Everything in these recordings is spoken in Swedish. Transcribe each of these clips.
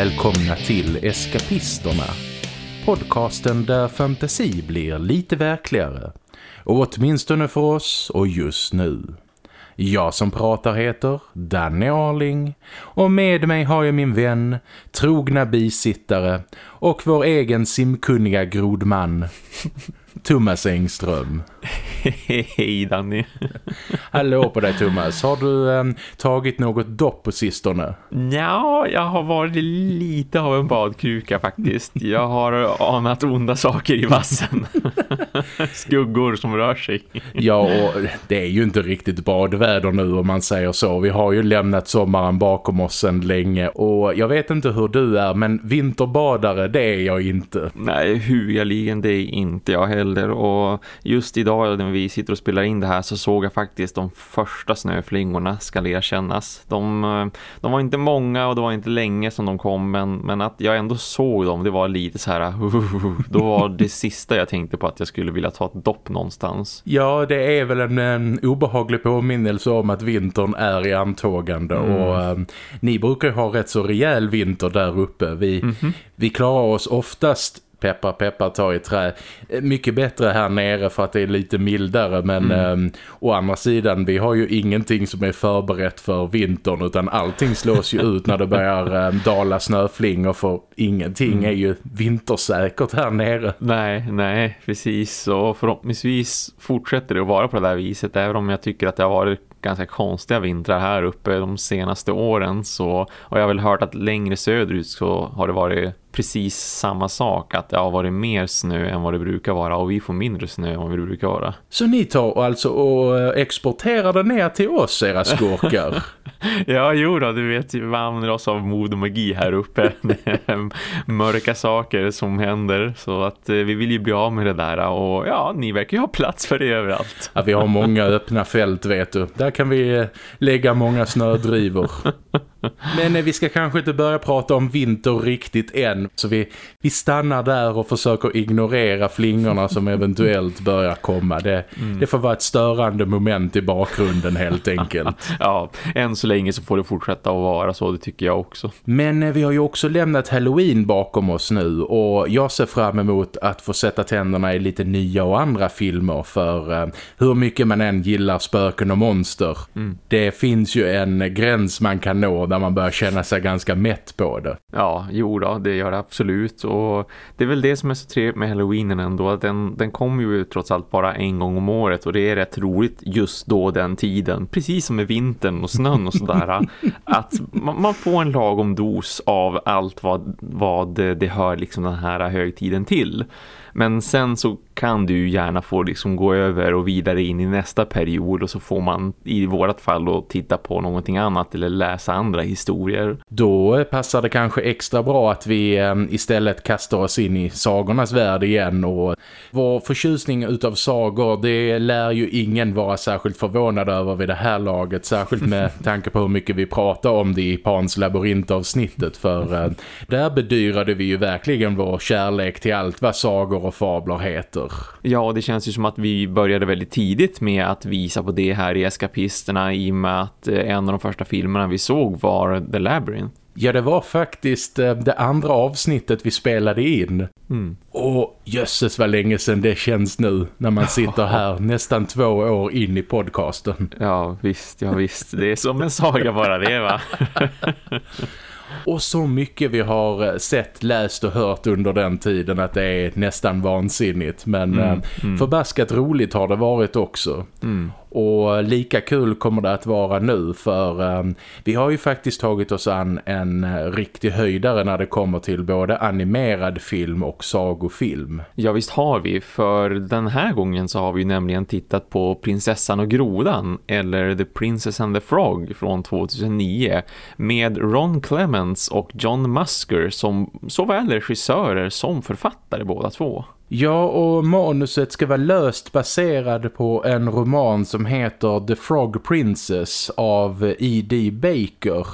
Välkomna till Eskapisterna. Podcasten där fantasi blir lite verkligare. Och åtminstone för oss och just nu. Jag som pratar heter Danny Arling och med mig har jag min vän, trogna bisittare och vår egen simkunniga grodman Thomas Engström. Hej Danny. Hallå på dig Thomas. Har du eh, tagit något dopp på sistone? Ja, jag har varit lite av en badkruka faktiskt. Jag har anat onda saker i vassen. Skuggor som rör sig. ja, och det är ju inte riktigt badväder nu om man säger så. Vi har ju lämnat sommaren bakom oss sedan länge. Och jag vet inte hur du är, men vinterbadare, det är jag inte. Nej, hugaligen det är inte jag heller. Och just idag när vi sitter och spelar in det här så såg jag faktiskt de första snöflingorna ska erkännas. De, eh, de var inte många och det var inte länge som de kom men, men att jag ändå såg dem det var lite så här då var det sista jag tänkte på att jag skulle vilja ta ett dopp någonstans. Ja, det är väl en, en obehaglig påminnelse om att vintern är i antågande mm. och um, ni brukar ha rätt så rejäl vinter där uppe. Vi, mm -hmm. vi klarar oss oftast peppar peppar ta i trä. Mycket bättre här nere för att det är lite mildare men mm. eh, å andra sidan vi har ju ingenting som är förberett för vintern utan allting slås ju ut när det börjar eh, dala snöflingor för ingenting mm. är ju vintersäkert här nere. Nej, nej, precis och förhoppningsvis fortsätter det att vara på det där viset även om jag tycker att det har varit ganska konstiga vintrar här uppe de senaste åren så och jag har väl hört att längre söderut så har det varit precis samma sak att det har varit mer snö än vad det brukar vara och vi får mindre snö än vad vi brukar vara. Så ni tar alltså och eh, exporterar det ner till oss era skurkar? ja, jo då, du vet vi använder oss av mod och magi här uppe. mörka saker som händer så att eh, vi vill ju bli av med det där och ja, ni verkar ju ha plats för det överallt. Ja, vi har många öppna fält vet du. Där kan vi eh, lägga många snödrivor. Men eh, vi ska kanske inte börja prata om vinter riktigt än. Så vi, vi stannar där och försöker ignorera flingorna som eventuellt börjar komma. Det, mm. det får vara ett störande moment i bakgrunden helt enkelt. ja, än så länge så får det fortsätta att vara så, det tycker jag också. Men eh, vi har ju också lämnat Halloween bakom oss nu. Och jag ser fram emot att få sätta tänderna i lite nya och andra filmer. För eh, hur mycket man än gillar spöken och monster. Mm. Det finns ju en gräns man kan nå där man börjar känna sig ganska mätt på det. Ja, jo då, det gör det absolut. Och det är väl det som är så trevligt med Halloweenen ändå. Att den, den kommer ju trots allt bara en gång om året. Och det är rätt roligt just då den tiden. Precis som med vintern och snön och sådär. att man, man, får en lagom dos av allt vad, vad det, det hör liksom den här högtiden till. Men sen så kan du gärna få liksom gå över och vidare in i nästa period och så får man i vårat fall då titta på någonting annat eller läsa andra historier. Då passar det kanske extra bra att vi eh, istället kastar oss in i sagornas värld igen och vår förtjusning utav sagor det lär ju ingen vara särskilt förvånad över vid det här laget särskilt med tanke på hur mycket vi pratar om det i Pans labyrintavsnittet för eh, där bedyrade vi ju verkligen vår kärlek till allt vad sagor och fabler heter. Ja, det känns ju som att vi började väldigt tidigt med att visa på det här i Eskapisterna i och med att eh, en av de första filmerna vi såg var The Labyrinth. Ja, det var faktiskt eh, det andra avsnittet vi spelade in. Mm. Och jösses vad länge sedan det känns nu när man sitter här nästan två år in i podcasten. Ja, visst, ja visst. Det är som en saga bara det, va? Och så mycket vi har eh, sett, läst och hört under den tiden att det är nästan vansinnigt. Men mm, eh, mm. förbaskat roligt har det varit också. Mm. Och lika kul kommer det att vara nu för um, vi har ju faktiskt tagit oss an en eh, riktig höjdare när det kommer till både animerad film och sagofilm. Ja visst har vi, för den här gången så har vi nämligen tittat på Prinsessan och grodan eller The Princess and the Frog från 2009 med Ron Clements och John Musker som såväl regissörer som författare båda två. Ja, och manuset ska vara löst baserad på en roman som heter The Frog Princess av E.D. Baker.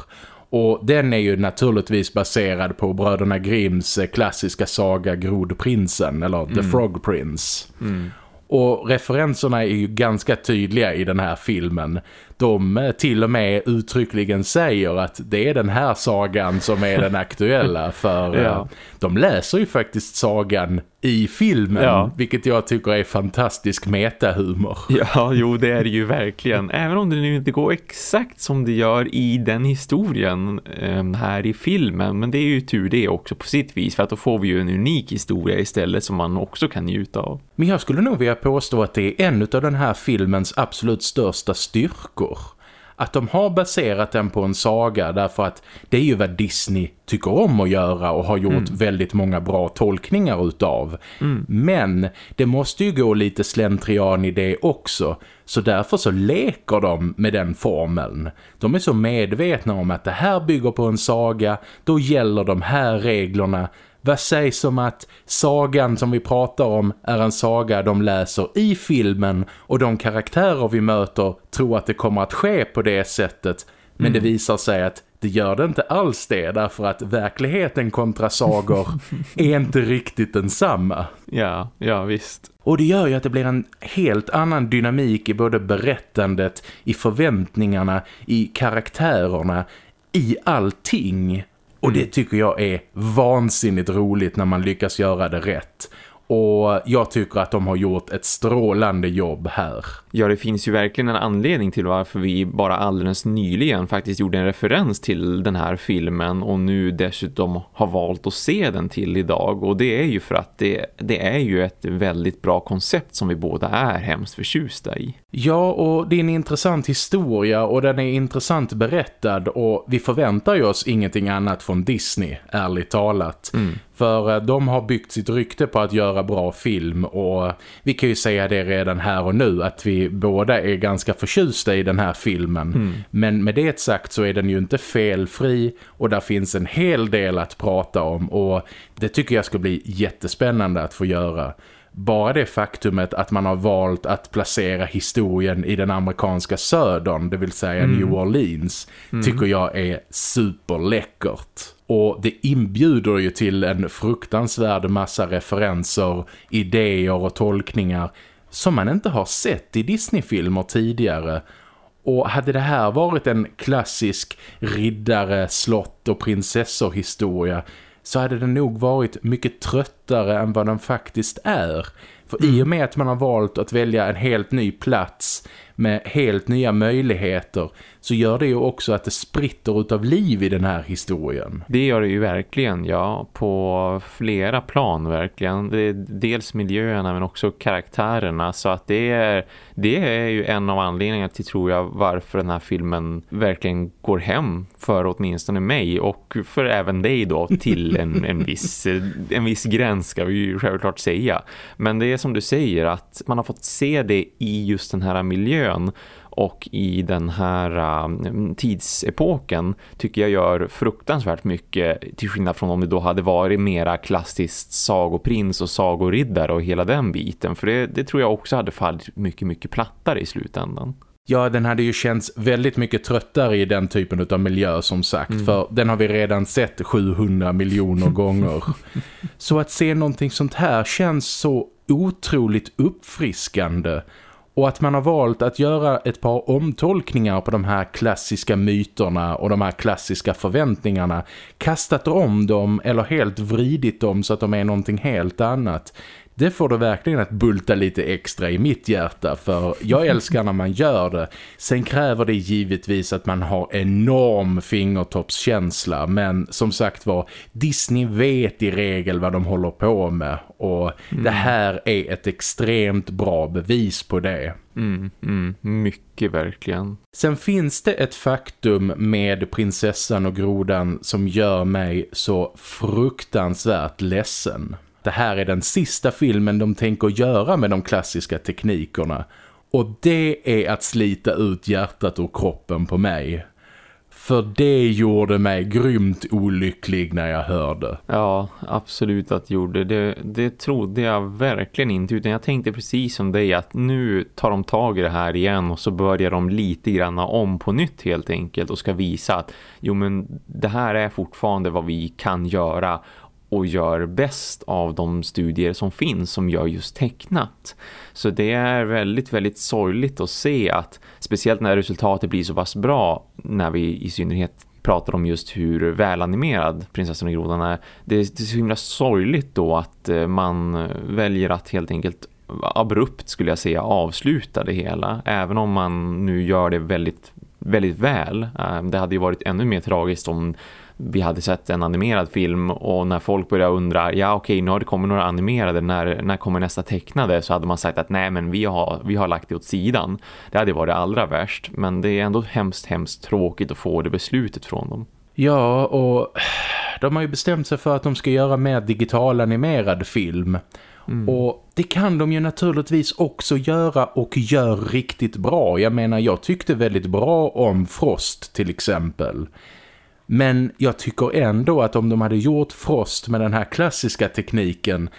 Och den är ju naturligtvis baserad på bröderna Grimms klassiska saga Grodprinsen, eller The mm. Frog Prince. Mm. Och referenserna är ju ganska tydliga i den här filmen. De eh, till och med uttryckligen säger att det är den här sagan som är den aktuella för ja. de läser ju faktiskt sagan i filmen, ja. vilket jag tycker är fantastisk metahumor. Ja, jo det är det ju verkligen. Även om det nu inte går exakt som det gör i den historien eh, här i filmen. Men det är ju tur det också på sitt vis. För att då får vi ju en unik historia istället som man också kan njuta av. Men jag skulle nog vilja påstå att det är en av den här filmens absolut största styrkor att de har baserat den på en saga därför att det är ju vad Disney tycker om att göra och har gjort mm. väldigt många bra tolkningar utav. Mm. Men det måste ju gå lite slentrian i det också så därför så leker de med den formeln. De är så medvetna om att det här bygger på en saga, då gäller de här reglerna vad sägs om att sagan som vi pratar om är en saga de läser i filmen och de karaktärer vi möter tror att det kommer att ske på det sättet men mm. det visar sig att det gör det inte alls det därför att verkligheten kontra sagor är inte riktigt densamma. Ja, ja visst. Och det gör ju att det blir en helt annan dynamik i både berättandet, i förväntningarna, i karaktärerna, i allting. Och det tycker jag är vansinnigt roligt när man lyckas göra det rätt. Och jag tycker att de har gjort ett strålande jobb här. Ja, det finns ju verkligen en anledning till varför vi bara alldeles nyligen faktiskt gjorde en referens till den här filmen och nu dessutom har valt att se den till idag. Och det är ju för att det, det är ju ett väldigt bra koncept som vi båda är hemskt förtjusta i. Ja, och det är en intressant historia och den är intressant berättad och vi förväntar ju oss ingenting annat från Disney, ärligt talat. Mm. För eh, de har byggt sitt rykte på att göra bra film och vi kan ju säga det redan här och nu att vi båda är ganska förtjusta i den här filmen. Mm. Men med det sagt så är den ju inte felfri och där finns en hel del att prata om och det tycker jag ska bli jättespännande att få göra bara det faktumet att man har valt att placera historien i den amerikanska södern, det vill säga mm. New Orleans, mm. tycker jag är superläckert. Och det inbjuder ju till en fruktansvärd massa referenser, idéer och tolkningar som man inte har sett i Disney-filmer tidigare. Och hade det här varit en klassisk riddare, slott och prinsessor historia så hade den nog varit mycket tröttare än vad den faktiskt är. För mm. i och med att man har valt att välja en helt ny plats med helt nya möjligheter så gör det ju också att det spritter utav liv i den här historien. Det gör det ju verkligen, ja. På flera plan verkligen. Det är dels miljöerna men också karaktärerna. Så att det är, det är ju en av anledningarna till tror jag varför den här filmen verkligen går hem för åtminstone mig och för även dig då till en, en, viss, en viss gräns ska vi ju självklart säga. Men det är som du säger att man har fått se det i just den här miljön och i den här um, tidsepoken tycker jag gör fruktansvärt mycket till skillnad från om det då hade varit mera klassiskt sagoprins och sagoriddare och hela den biten för det, det tror jag också hade fallit mycket mycket plattare i slutändan. Ja, den hade ju känts väldigt mycket tröttare i den typen av miljö som sagt. Mm. För den har vi redan sett 700 miljoner gånger. Så att se någonting sånt här känns så otroligt uppfriskande. Och att man har valt att göra ett par omtolkningar på de här klassiska myterna och de här klassiska förväntningarna. Kastat om dem eller helt vridit dem så att de är någonting helt annat det får det verkligen att bulta lite extra i mitt hjärta för jag älskar när man gör det. Sen kräver det givetvis att man har enorm fingertoppskänsla men som sagt var, Disney vet i regel vad de håller på med och mm. det här är ett extremt bra bevis på det. Mm, mm, mycket verkligen. Sen finns det ett faktum med prinsessan och grodan som gör mig så fruktansvärt ledsen det här är den sista filmen de tänker göra med de klassiska teknikerna. Och det är att slita ut hjärtat ur kroppen på mig. För det gjorde mig grymt olycklig när jag hörde. Ja, absolut att gjorde. Det, det trodde jag verkligen inte. Utan jag tänkte precis som dig att nu tar de tag i det här igen och så börjar de lite grann om på nytt helt enkelt. Och ska visa att jo men det här är fortfarande vad vi kan göra och gör bäst av de studier som finns som gör just tecknat. Så det är väldigt, väldigt sorgligt att se att speciellt när resultatet blir så pass bra när vi i synnerhet pratar om just hur välanimerad prinsessan och grodan är. Det är, så himla sorgligt då att eh, man väljer att helt enkelt abrupt skulle jag säga avsluta det hela. Även om man nu gör det väldigt, väldigt väl. Eh, det hade ju varit ännu mer tragiskt om vi hade sett en animerad film och när folk började undra, ja okej nu har det kommit några animerade, när, när kommer nästa tecknade? Så hade man sagt att nej men vi har, vi har lagt det åt sidan. Det hade varit allra värst, men det är ändå hemskt, hemskt tråkigt att få det beslutet från dem. Ja, och de har ju bestämt sig för att de ska göra mer digital animerad film. Mm. Och det kan de ju naturligtvis också göra och gör riktigt bra. Jag menar, jag tyckte väldigt bra om Frost till exempel. Men jag tycker ändå att om de hade gjort Frost med den här klassiska tekniken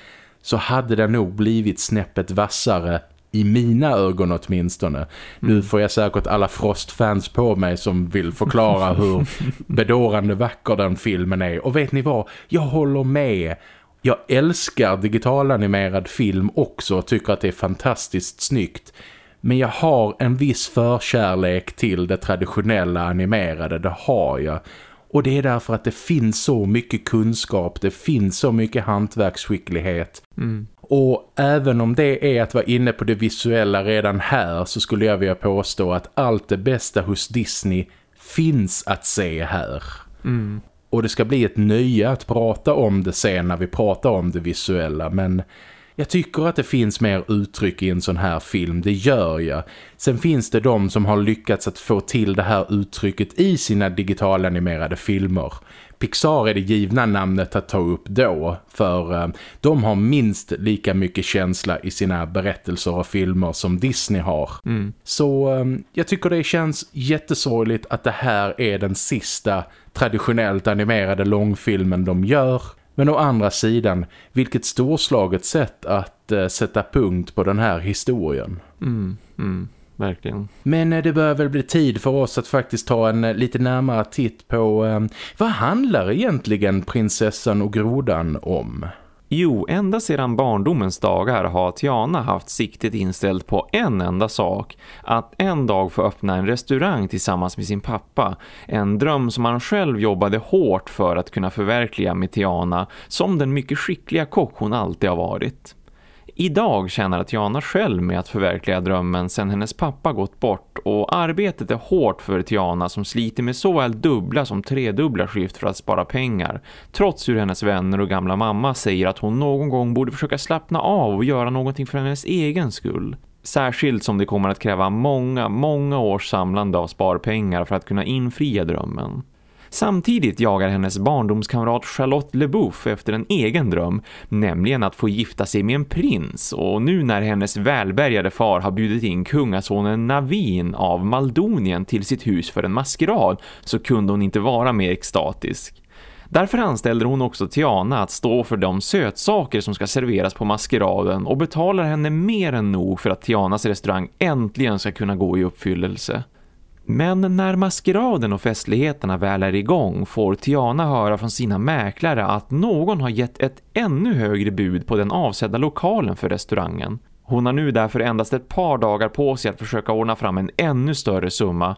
så hade den nog blivit snäppet vassare i mina ögon åtminstone. Mm. Nu får jag säkert alla Frost-fans på mig som vill förklara hur bedårande vacker den filmen är. Och vet ni vad? Jag håller med. Jag älskar digitalanimerad film också och tycker att det är fantastiskt snyggt. Men jag har en viss förkärlek till det traditionella animerade, det har jag. Och det är därför att det finns så mycket kunskap, det finns så mycket hantverksskicklighet. Mm. Och även om det är att vara inne på det visuella redan här så skulle jag vilja påstå att allt det bästa hos Disney finns att se här. Mm. Och det ska bli ett nöje att prata om det sen när vi pratar om det visuella men jag tycker att det finns mer uttryck i en sån här film, det gör jag. Sen finns det de som har lyckats att få till det här uttrycket i sina digitalanimerade filmer. Pixar är det givna namnet att ta upp då för uh, de har minst lika mycket känsla i sina berättelser och filmer som Disney har. Mm. Så um, jag tycker det känns jättesorgligt att det här är den sista traditionellt animerade långfilmen de gör. Men å andra sidan, vilket storslaget sätt att uh, sätta punkt på den här historien. Mm, mm, verkligen. Men uh, det bör väl bli tid för oss att faktiskt ta en uh, lite närmare titt på vad handlar egentligen prinsessan och grodan om? Jo, ända sedan barndomens dagar har Tiana haft siktet inställt på en enda sak. Att en dag få öppna en restaurang tillsammans med sin pappa. En dröm som han själv jobbade hårt för att kunna förverkliga med Tiana som den mycket skickliga kock hon alltid har varit. Idag tjänar Tiana själv med att förverkliga drömmen sedan hennes pappa gått bort och arbetet är hårt för Tiana som sliter med såväl dubbla som tredubbla skift för att spara pengar. Trots hur hennes vänner och gamla mamma säger att hon någon gång borde försöka slappna av och göra någonting för hennes egen skull. Särskilt som det kommer att kräva många, många års samlande av sparpengar för att kunna infria drömmen. Samtidigt jagar hennes barndomskamrat Charlotte LeBouf efter en egen dröm, nämligen att få gifta sig med en prins. Och nu när hennes välbärgade far har bjudit in kungasonen Navin av Maldonien till sitt hus för en maskerad så kunde hon inte vara mer extatisk. Därför anställer hon också Tiana att stå för de sötsaker som ska serveras på maskeraden och betalar henne mer än nog för att Tianas restaurang äntligen ska kunna gå i uppfyllelse. Men när maskeraden och festligheterna väl är igång får Tiana höra från sina mäklare att någon har gett ett ännu högre bud på den avsedda lokalen för restaurangen. Hon har nu därför endast ett par dagar på sig att försöka ordna fram en ännu större summa.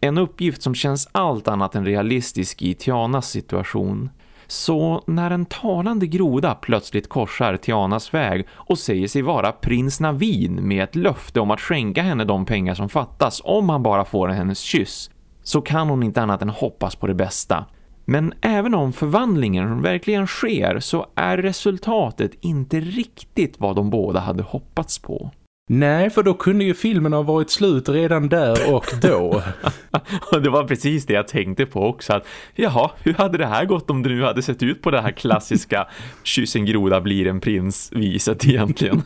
En uppgift som känns allt annat än realistisk i Tianas situation. Så när en talande groda plötsligt korsar Tianas väg och säger sig vara prins Navin med ett löfte om att skänka henne de pengar som fattas om han bara får hennes kyss, så kan hon inte annat än hoppas på det bästa. Men även om förvandlingen verkligen sker så är resultatet inte riktigt vad de båda hade hoppats på. Nej, för då kunde ju filmen ha varit slut redan där och då. det var precis det jag tänkte på också. Att, jaha, hur hade det här gått om det nu hade sett ut på det här klassiska kyssen groda blir en prins-viset egentligen?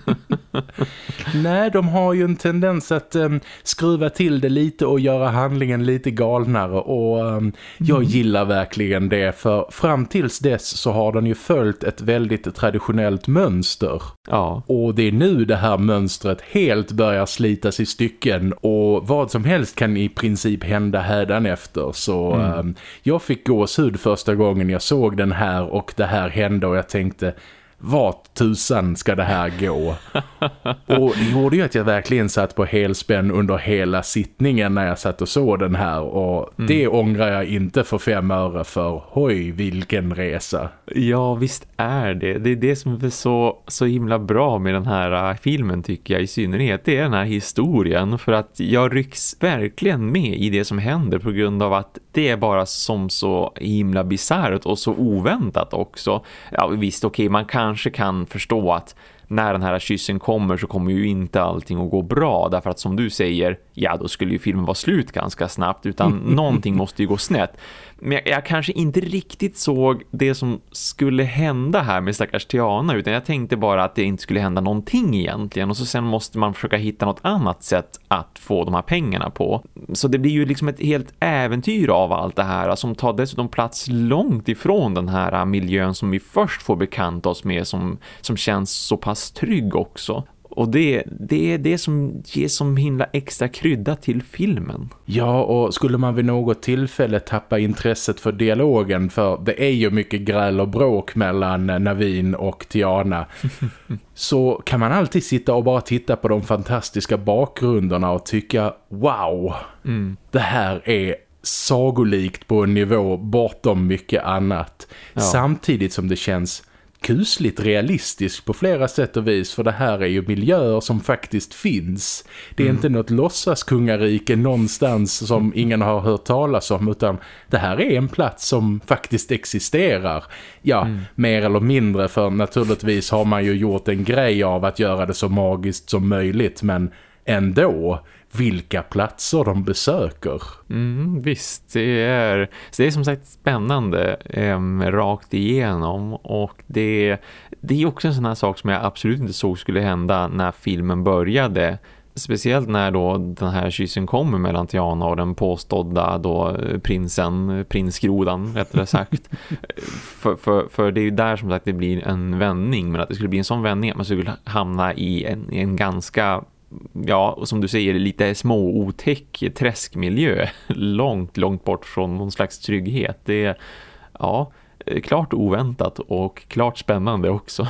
Nej, de har ju en tendens att um, skruva till det lite och göra handlingen lite galnare. Och um, jag mm. gillar verkligen det. För fram tills dess så har den ju följt ett väldigt traditionellt mönster. Ja. Och det är nu det här mönstret helt börjar slitas i stycken och vad som helst kan i princip hända hädanefter. Så mm. um, jag fick gåshud första gången jag såg den här och det här hände och jag tänkte vart tusan ska det här gå? och det gjorde ju att jag verkligen satt på helspänn under hela sittningen när jag satt och såg den här och mm. det ångrar jag inte för fem öre för hoj vilken resa. Ja visst är det. Det är det som är så, så himla bra med den här äh, filmen tycker jag i synnerhet. Det är den här historien för att jag rycks verkligen med i det som händer på grund av att det är bara som så himla bizarrt och så oväntat också. Ja visst okej okay, man kanske kan förstå att när den här kyssen kommer så kommer ju inte allting att gå bra därför att som du säger, ja då skulle ju filmen vara slut ganska snabbt utan någonting måste ju gå snett. Men jag, jag, kanske inte riktigt såg det som skulle hända här med stackars Tiana utan jag tänkte bara att det inte skulle hända någonting egentligen och så sen måste man försöka hitta något annat sätt att få de här pengarna på. Så det blir ju liksom ett helt äventyr av allt det här som tar dessutom plats långt ifrån den här miljön som vi först får bekanta oss med som, som känns så pass trygg också. Och det, det är det som ger som himla extra krydda till filmen. Ja, och skulle man vid något tillfälle tappa intresset för dialogen, för det är ju mycket gräl och bråk mellan Navin och Tiana, så kan man alltid sitta och bara titta på de fantastiska bakgrunderna och tycka, wow, mm. det här är sagolikt på en nivå bortom mycket annat. Ja. Samtidigt som det känns kusligt realistisk på flera sätt och vis för det här är ju miljöer som faktiskt finns. Det är mm. inte något låtsaskungarike någonstans som ingen har hört talas om utan det här är en plats som faktiskt existerar. Ja, mm. mer eller mindre för naturligtvis har man ju gjort en grej av att göra det så magiskt som möjligt men ändå vilka platser de besöker. Mm, visst, det är, det är som sagt spännande eh, rakt igenom och det, det är också en sån här sak som jag absolut inte såg skulle hända när filmen började. Speciellt när då den här kyssen kommer mellan Tiana och den påstådda då prinsen, prinsgrodan rättare sagt. för, för, för det är ju där som sagt det blir en vändning men att det skulle bli en sån vändning att man skulle hamna i en, en ganska ja, och som du säger, lite små otäck träskmiljö långt, långt bort från någon slags trygghet. Det är, ja, klart oväntat och klart spännande också.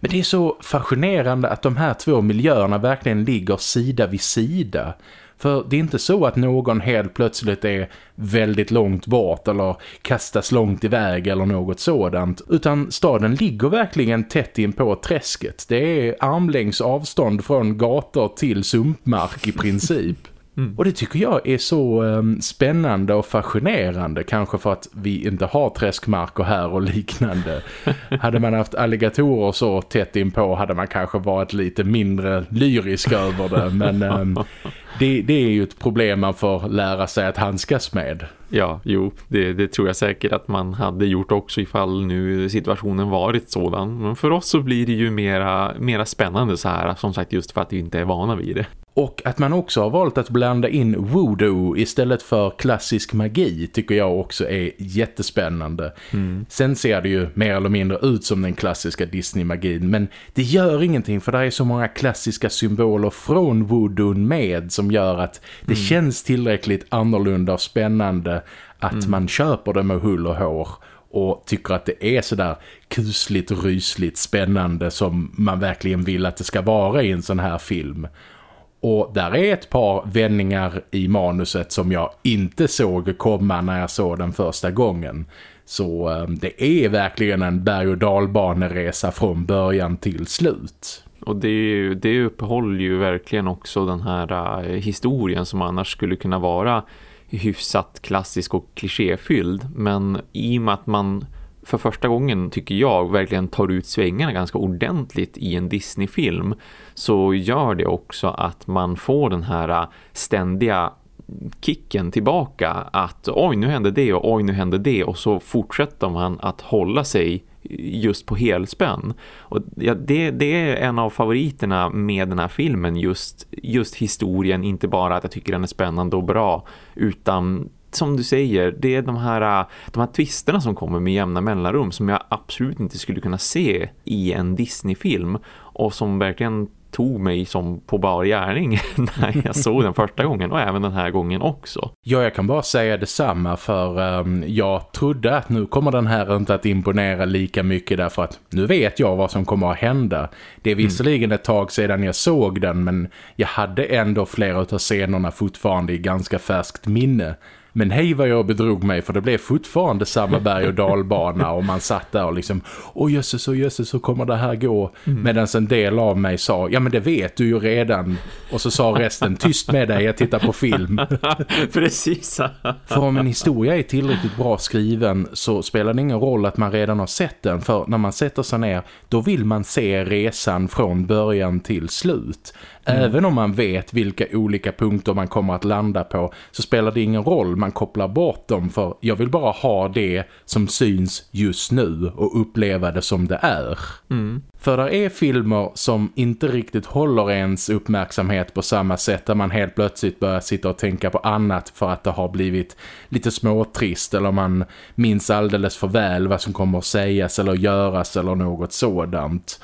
Men det är så fascinerande att de här två miljöerna verkligen ligger sida vid sida. För det är inte så att någon helt plötsligt är väldigt långt bort eller kastas långt iväg eller något sådant. Utan staden ligger verkligen tätt in på träsket. Det är armlängds avstånd från gator till sumpmark i princip. Mm. Och det tycker jag är så um, spännande och fascinerande kanske för att vi inte har träskmarker här och liknande. hade man haft alligatorer så tätt inpå hade man kanske varit lite mindre lyrisk över det. Men um, det, det, är ju ett problem man får lära sig att handskas med. Ja, jo, det, det, tror jag säkert att man hade gjort också ifall nu situationen varit sådan. Men för oss så blir det ju mera, mera spännande så här, som sagt just för att vi inte är vana vid det. Och att man också har valt att blanda in voodoo istället för klassisk magi tycker jag också är jättespännande. Mm. Sen ser det ju mer eller mindre ut som den klassiska Disney-magin men det gör ingenting för det är så många klassiska symboler från voodoo med som gör att det mm. känns tillräckligt annorlunda och spännande att mm. man köper det med hull och hår och tycker att det är sådär kusligt, rysligt, spännande som man verkligen vill att det ska vara i en sån här film. Och där är ett par vändningar i manuset som jag inte såg komma när jag såg den första gången. Så eh, det är verkligen en berg- och dalbaneresa från början till slut. Och det, det uppehåller ju verkligen också den här uh, historien som annars skulle kunna vara hyfsat klassisk och klichéfylld. Men i och med att man för första gången tycker jag verkligen tar ut svängarna ganska ordentligt i en Disney-film så gör det också att man får den här äh, ständiga kicken tillbaka att oj nu hände det och oj nu hände det och så fortsätter man att hålla sig just på helspänn. Och ja, det, det är en av favoriterna med den här filmen just, just historien, inte bara att jag tycker den är spännande och bra utan som du säger, det är de här, de här twisterna som kommer med jämna mellanrum som jag absolut inte skulle kunna se i en Disney-film och som verkligen tog mig som på bar gärning när jag såg den första gången och även den här gången också. Ja, jag kan bara säga detsamma för um, jag trodde att nu kommer den här inte att imponera lika mycket därför att nu vet jag vad som kommer att hända. Det är mm. visserligen ett tag sedan jag såg den men jag hade ändå flera av scenerna fortfarande i ganska färskt minne. Men hej vad jag bedrog mig för det blev fortfarande samma berg- och dalbana och man satt där och liksom Åh jösses och jösses så kommer det här gå? Mm. Medan en del av mig sa Ja men det vet du ju redan. Och så sa resten Tyst med dig, jag tittar på film. Precis. För om en historia är tillräckligt bra skriven Så spelar det ingen roll att man redan har sett den För när man sätter sig ner Då vill man se resan från början till slut Mm. Även om man vet vilka olika punkter man kommer att landa på så spelar det ingen roll. Man kopplar bort dem för jag vill bara ha det som syns just nu och uppleva det som det är. Mm. För det är filmer som inte riktigt håller ens uppmärksamhet på samma sätt där man helt plötsligt börjar sitta och tänka på annat för att det har blivit lite småtrist eller man minns alldeles för väl vad som kommer att sägas eller göras eller något sådant.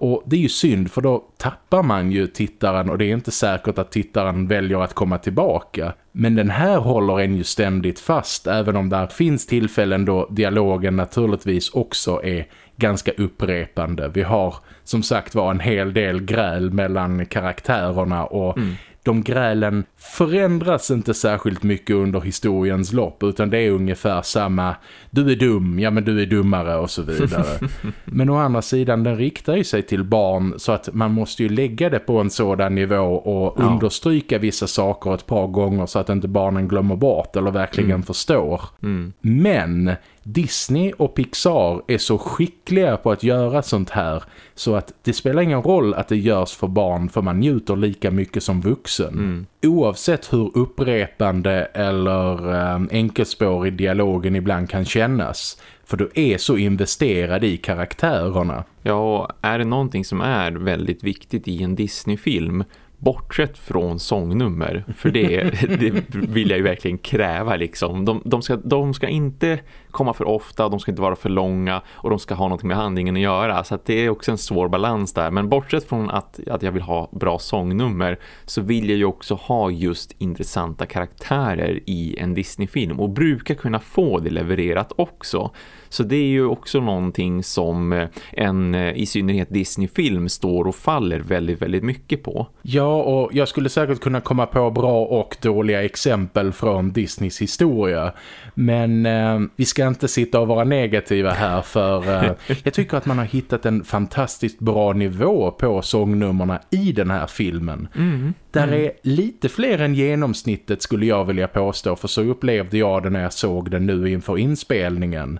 Och det är ju synd för då tappar man ju tittaren och det är inte säkert att tittaren väljer att komma tillbaka. Men den här håller en ju ständigt fast även om där finns tillfällen då dialogen naturligtvis också är ganska upprepande. Vi har som sagt var en hel del gräl mellan karaktärerna och mm de grälen förändras inte särskilt mycket under historiens lopp utan det är ungefär samma du är dum, ja men du är dummare och så vidare. men å andra sidan den riktar ju sig till barn så att man måste ju lägga det på en sådan nivå och ja. understryka vissa saker ett par gånger så att inte barnen glömmer bort eller verkligen mm. förstår. Mm. Men Disney och Pixar är så skickliga på att göra sånt här så att det spelar ingen roll att det görs för barn för man njuter lika mycket som vuxen. Mm. Oavsett hur upprepande eller äh, enkelspårig dialogen ibland kan kännas för du är så investerad i karaktärerna. Ja, är det någonting som är väldigt viktigt i en Disney-film bortsett från sångnummer för det, det vill jag ju verkligen kräva liksom. De, de, ska, de ska inte komma för ofta, de ska inte vara för långa och de ska ha något med handlingen att göra så att det är också en svår balans där men bortsett från att, att jag vill ha bra sångnummer så vill jag ju också ha just intressanta karaktärer i en Disney-film och brukar kunna få det levererat också så det är ju också någonting som eh, en eh, i synnerhet Disney-film står och faller väldigt, väldigt mycket på. Ja, och jag skulle säkert kunna komma på bra och dåliga exempel från Disneys historia. Men eh, vi ska inte sitta och vara negativa här för eh, jag tycker att man har hittat en fantastiskt bra nivå på sångnummerna i den här filmen. Mm. Där mm. är lite fler än genomsnittet skulle jag vilja påstå för så upplevde jag det när jag såg den nu inför inspelningen.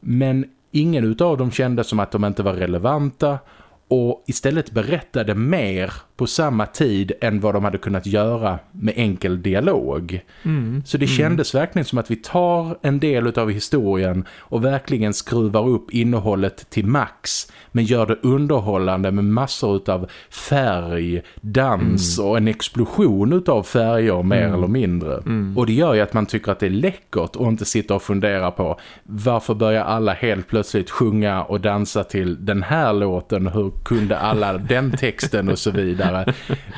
Men ingen av dem kände som att de inte var relevanta och istället berättade mer på samma tid än vad de hade kunnat göra med enkel dialog. Mm. Så det mm. kändes verkligen som att vi tar en del av historien och verkligen skruvar upp innehållet till max men gör det underhållande med massor av färg, dans mm. och en explosion av färger mer mm. eller mindre. Mm. Och det gör ju att man tycker att det är läckert och inte sitta och fundera på varför börjar alla helt plötsligt sjunga och dansa till den här låten, hur kunde alla den texten och så vidare.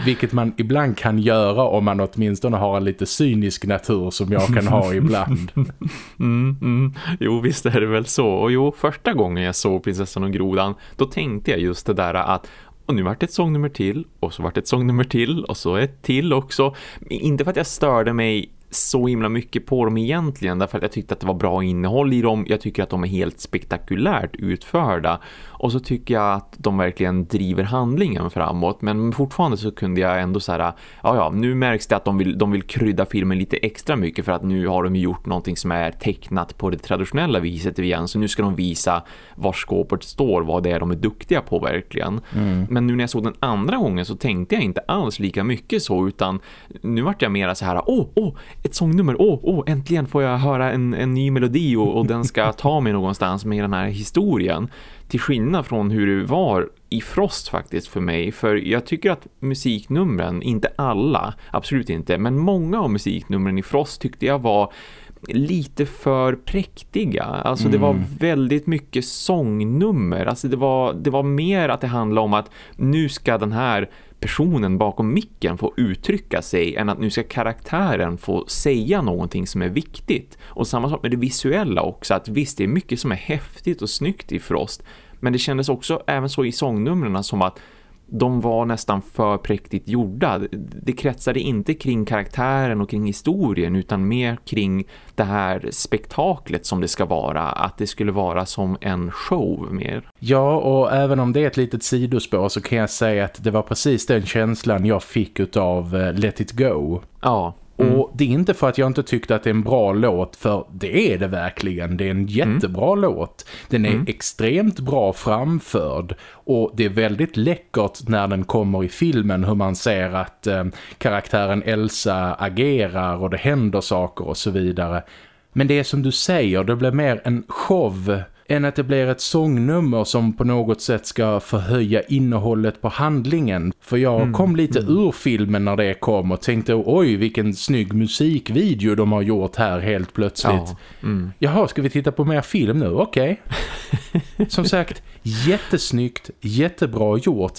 Vilket man ibland kan göra om man åtminstone har en lite cynisk natur som jag kan ha ibland. Mm, mm. Jo, visst är det väl så. Och jo, första gången jag såg Prinsessan och Grodan då tänkte jag just det där att och nu vart det ett sångnummer till och så vart det ett sångnummer till och så ett till också. Inte för att jag störde mig så himla mycket på dem egentligen därför att jag tyckte att det var bra innehåll i dem. Jag tycker att de är helt spektakulärt utförda och så tycker jag att de verkligen driver handlingen framåt men fortfarande så kunde jag ändå så ja ja, nu märks det att de vill, de vill krydda filmen lite extra mycket för att nu har de gjort någonting som är tecknat på det traditionella viset igen så nu ska de visa var skåpet står, vad det är de är duktiga på verkligen. Mm. Men nu när jag såg den andra gången så tänkte jag inte alls lika mycket så utan nu vart jag mera så här, åh, åh, ett sångnummer, åh, åh, äntligen får jag höra en, en ny melodi och, och den ska ta mig någonstans med den här historien. Till skillnad från hur det var i Frost faktiskt för mig. För jag tycker att musiknumren, inte alla, absolut inte, men många av musiknumren i Frost tyckte jag var lite för präktiga. Alltså mm. det var mm. väldigt mycket sångnummer. Alltså det var, det var mer att det handlade om att nu ska den här personen bakom micken få uttrycka sig än att nu ska karaktären få säga någonting som är viktigt. Och samma sak med det visuella också, att visst det är mycket som är häftigt och snyggt i Frost men det kändes också även så i sångnumren som att de var nästan för präktigt gjorda. Det kretsade inte kring karaktären och kring historien utan mer kring det här spektaklet som det ska vara. Att det skulle vara som en show mer. Ja, och även om det är ett litet sidospår så kan jag säga att det var precis den känslan jag fick av eh, Let It Go. Ja, Mm. Och det är inte för att jag inte tyckte att det är en bra låt, för det är det verkligen. Det är en jättebra mm. låt. Den är mm. extremt bra framförd och det är väldigt läckert när den kommer i filmen hur man ser att eh, karaktären Elsa agerar och det händer saker och så vidare. Men det är som du säger, det blir mer en show än att det blir ett sångnummer som på något sätt ska förhöja innehållet på handlingen. För jag mm. kom lite mm. ur filmen när det kom och tänkte oj vilken snygg musikvideo de har gjort här helt plötsligt. Ja. Mm. Jaha, ska vi titta på mer film nu? Okej. Okay. som sagt, jättesnyggt, jättebra gjort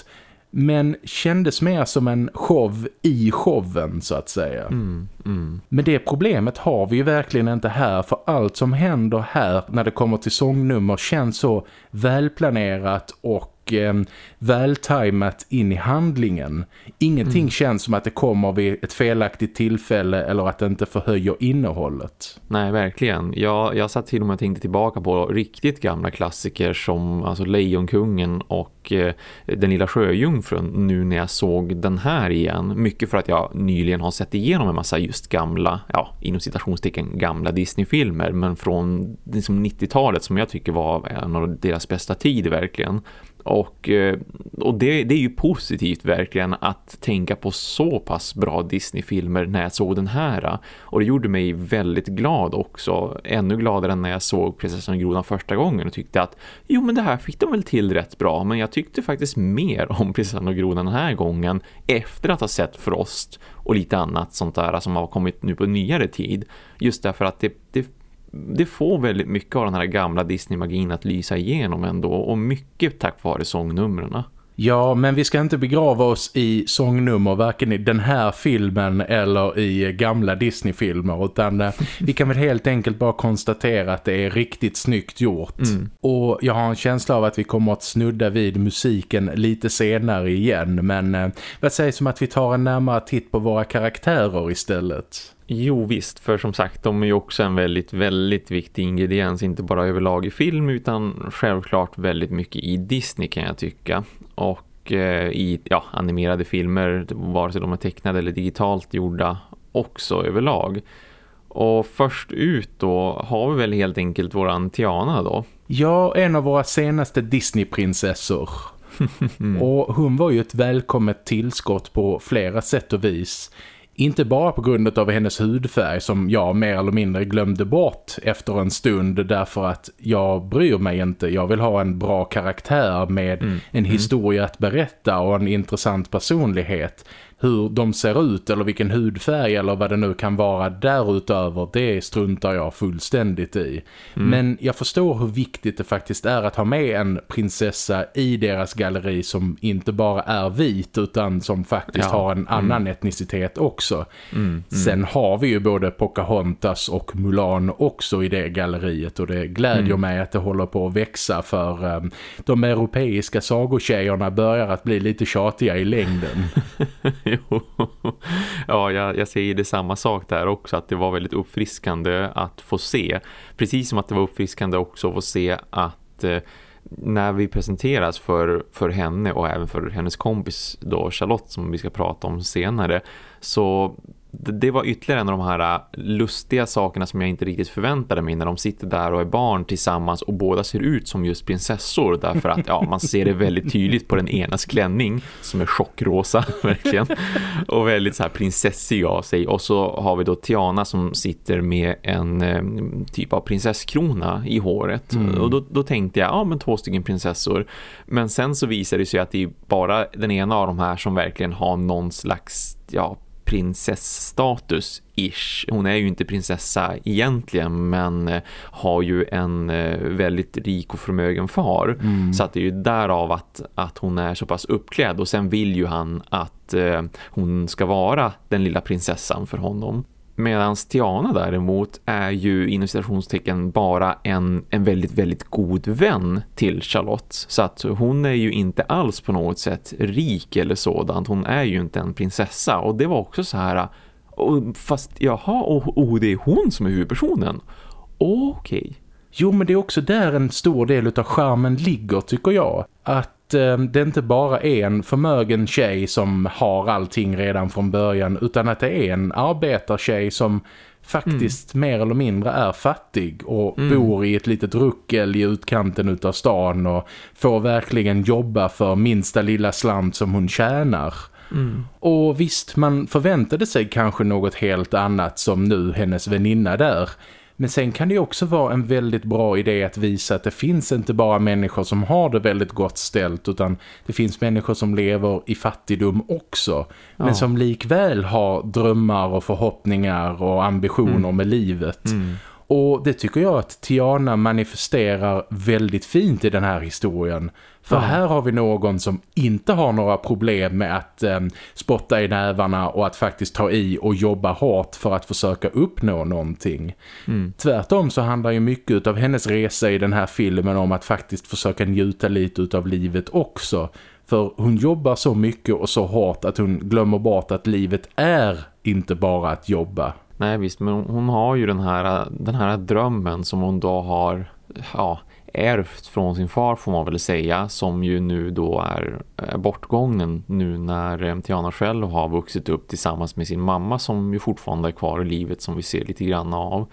men kändes mer som en show i showen så att säga. Mm, mm. Men det problemet har vi ju verkligen inte här för allt som händer här när det kommer till sångnummer känns så välplanerat och eh, vältajmat in i handlingen. Ingenting mm. känns som att det kommer vid ett felaktigt tillfälle eller att det inte förhöjer innehållet. Nej, verkligen. Jag, jag satt till och med och tänkte tillbaka på riktigt gamla klassiker som alltså Lejonkungen och eh, Den lilla sjöjungfrun nu när jag såg den här igen. Mycket för att jag nyligen har sett igenom en massa just gamla, ja, inom citationstecken gamla Disney-filmer men från liksom 90-talet som jag tycker var en av deras bästa tid verkligen. Och, eh, och det, det, är ju positivt verkligen att tänka på så pass bra Disney-filmer när jag såg den här. Och det gjorde mig väldigt glad också. Ännu gladare än när jag såg Prinsessan och grodan första gången och tyckte att jo men det här fick de väl till rätt bra. Men jag tyckte faktiskt mer om Prinsessan och grodan den här gången efter att ha sett Frost och lite annat sånt där som har kommit nu på nyare tid. Just därför att det, det det får väldigt mycket av den här gamla Disney-magin att lysa igenom ändå och mycket tack vare sångnumren. Ja, men vi ska inte begrava oss i sångnummer varken i den här filmen eller i gamla Disney-filmer utan eh, vi kan väl helt enkelt bara konstatera att det är riktigt snyggt gjort. Mm. Och jag har en känsla av att vi kommer att snudda vid musiken lite senare igen men eh, vad sägs om att vi tar en närmare titt på våra karaktärer istället? Jo visst, för som sagt de är ju också en väldigt, väldigt viktig ingrediens inte bara överlag i film utan självklart väldigt mycket i Disney kan jag tycka. Och eh, i ja, animerade filmer, vare sig de är tecknade eller digitalt gjorda också överlag. Och först ut då har vi väl helt enkelt våran Tiana då. Ja, en av våra senaste Disney-prinsessor. och hon var ju ett välkommet tillskott på flera sätt och vis. Inte bara på grund av hennes hudfärg som jag mer eller mindre glömde bort efter en stund därför att jag bryr mig inte. Jag vill ha en bra karaktär med mm. en mm. historia att berätta och en intressant personlighet hur de ser ut eller vilken hudfärg eller vad det nu kan vara därutöver, det struntar jag fullständigt i. Mm. Men jag förstår hur viktigt det faktiskt är att ha med en prinsessa i deras galleri som inte bara är vit utan som faktiskt ja. har en annan mm. etnicitet också. Mm. mm. Sen har vi ju både Pocahontas och Mulan också i det galleriet och det glädjer mm. mig att det håller på att växa för um, de europeiska sagotjejerna börjar att bli lite tjatiga i längden. ja, jag, jag säger det samma sak där också. Att det var väldigt uppfriskande att få se. Precis som att det var uppfriskande också att få se att eh, när vi presenteras för, för henne och även för hennes kompis då Charlotte som vi ska prata om senare så det var ytterligare en av de här äh, lustiga sakerna som jag inte riktigt förväntade mig när de sitter där och är barn tillsammans och båda ser ut som just prinsessor därför att ja, man ser det väldigt tydligt på den enas klänning som är chockrosa verkligen och väldigt så här prinsessig av sig. Och så har vi då Tiana som sitter med en eh, typ av prinsesskrona i håret. Mm. och då, då tänkte jag, ja men två stycken prinsessor. Men sen så visar det sig att det är bara den ena av de här som verkligen har någon slags ja prinsessstatus-ish. Hon är ju inte prinsessa egentligen men eh, har ju en eh, väldigt rik och förmögen far. Mm. Så att det är ju därav att, att hon är så pass uppklädd och sen vill ju han att eh, hon ska vara den lilla prinsessan för honom. Medan Tiana däremot är ju inom citationstecken bara en, en väldigt, väldigt god vän till Charlotte. Så att hon är ju inte alls på något sätt rik eller sådant. Hon är ju inte en prinsessa. Och det var också så här, fast jaha, och, och det är hon som är huvudpersonen. Okej. Okay. Jo, men det är också där en stor del av charmen ligger tycker jag. Att eh, det inte bara är en förmögen tjej som har allting redan från början utan att det är en arbetartjej som faktiskt mm. mer eller mindre är fattig och mm. bor i ett litet ruckel i utkanten utav stan och får verkligen jobba för minsta lilla slant som hon tjänar. Mm. Och visst, man förväntade sig kanske något helt annat som nu hennes väninna där. Men sen kan det också vara en väldigt bra idé att visa att det finns inte bara människor som har det väldigt gott ställt utan det finns människor som lever i fattigdom också. Ja. Men som likväl har drömmar och förhoppningar och ambitioner mm. med livet. Mm. Och det tycker jag att Tiana manifesterar väldigt fint i den här historien. För ja. här har vi någon som inte har några problem med att eh, spotta i nävarna och att faktiskt ta i och jobba hårt för att försöka uppnå någonting. Mm. Tvärtom så handlar ju mycket av hennes resa i den här filmen om att faktiskt försöka njuta lite av livet också. För hon jobbar så mycket och så hårt att hon glömmer bort att livet är inte bara att jobba. Nej visst, men hon har ju den här, den här drömmen som hon då har ja, ärvt från sin far får man väl säga som ju nu då är, bortgången nu när eh, Tiana själv har vuxit upp tillsammans med sin mamma som ju fortfarande är kvar i livet som vi ser lite grann av.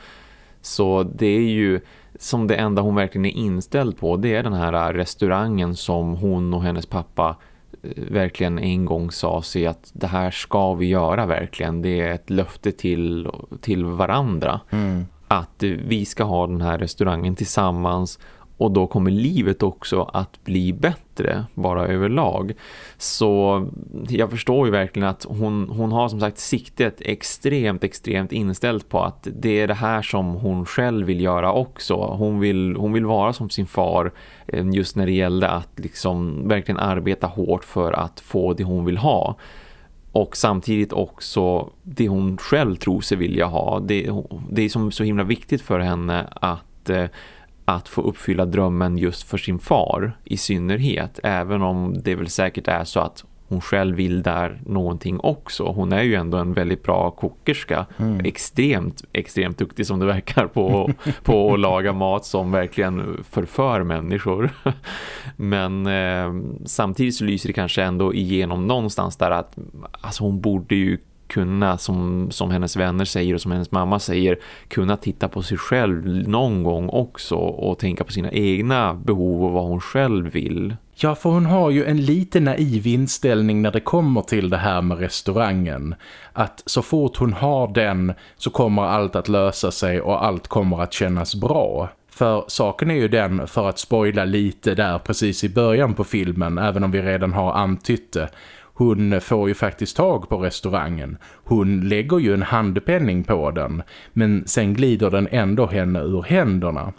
Så det är ju som det enda hon verkligen är inställd på det är den här restaurangen som hon och hennes pappa eh, verkligen en gång sa sig att det här ska vi göra verkligen. Det är ett löfte till, till varandra. Mm. Att vi ska ha den här restaurangen tillsammans och då kommer livet också att bli bättre bara överlag. Så jag förstår ju verkligen att hon, hon har som sagt siktet extremt, extremt inställt på att det är det här som hon själv vill göra också. Hon vill, hon vill vara som sin far eh, just när det gällde att liksom verkligen arbeta hårt för att få det hon vill ha och samtidigt också det hon själv tror sig vilja ha. Det, det är som så himla viktigt för henne att eh, att få uppfylla drömmen just för sin far i synnerhet. Även om det väl säkert är så att hon själv vill där någonting också. Hon är ju ändå en väldigt bra kokerska. Mm. Extremt, extremt duktig som det verkar på, på att laga mat som verkligen förför människor. Men eh, samtidigt så lyser det kanske ändå igenom någonstans där att alltså hon borde ju kunna, som, som hennes vänner säger och som hennes mamma säger, kunna titta på sig själv någon gång också och tänka på sina egna behov och vad hon själv vill. Ja, för hon har ju en lite naiv inställning när det kommer till det här med restaurangen. Att så fort hon har den så kommer allt att lösa sig och allt kommer att kännas bra. För saken är ju den, för att spoila lite där precis i början på filmen, även om vi redan har antytt det, hon får ju faktiskt tag på restaurangen. Hon lägger ju en handpenning på den. Men sen glider den ändå henne ur händerna.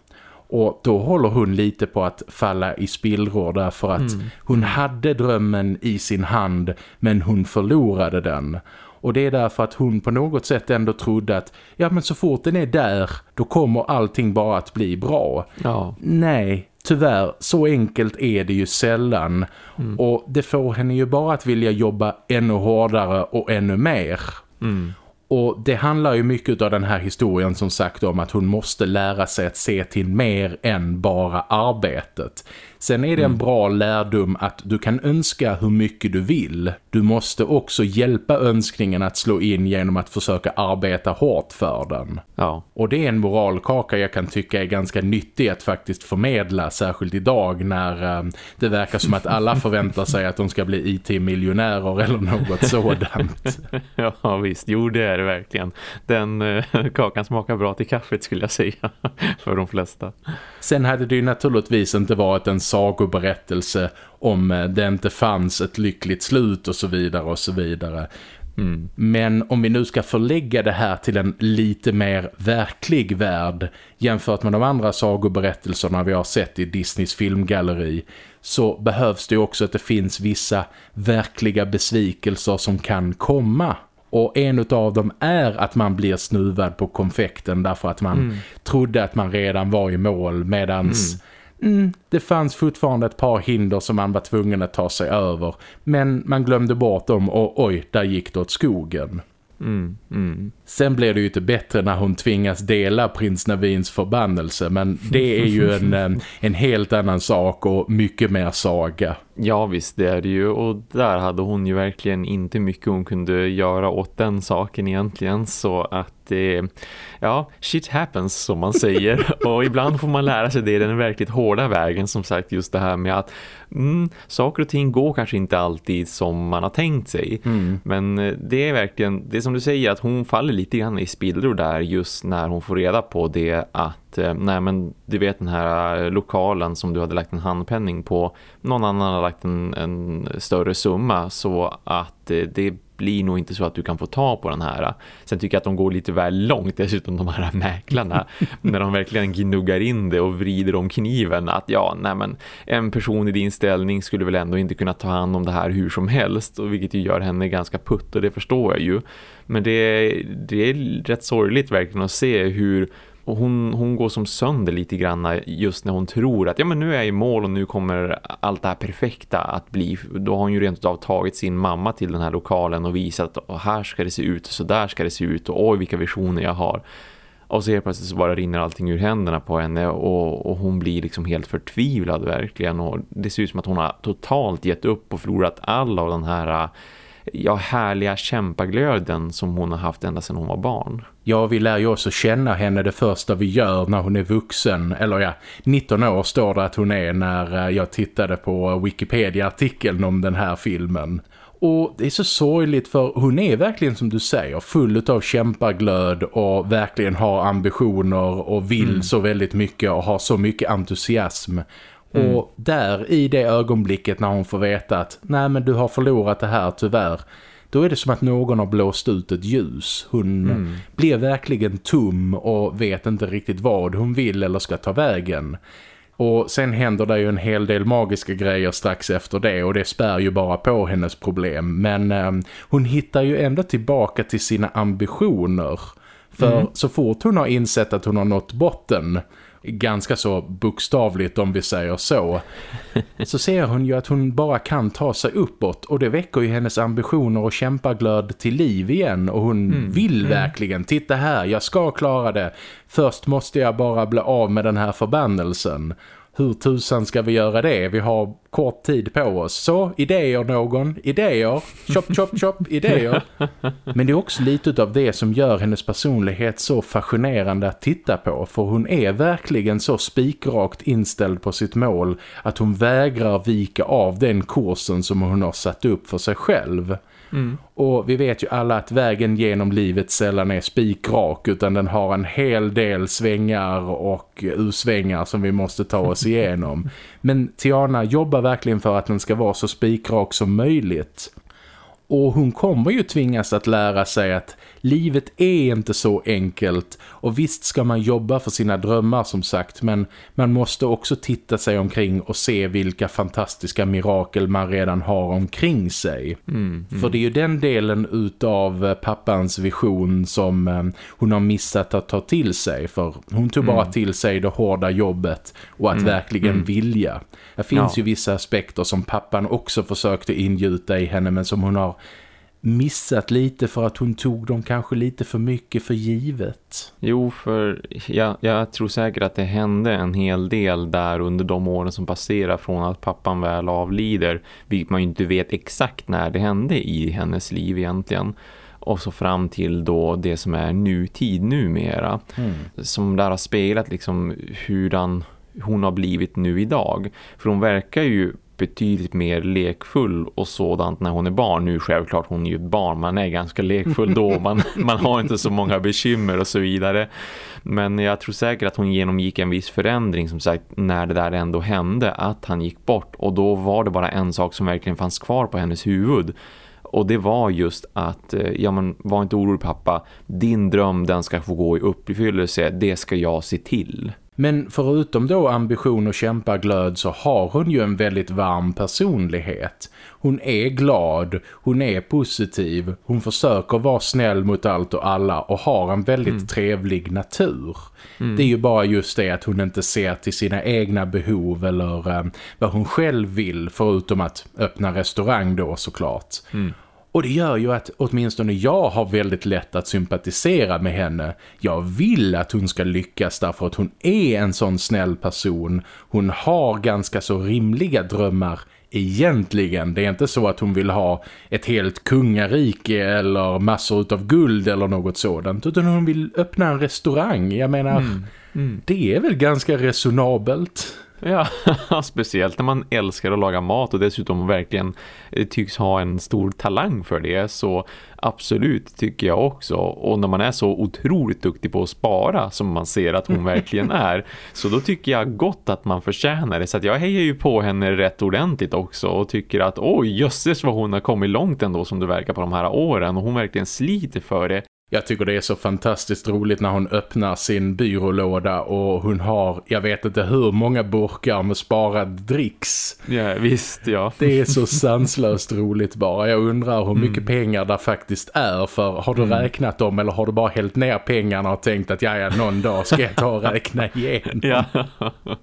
Och då håller hon lite på att falla i spillror därför att mm. hon hade drömmen i sin hand men hon förlorade den. Och det är därför att hon på något sätt ändå trodde att ja men så fort den är där då kommer allting bara att bli bra. Ja. Nej, tyvärr, så enkelt är det ju sällan. Mm. Och det får henne ju bara att vilja jobba ännu hårdare och ännu mer. Mm. Och det handlar ju mycket av den här historien som sagt om att hon måste lära sig att se till mer än bara arbetet. Sen är det en mm. bra lärdom att du kan önska hur mycket du vill. Du måste också hjälpa önskningen att slå in genom att försöka arbeta hårt för den. Ja. Och det är en moralkaka jag kan tycka är ganska nyttig att faktiskt förmedla, särskilt idag när um, det verkar som att alla förväntar sig att de ska bli IT-miljonärer eller något sådant. ja visst, jo det är det verkligen. Den uh, kakan smakar bra till kaffet skulle jag säga för de flesta. Sen hade det ju naturligtvis inte varit en sagoberättelse om eh, det inte fanns ett lyckligt slut och så vidare och så vidare. Mm. Men om vi nu ska förlägga det här till en lite mer verklig värld jämfört med de andra sagoberättelserna vi har sett i Disneys filmgalleri så behövs det också att det finns vissa verkliga besvikelser som kan komma. Och en av dem är att man blir snuvad på konfekten därför att man mm. trodde att man redan var i mål medans mm. Mm, det fanns fortfarande ett par hinder som man var tvungen att ta sig över. Men man glömde bort dem och oj, där gick det åt skogen. Mm, mm. Sen blir det ju inte bättre när hon tvingas dela prins Navins förbannelse men det är ju en, en helt annan sak och mycket mer saga. Ja visst det är det ju. Och där hade hon ju verkligen inte mycket hon kunde göra åt den saken egentligen. Så att det, ja, shit happens som man säger. Och ibland får man lära sig det. Den verkligt hårda vägen som sagt just det här med att mm, saker och ting går kanske inte alltid som man har tänkt sig. Mm. men eh, det är verkligen, det är som du säger att hon faller lite grann i spillror där just när hon får reda på det att eh, nej men du vet den här eh, lokalen som du hade lagt en handpenning på. Någon annan har lagt en, en större summa så att eh, det blir nog inte så att du kan få ta på den här. Sen tycker jag att de går lite väl långt dessutom de här mäklarna när de verkligen gnuggar in det och vrider om kniven att ja, nej men en person i din ställning skulle väl ändå inte kunna ta hand om det här hur som helst och vilket ju gör henne ganska putt och det förstår jag ju. Men det, det är rätt sorgligt verkligen att se hur och hon, hon går som sönder lite grann just när hon tror att ja men nu är jag i mål och nu kommer allt det här perfekta att bli. Då har hon ju rent av tagit sin mamma till den här lokalen och visat att här ska det se ut och så där ska det se ut och oj vilka visioner jag har. Och så helt plötsligt så bara rinner allting ur händerna på henne och, och, hon blir liksom helt förtvivlad verkligen. Och det ser ut som att hon har totalt gett upp och förlorat all av den här ja, härliga kämpaglöden som hon har haft ända sedan hon var barn. Ja, vi lär ju också känna henne det första vi gör när hon är vuxen. Eller ja, 19 år står det att hon är när eh, jag tittade på Wikipedia-artikeln om den här filmen. Och det är så sorgligt för hon är verkligen som du säger full av kämpaglöd och verkligen har ambitioner och vill mm. så väldigt mycket och har så mycket entusiasm. Mm. Och där i det ögonblicket när hon får veta att nej men du har förlorat det här tyvärr. Då är det som att någon har blåst ut ett ljus. Hon mm. blir verkligen tum och vet inte riktigt vad hon vill eller ska ta vägen. Och sen händer det ju en hel del magiska grejer strax efter det och det spär ju bara på hennes problem. Men eh, hon hittar ju ändå tillbaka till sina ambitioner. För mm. så fort hon har insett att hon har nått botten ganska så bokstavligt om vi säger så så ser hon ju att hon bara kan ta sig uppåt och det väcker ju hennes ambitioner och kämpaglöd till liv igen och hon mm. vill mm. verkligen titta här, jag ska klara det först måste jag bara bli av med den här förbannelsen hur tusan ska vi göra det? Vi har kort tid på oss. Så, idéer någon, idéer, chop chop chop, idéer. Men det är också lite av det som gör hennes personlighet så fascinerande att titta på. För hon är verkligen så spikrakt inställd på sitt mål att hon vägrar vika av den kursen som hon har satt upp för sig själv. Mm. Och vi vet ju alla att vägen genom livet sällan är spikrak utan den har en hel del svängar och usvängar som vi måste ta oss igenom. Men Tiana jobbar verkligen för att den ska vara så spikrak som möjligt. Och hon kommer ju tvingas att lära sig att livet är inte så enkelt och visst ska man jobba för sina drömmar som sagt men man måste också titta sig omkring och se vilka fantastiska mirakel man redan har omkring sig. Mm, mm. För det är ju den delen utav pappans vision som eh, hon har missat att ta till sig för hon tog mm. bara till sig det hårda jobbet och att mm, verkligen mm. vilja. Det finns ja. ju vissa aspekter som pappan också försökte ingjuta i henne men som hon har missat lite för att hon tog dem kanske lite för mycket för givet. Jo, för jag, jag tror säkert att det hände en hel del där under de åren som passerar från att pappan väl avlider. Vilket man ju inte vet exakt när det hände i hennes liv egentligen. Och så fram till då det som är nutid numera. Mm. Som där har spelat liksom hurdan hon har blivit nu idag. För hon verkar ju betydligt mer lekfull och sådant när hon är barn. Nu självklart, hon är ju ett barn, man är ganska lekfull då. Man, man har inte så många bekymmer och så vidare. Men jag tror säkert att hon genomgick en viss förändring som sagt när det där ändå hände att han gick bort. Och då var det bara en sak som verkligen fanns kvar på hennes huvud. Och det var just att, eh, ja men var inte orolig pappa, din dröm den ska få gå i uppfyllelse, det ska jag se till. Men förutom då ambition och kämpaglöd så har hon ju en väldigt varm personlighet. Hon är glad, hon är positiv, hon försöker vara snäll mot allt och alla och har en väldigt mm. trevlig natur. Mm. Det är ju bara just det att hon inte ser till sina egna behov eller eh, vad hon själv vill förutom att öppna restaurang då såklart. Mm. Och det gör ju att åtminstone jag har väldigt lätt att sympatisera med henne. Jag vill att hon ska lyckas därför att hon är en sån snäll person. Hon har ganska så rimliga drömmar egentligen. Det är inte så att hon vill ha ett helt kungarike eller massor av guld eller något sådant. Utan hon vill öppna en restaurang. Jag menar, mm. Mm. det är väl ganska resonabelt. Ja, speciellt när man älskar att laga mat och dessutom verkligen eh, tycks ha en stor talang för det så absolut tycker jag också. Och när man är så otroligt duktig på att spara som man ser att hon verkligen är så då tycker jag gott att man förtjänar det. Så jag hejar ju på henne rätt ordentligt också och tycker att oj jösses vad hon har kommit långt ändå som det verkar på de här åren och hon verkligen sliter för det. Jag tycker det är så fantastiskt roligt när hon öppnar sin byrålåda och hon har, jag vet inte hur många burkar med sparad dricks. Ja, visst, ja. Det är så sanslöst roligt bara. Jag undrar hur mycket mm. pengar det faktiskt är för har du mm. räknat dem eller har du bara hällt ner pengarna och tänkt att ja, ja någon dag ska jag ta och räkna igen. ja.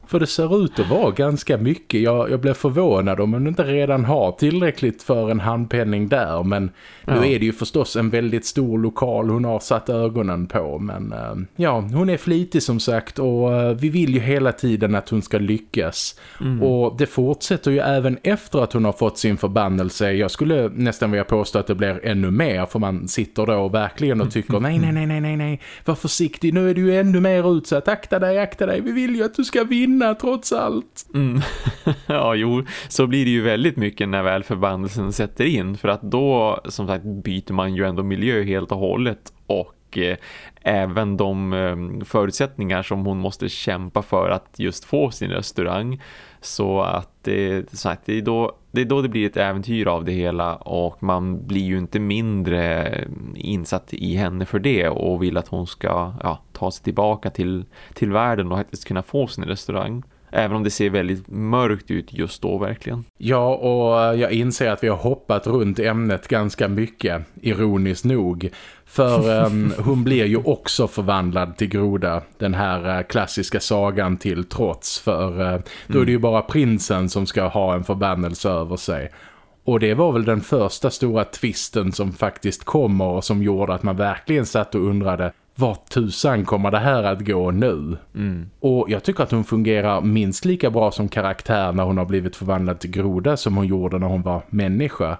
För det ser ut att vara ganska mycket. Jag, jag blev förvånad om hon inte redan har tillräckligt för en handpenning där men ja. nu är det ju förstås en väldigt stor lokal hon har satt ögonen på. Men eh, ja, hon är flitig som sagt och eh, vi vill ju hela tiden att hon ska lyckas. Mm. Och det fortsätter ju även efter att hon har fått sin förbannelse. Jag skulle nästan vilja påstå att det blir ännu mer för man sitter då verkligen och tycker nej, nej, nej, nej, nej, nej, var försiktig, nu är du ju ännu mer utsatt. Akta dig, akta dig, vi vill ju att du ska vinna trots allt. Mm. ja, jo, så blir det ju väldigt mycket när väl förbannelsen sätter in. För att då, som sagt, byter man ju ändå miljö helt och hållet och eh, även de eh, förutsättningar som hon måste kämpa för att just få sin restaurang. Så att eh, det, sagt, det, är då, det är då det blir ett äventyr av det hela. Och man blir ju inte mindre insatt i henne för det. Och vill att hon ska ja, ta sig tillbaka till, till världen och faktiskt kunna få sin restaurang. Även om det ser väldigt mörkt ut just då verkligen. Ja, och jag inser att vi har hoppat runt ämnet ganska mycket, ironiskt nog. För um, hon blir ju också förvandlad till groda, den här uh, klassiska sagan till trots. För uh, då är det ju bara prinsen som ska ha en förbannelse över sig. Och det var väl den första stora twisten som faktiskt kommer och som gjorde att man verkligen satt och undrade vad tusan kommer det här att gå nu? Mm. Och jag tycker att hon fungerar minst lika bra som karaktär när hon har blivit förvandlad till groda som hon gjorde när hon var människa.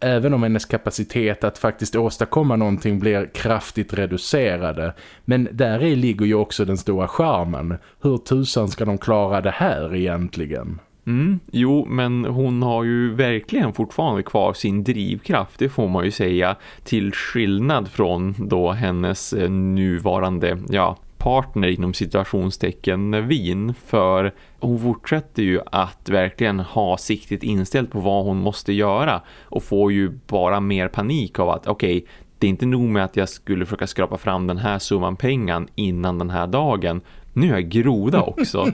Även om hennes kapacitet att faktiskt åstadkomma någonting blir kraftigt reducerade. Men där ligger ju också den stora charmen. Hur tusan ska de klara det här egentligen? Mm, jo, men hon har ju verkligen fortfarande kvar sin drivkraft, det får man ju säga, till skillnad från då hennes eh, nuvarande ja, partner inom situationstecken Vin för hon fortsätter ju att verkligen ha siktet inställt på vad hon måste göra och får ju bara mer panik av att okej, okay, det är inte nog med att jag skulle försöka skrapa fram den här summan pengar innan den här dagen nu är jag groda också.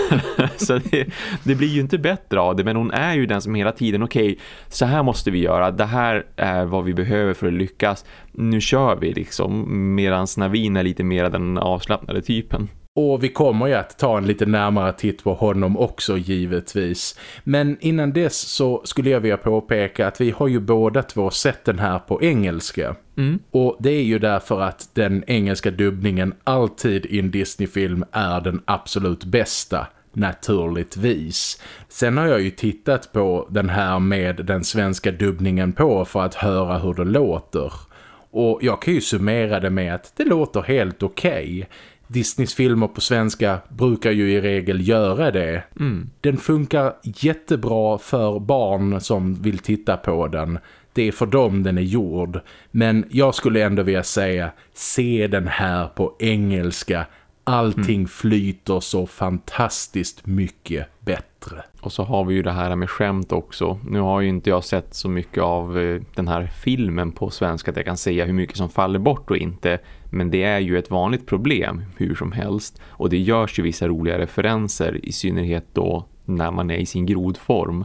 så det, det, blir ju inte bättre av det men hon är ju den som hela tiden okej, okay, så här måste vi göra. Det här är vad vi behöver för att lyckas. Nu kör vi liksom medan Navin är lite mer den avslappnade typen. Och vi kommer ju att ta en lite närmare titt på honom också givetvis. Men innan dess så skulle jag vilja påpeka att vi har ju båda två sett den här på engelska. Mm. Och det är ju därför att den engelska dubbningen alltid i en Disney-film är den absolut bästa naturligtvis. Sen har jag ju tittat på den här med den svenska dubbningen på för att höra hur det låter. Och jag kan ju summera det med att det låter helt okej. Okay. Disneys filmer på svenska brukar ju i regel göra det. Mm. Den funkar jättebra för barn som vill titta på den. Det är för dem den är gjord. Men jag skulle ändå vilja säga, se den här på engelska Allting mm. flyter så fantastiskt mycket bättre. Och så har vi ju det här med skämt också. Nu har ju inte jag sett så mycket av eh, den här filmen på svenska att jag kan säga hur mycket som faller bort och inte. Men det är ju ett vanligt problem hur som helst. Och det görs ju vissa roliga referenser i synnerhet då när man är i sin grodform.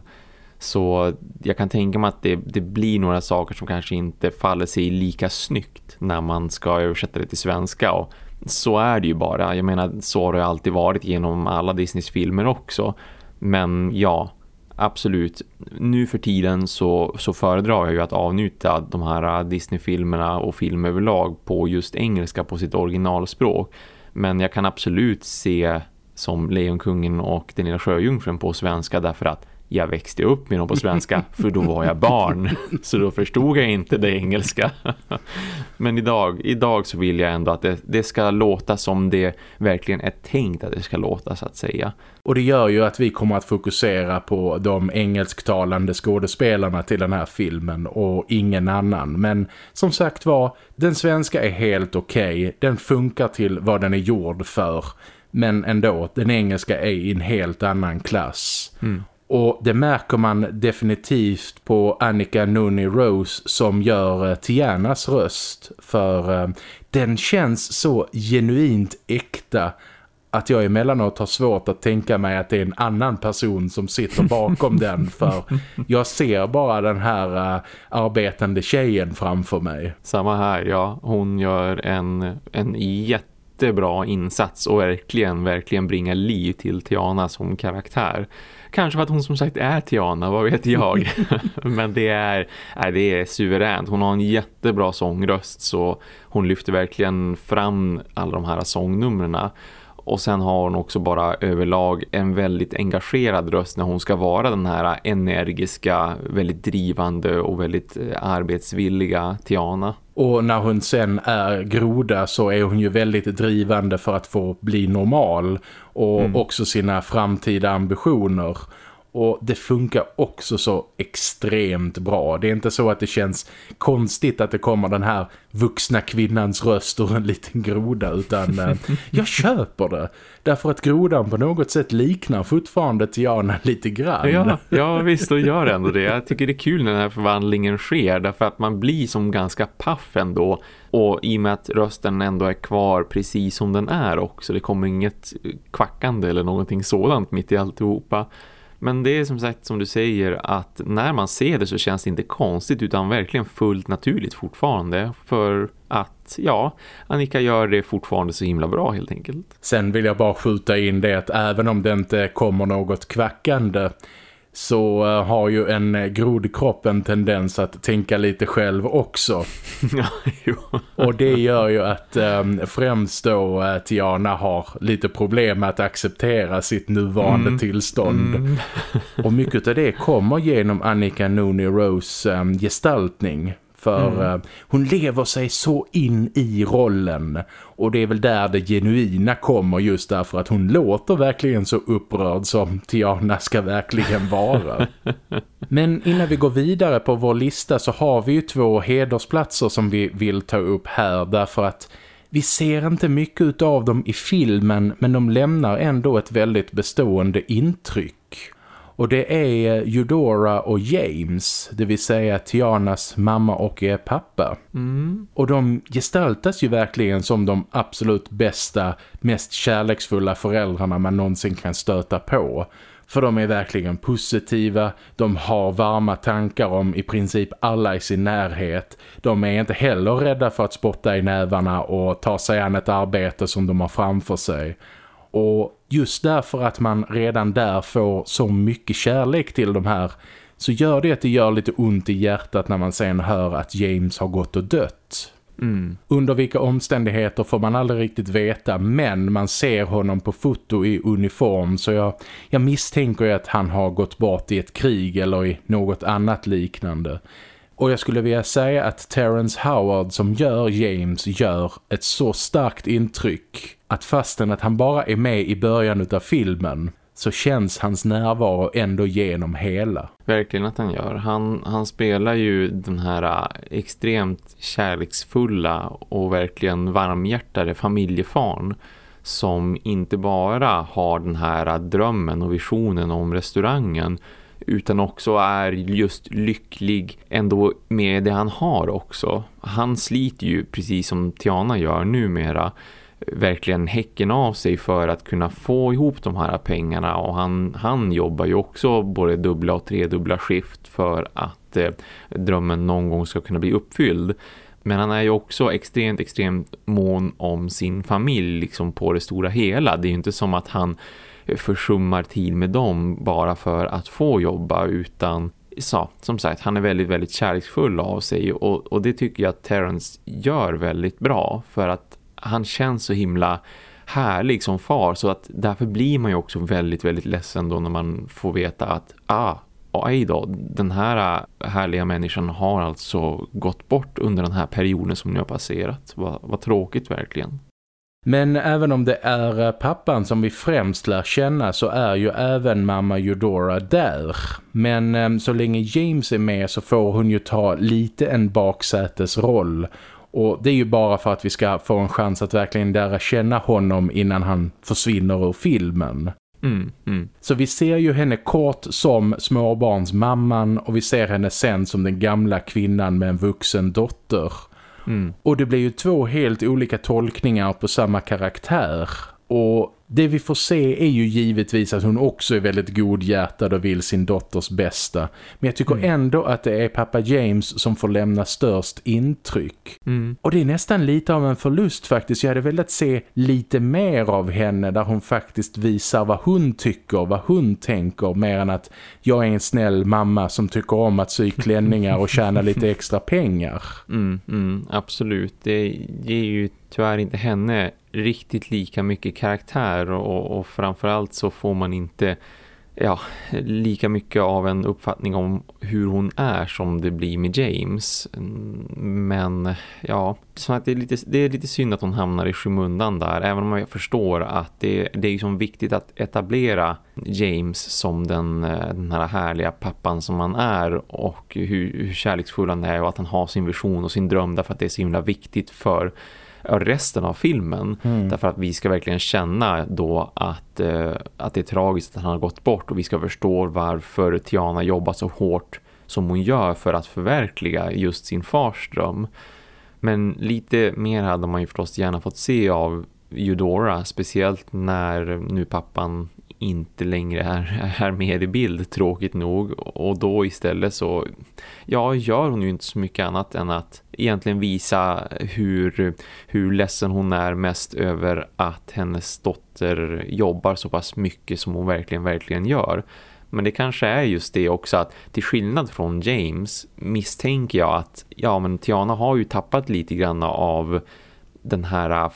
Så jag kan tänka mig att det, det, blir några saker som kanske inte faller sig lika snyggt när man ska översätta det till svenska. Och så är det ju bara. Jag menar, så har det alltid varit genom alla Disneys filmer också. Men ja, absolut. Nu för tiden så, så föredrar jag ju att avnjuta de här Disney-filmerna och film överlag på just engelska på sitt originalspråk. Men jag kan absolut se som Lejonkungen och den lilla sjöjungfrun på svenska därför att jag växte upp med dem på svenska för då var jag barn. Så då förstod jag inte det engelska. Men idag, idag så vill jag ändå att det, det ska låta som det verkligen är tänkt att det ska låta så att säga. Och det gör ju att vi kommer att fokusera på de engelsktalande skådespelarna till den här filmen och ingen annan. Men som sagt var, den svenska är helt okej. Okay. Den funkar till vad den är gjord för. Men ändå, den engelska är i en helt annan klass. Mm. Och det märker man definitivt på Annika Nuni Rose som gör uh, Tianas röst. För uh, den känns så genuint äkta att jag emellanåt har svårt att tänka mig att det är en annan person som sitter bakom den. För jag ser bara den här uh, arbetande tjejen framför mig. Samma här, ja. Hon gör en, en jättebra insats och verkligen, verkligen bringar liv till Tiana som karaktär. Kanske för att hon som sagt är Tiana, vad vet jag. Men det är, är, det är suveränt. Hon har en jättebra sångröst så hon lyfter verkligen fram alla de här sångnumren. Och sen har hon också bara överlag en väldigt engagerad röst när hon ska vara den här energiska, väldigt drivande och väldigt eh, arbetsvilliga Tiana. Och när hon sen är groda så är hon ju väldigt drivande för att få bli normal och mm. också sina framtida ambitioner. Och det funkar också så extremt bra. Det är inte så att det känns konstigt att det kommer den här vuxna kvinnans röst ur en liten groda utan eh, jag köper det. Därför att grodan på något sätt liknar fortfarande Tiana lite grann. Ja, ja visst och gör ändå det. Jag tycker det är kul när den här förvandlingen sker därför att man blir som ganska paff ändå. Och i och med att rösten ändå är kvar precis som den är också. Det kommer inget kvackande eller någonting sådant mitt i alltihopa. Men det är som sagt som du säger att när man ser det så känns det inte konstigt utan verkligen fullt naturligt fortfarande. För att, ja, Annika gör det fortfarande så himla bra helt enkelt. Sen vill jag bara skjuta in det att även om det inte kommer något kvackande så uh, har ju en uh, grodkropp en tendens att tänka lite själv också. och det gör ju att um, främst då uh, Tiana har lite problem med att acceptera sitt nuvarande mm. tillstånd. Mm. och mycket av det kommer genom Annika Nooney Rose um, gestaltning. För mm. Eh, hon lever sig så in i rollen. Och det är väl där det genuina kommer just därför att hon låter verkligen så upprörd som Tiana ska verkligen vara. Men innan vi går vidare på vår lista så har vi ju två hedersplatser som vi vill ta upp här. Därför att vi ser inte mycket av dem i filmen men de lämnar ändå ett väldigt bestående intryck. Och det är Eudora och James, det vill säga Tianas mamma och pappa. Mm. Och de gestaltas ju verkligen som de absolut bästa, mest kärleksfulla föräldrarna man någonsin kan stöta på. För de är verkligen positiva, de har varma tankar om i princip alla i sin närhet. De är inte heller rädda för att spotta i nävarna och ta sig an ett arbete som de har framför sig. Och just därför att man redan där får så mycket kärlek till de här så gör det att det gör lite ont i hjärtat när man sen hör att James har gått och dött. Mm. Under vilka omständigheter får man aldrig riktigt veta men man ser honom på foto i uniform så jag, jag misstänker att han har gått bort i ett krig eller i något annat liknande. Och jag skulle vilja säga att Terrence Howard som gör James gör ett så starkt intryck att fastän att han bara är med i början av filmen så känns hans närvaro ändå genom hela. Verkligen att han gör. Han, han spelar ju den här äh, extremt kärleksfulla och verkligen varmhjärtade familjefan som inte bara har den här äh, drömmen och visionen om restaurangen utan också är just lycklig ändå med det han har också. Han sliter ju precis som Tiana gör numera verkligen häcken av sig för att kunna få ihop de här pengarna och han, han jobbar ju också både dubbla och tredubbla skift för att eh, drömmen någon gång ska kunna bli uppfylld. Men han är ju också extremt, extremt mån om sin familj liksom på det stora hela. Det är ju inte som att han försummar tid med dem bara för att få jobba utan så, som sagt, han är väldigt, väldigt kärleksfull av sig och, och det tycker jag att Terrence gör väldigt bra för att han känns så himla härlig som far så att därför blir man ju också väldigt, väldigt ledsen då när man får veta att ah, aj då, den här härliga människan har alltså gått bort under den här perioden som nu har passerat. Vad, vad tråkigt verkligen. Men även om det är eh, pappan som vi främst lär känna så är ju även mamma Eudora där. Men eh, så länge James är med så får hon ju ta lite en baksätesroll. Och det är ju bara för att vi ska få en chans att verkligen lära känna honom innan han försvinner ur filmen. Mm, mm. Så vi ser ju henne kort som småbarnsmamman och vi ser henne sen som den gamla kvinnan med en vuxen dotter. Mm. Och det blir ju två helt olika tolkningar på samma karaktär. Och det vi får se är ju givetvis att hon också är väldigt godhjärtad och vill sin dotters bästa. Men jag tycker mm. ändå att det är pappa James som får lämna störst intryck. Mm. Och det är nästan lite av en förlust faktiskt. Jag hade velat se lite mer av henne där hon faktiskt visar vad hon tycker, vad hon tänker. Mer än att jag är en snäll mamma som tycker om att sy klänningar och tjäna lite extra pengar. Mm, mm, absolut. Det ger ju tyvärr inte henne riktigt lika mycket karaktär och, och framförallt så får man inte ja, lika mycket av en uppfattning om hur hon är som det blir med James. Mm, men ja, så att det, är lite, det är lite synd att hon hamnar i skymundan där. Även om jag förstår att det, det är liksom viktigt att etablera James som den, eh, den här härliga pappan som han är. Och hur, hur kärleksfull han är och att han har sin vision och sin dröm därför att det är så himla viktigt för resten av filmen. Mm. Därför att vi ska verkligen känna då att, eh, att det är tragiskt att han har gått bort och vi ska förstå varför Tiana jobbar så hårt som hon gör för att förverkliga just sin fars dröm. Men lite mer hade man ju förstås gärna fått se av Eudora, speciellt när nu pappan inte längre är, är med i bild, tråkigt nog. Och då istället så ja, gör hon ju inte så mycket annat än att egentligen visa hur, hur ledsen hon är mest över att hennes dotter jobbar så pass mycket som hon verkligen, verkligen gör. Men det kanske är just det också att till skillnad från James misstänker jag att ja men Tiana har ju tappat lite grann av den här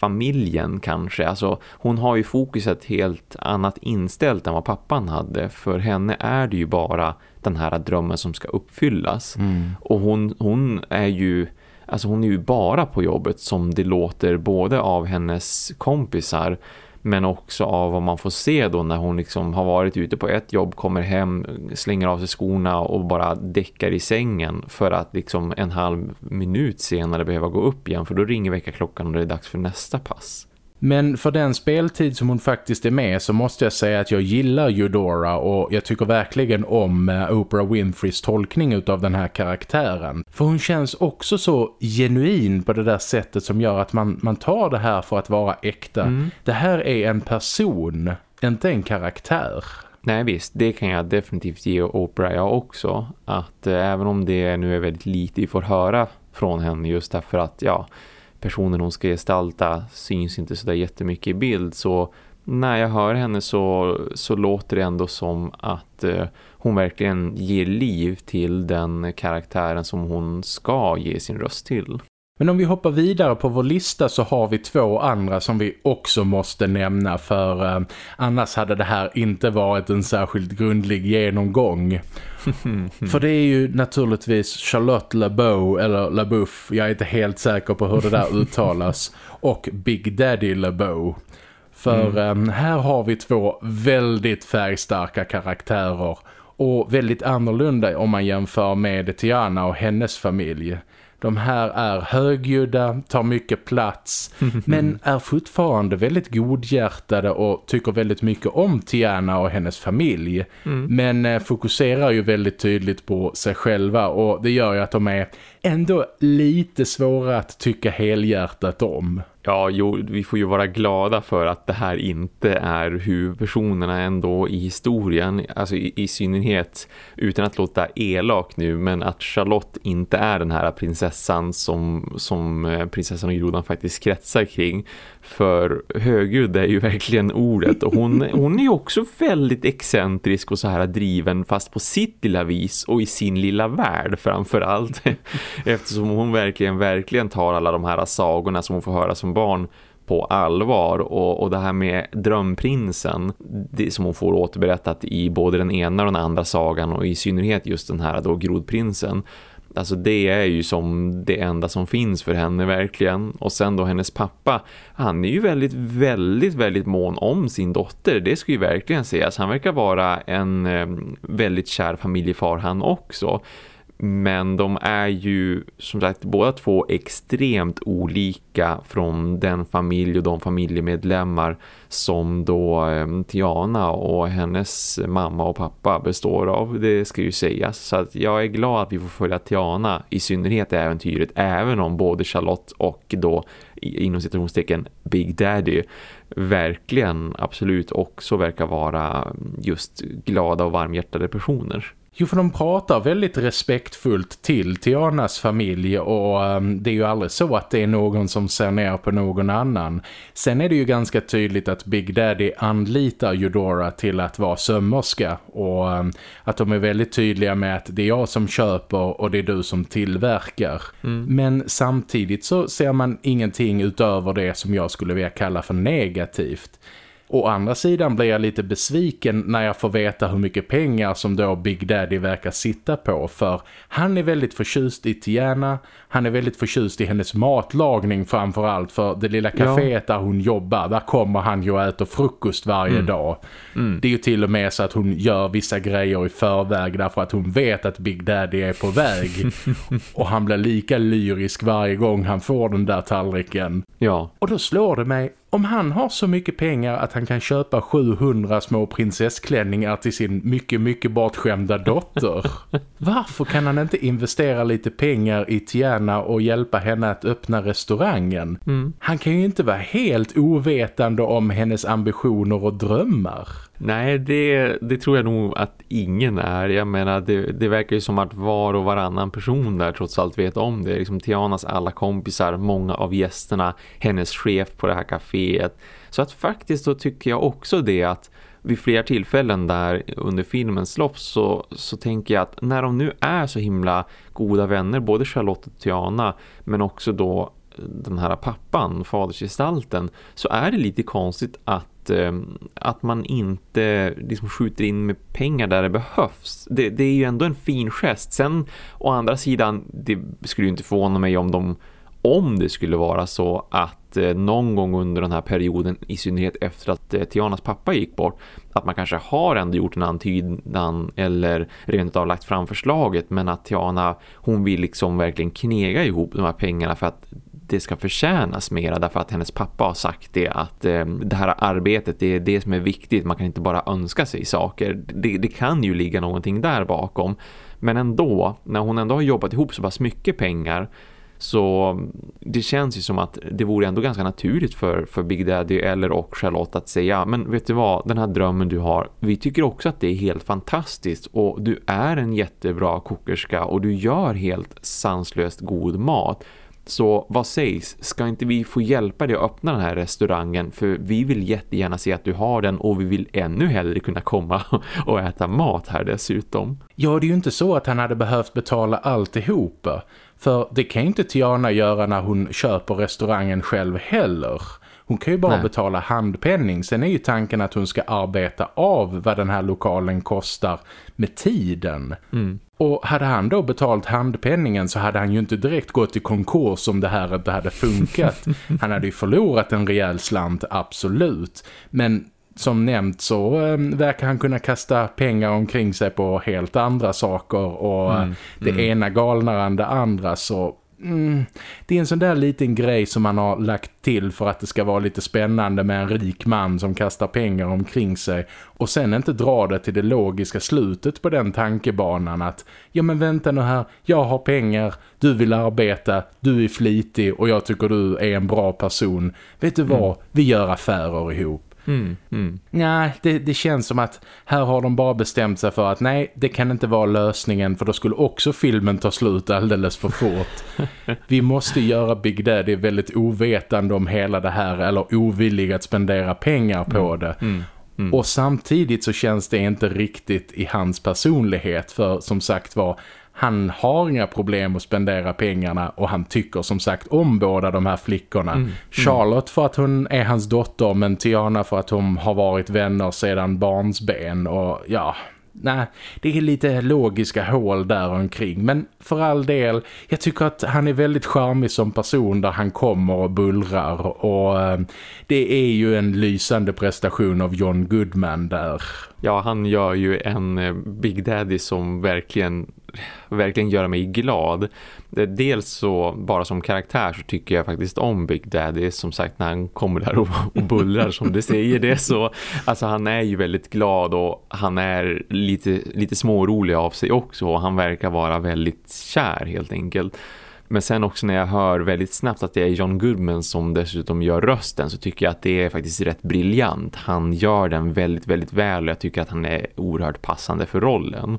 familjen kanske. Alltså hon har ju fokuset helt annat inställt än vad pappan hade. För henne är det ju bara den här drömmen som ska uppfyllas. Mm. Och hon, hon är ju alltså hon är ju bara på jobbet som det låter både av hennes kompisar men också av vad man får se då när hon liksom har varit ute på ett jobb, kommer hem, slänger av sig skorna och bara däckar i sängen för att liksom en halv minut senare behöva gå upp igen för då ringer väckarklockan och det är dags för nästa pass. Men för den speltid som hon faktiskt är med så måste jag säga att jag gillar Eudora och jag tycker verkligen om eh, Oprah Winfreys tolkning av den här karaktären. För hon känns också så genuin på det där sättet som gör att man, man tar det här för att vara äkta. Mm. Det här är en person, inte en karaktär. Nej visst, det kan jag definitivt ge Oprah jag också. Att eh, även om det nu är väldigt lite vi får höra från henne just därför att ja personen hon ska gestalta syns inte så där jättemycket i bild så när jag hör henne så, så låter det ändå som att eh, hon verkligen ger liv till den karaktären som hon ska ge sin röst till. Men om vi hoppar vidare på vår lista så har vi två andra som vi också måste nämna för eh, annars hade det här inte varit en särskilt grundlig genomgång. för det är ju naturligtvis Charlotte LaBeau eller LaBeouf, jag är inte helt säker på hur det där uttalas, och Big Daddy LaBeau. För mm. eh, här har vi två väldigt färgstarka karaktärer och väldigt annorlunda om man jämför med Tiana och hennes familj. De här är högljudda, tar mycket plats men är fortfarande väldigt godhjärtade och tycker väldigt mycket om Tiana och hennes familj. Mm. Men eh, fokuserar ju väldigt tydligt på sig själva och det gör ju att de är ändå lite svåra att tycka helhjärtat om. Ja, jo, vi får ju vara glada för att det här inte är huvudpersonerna ändå i historien, alltså i, i synnerhet utan att låta elak nu, men att Charlotte inte är den här prinsessan som, som eh, prinsessan och grodan faktiskt kretsar kring. För högljudd är ju verkligen ordet och hon, hon är ju också väldigt excentrisk och så här driven fast på sitt lilla vis och i sin lilla värld framförallt. Eftersom hon verkligen, verkligen tar alla de här sagorna som hon får höra som barn på allvar och, och det här med drömprinsen det som hon får återberättat i både den ena och den andra sagan och i synnerhet just den här då grodprinsen Alltså det är ju som det enda som finns för henne verkligen. Och sen då hennes pappa, han är ju väldigt, väldigt, väldigt mån om sin dotter. Det ska ju verkligen sägas. Han verkar vara en eh, väldigt kär familjefar han också. Men de är ju som sagt båda två extremt olika från den familj och de familjemedlemmar som då ehm, Tiana och hennes mamma och pappa består av, det ska ju sägas. Så att jag är glad att vi får följa Tiana i synnerhet i äventyret, även om både Charlotte och då inom citationstecken Big Daddy verkligen absolut också verkar vara mm, just glada och varmhjärtade personer. Jo, för de pratar väldigt respektfullt till Tianas familj och um, det är ju aldrig så att det är någon som ser ner på någon annan. Sen är det ju ganska tydligt att Big Daddy anlitar Eudora till att vara sömmerska och um, att de är väldigt tydliga med att det är jag som köper och det är du som tillverkar. Mm. Men samtidigt så ser man ingenting utöver det som jag skulle vilja kalla för negativt. Å andra sidan blir jag lite besviken när jag får veta hur mycket pengar som då Big Daddy verkar sitta på för han är väldigt förtjust i Tiana, han är väldigt förtjust i hennes matlagning framförallt för det lilla kaféet ja. där hon jobbar, där kommer han ju och äter frukost varje mm. dag. Mm. Det är ju till och med så att hon gör vissa grejer i förväg därför att hon vet att Big Daddy är på väg och han blir lika lyrisk varje gång han får den där tallriken. Ja. Och då slår det mig om han har så mycket pengar att han kan köpa 700 små prinsessklänningar till sin mycket, mycket bortskämda dotter. Varför kan han inte investera lite pengar i Tiana och hjälpa henne att öppna restaurangen? Mm. Han kan ju inte vara helt ovetande om hennes ambitioner och drömmar. Nej, det, det tror jag nog att ingen är. Jag menar, det, det verkar ju som att var och varannan person där trots allt vet om det. Liksom Tianas alla kompisar, många av gästerna, hennes chef på det här kaféet. Så att faktiskt så tycker jag också det att vid flera tillfällen där under filmens lopp så, så tänker jag att när de nu är så himla goda vänner, både Charlotte och Tiana men också då den här pappan, fadersgestalten, så är det lite konstigt att eh, att, man inte liksom skjuter in med pengar där det behövs. Det, det, är ju ändå en fin gest. Sen å andra sidan, det skulle ju inte förvåna mig om de om det skulle vara så att eh, någon gång under den här perioden i synnerhet efter att eh, Tianas pappa gick bort att man kanske har ändå gjort en antydan eller rent av lagt fram förslaget men att Tiana hon vill liksom verkligen knega ihop de här pengarna för att det ska förtjänas mera därför att hennes pappa har sagt det att eh, det här arbetet det är det som är viktigt, man kan inte bara önska sig saker. Det, det kan ju ligga någonting där bakom. Men ändå, när hon ändå har jobbat ihop så pass mycket pengar så mm, det känns ju som att det vore ändå ganska naturligt för, för Big Daddy eller och Charlotte att säga men vet du vad, den här drömmen du har, vi tycker också att det är helt fantastiskt och du är en jättebra kokerska och du gör helt sanslöst god mat. Så vad sägs? Ska inte vi få hjälpa dig att öppna den här restaurangen? För vi vill jättegärna se att du har den och vi vill ännu hellre kunna komma och äta mat här dessutom. Ja, det är ju inte så att han hade behövt betala alltihopa. För det kan inte Tiana göra när hon köper restaurangen själv heller. Hon kan ju bara Nej. betala handpenning. Sen är ju tanken att hon ska arbeta av vad den här lokalen kostar med tiden. Mm. Och hade han då betalt handpenningen så hade han ju inte direkt gått i konkurs om det här inte hade funkat. Han hade ju förlorat en rejäl slant, absolut. Men som nämnt så äh, verkar han kunna kasta pengar omkring sig på helt andra saker och mm, det mm. ena galnare än det andra så mm, det är en sån där liten grej som man har lagt till för att det ska vara lite spännande med en rik man som kastar pengar omkring sig och sen inte dra det till det logiska slutet på den tankebanan att ja men vänta nu här, jag har pengar, du vill arbeta, du är flitig och jag tycker du är en bra person. Vet du vad? Mm. Vi gör affärer ihop. Mm, mm. Nej, det, det, känns som att här har de bara bestämt sig för att nej, det kan inte vara lösningen för då skulle också filmen ta slut alldeles för fort. Vi måste göra Big Daddy väldigt ovetande om hela det här eller ovillig att spendera pengar på mm, det. Mm, mm. Och samtidigt så känns det inte riktigt i hans personlighet för som sagt var han har inga problem att spendera pengarna och han tycker som sagt om båda de här flickorna. Mm. Charlotte för att hon är hans dotter men Tiana för att hon har varit vänner sedan barnsben och ja, nej, det är lite logiska hål där omkring. Men för all del, jag tycker att han är väldigt charmig som person där han kommer och bullrar. Och eh, det är ju en lysande prestation av John Goodman där. Ja, han gör ju en eh, Big Daddy som verkligen verkligen göra mig glad. Eh, dels så, bara som karaktär så tycker jag faktiskt om Big Daddy. Som sagt, när han kommer där och, och bullrar som det säger det så. Alltså han är ju väldigt glad och han är lite, lite smårolig av sig också. Och han verkar vara väldigt kär helt enkelt. Men sen också när jag hör väldigt snabbt att det är John Goodman som dessutom gör rösten så tycker jag att det är faktiskt rätt briljant. Han gör den väldigt, väldigt väl och jag tycker att han är oerhört passande för rollen.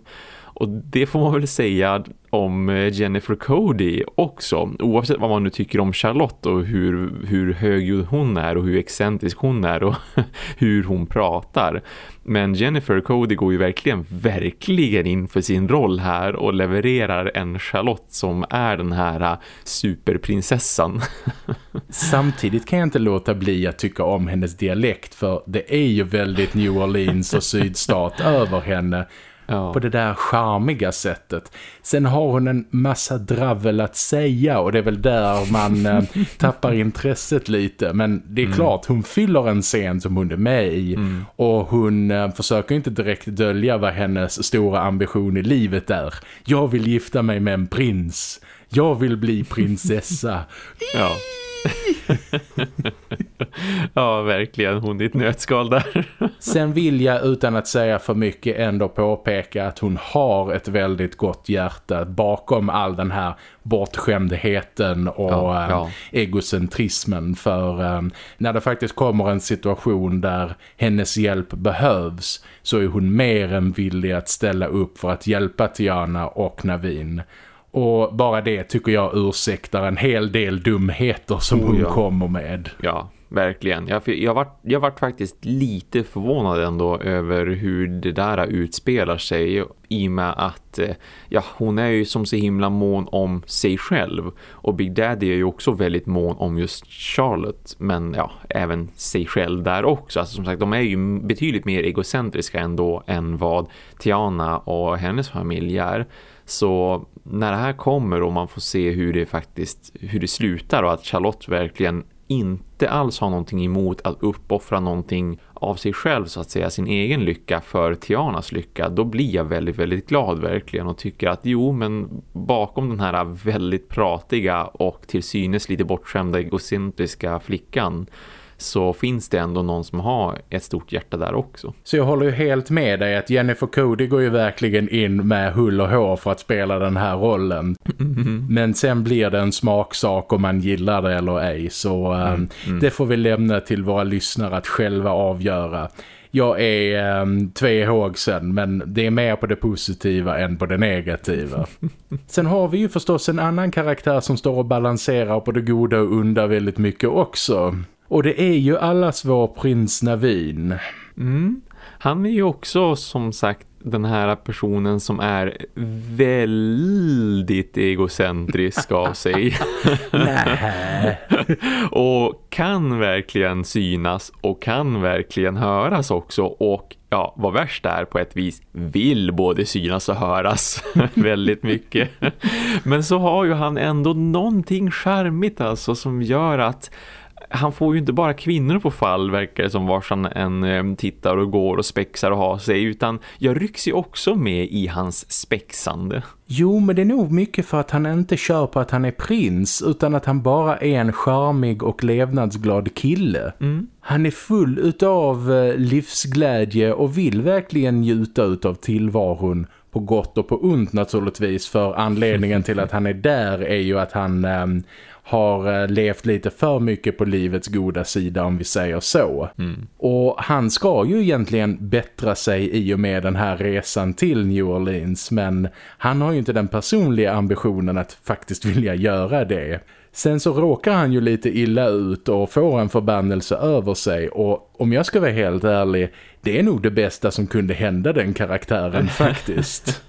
Och det får man väl säga om eh, Jennifer Cody också. Oavsett vad man nu tycker om Charlotte och hur, hur högljudd hon är och hur excentrisk hon är och hur hon pratar. Men Jennifer Cody går ju verkligen, verkligen in för sin roll här och levererar en Charlotte som är den här eh, superprinsessan. Samtidigt kan jag inte låta bli att tycka om hennes dialekt för det är ju väldigt New Orleans och sydstat över henne ja. på det där charmiga sättet. Sen har hon en massa dravel att säga och det är väl där man eh, tappar intresset lite. Men det är mm. klart, hon fyller en scen som hon är med i mm. och hon eh, försöker inte direkt dölja vad hennes stora ambition i livet är. Jag vill gifta mig med en prins. Jag vill bli prinsessa. ja. ja, verkligen. Hon är ett nötskal där. Sen vill jag utan att säga för mycket ändå påpeka att hon har ett väldigt gott hjärta bakom all den här bortskämdheten och ja, ja. Eh, egocentrismen. För um, när det faktiskt kommer en situation där hennes hjälp behövs så är hon mer än villig att ställa upp för att hjälpa Tiana och Navin. Och bara det tycker jag ursäktar en hel del dumheter som oh, hon ja. kommer med. Ja, verkligen. Jag, jag, var, jag var faktiskt lite förvånad ändå över hur det där utspelar sig i och med att eh, ja, hon är ju som så himla mån om sig själv och Big Daddy är ju också väldigt mån om just Charlotte men ja, även sig själv där också. Alltså som sagt, de är ju betydligt mer egocentriska ändå än vad Tiana och hennes familj är. Så när det här kommer och man får se hur det faktiskt hur det slutar och att Charlotte verkligen inte alls har någonting emot att uppoffra någonting av sig själv så att säga, sin egen lycka för Tianas lycka, då blir jag väldigt, väldigt glad verkligen och tycker att jo, men bakom den här väldigt pratiga och till synes lite bortskämda egocentriska flickan så finns det ändå någon som har ett stort hjärta där också. Så jag håller ju helt med dig att Jennifer Cody går ju verkligen in med hull och hår för att spela den här rollen. Mm. Men sen blir det en smaksak om man gillar det eller ej. Så mm. Um, mm. det får vi lämna till våra lyssnare att själva avgöra. Jag är um, tvehågsen men det är mer på det positiva än på det negativa. Sen har vi ju förstås en annan karaktär som står och balanserar på det goda och onda väldigt mycket också. Och det är ju allas vår prins Navin. Mm. Han är ju också som sagt den här personen som är väldigt egocentrisk av sig. och kan verkligen synas och kan verkligen höras också och ja, vad värst är på ett vis vill både synas och höras väldigt mycket. Men så har ju han ändå någonting charmigt alltså som gör att han får ju inte bara kvinnor på fall verkar det som vars han en eh, tittar och går och spexar och har sig utan jag rycks ju också med i hans spexande. Jo, men det är nog mycket för att han inte kör på att han är prins utan att han bara är en charmig och levnadsglad kille. Mm. Han är full utav eh, livsglädje och vill verkligen njuta utav tillvaron på gott och på ont naturligtvis för anledningen till att han är där är ju att han ähm, har eh, levt lite för mycket på livets goda sida om vi säger så. Mm. Och han ska ju egentligen bättra sig i och med den här resan till New Orleans men han har ju inte den personliga ambitionen att faktiskt vilja göra det. Sen så råkar han ju lite illa ut och får en förbannelse över sig och om jag ska vara helt ärlig, det är nog det bästa som kunde hända den karaktären faktiskt.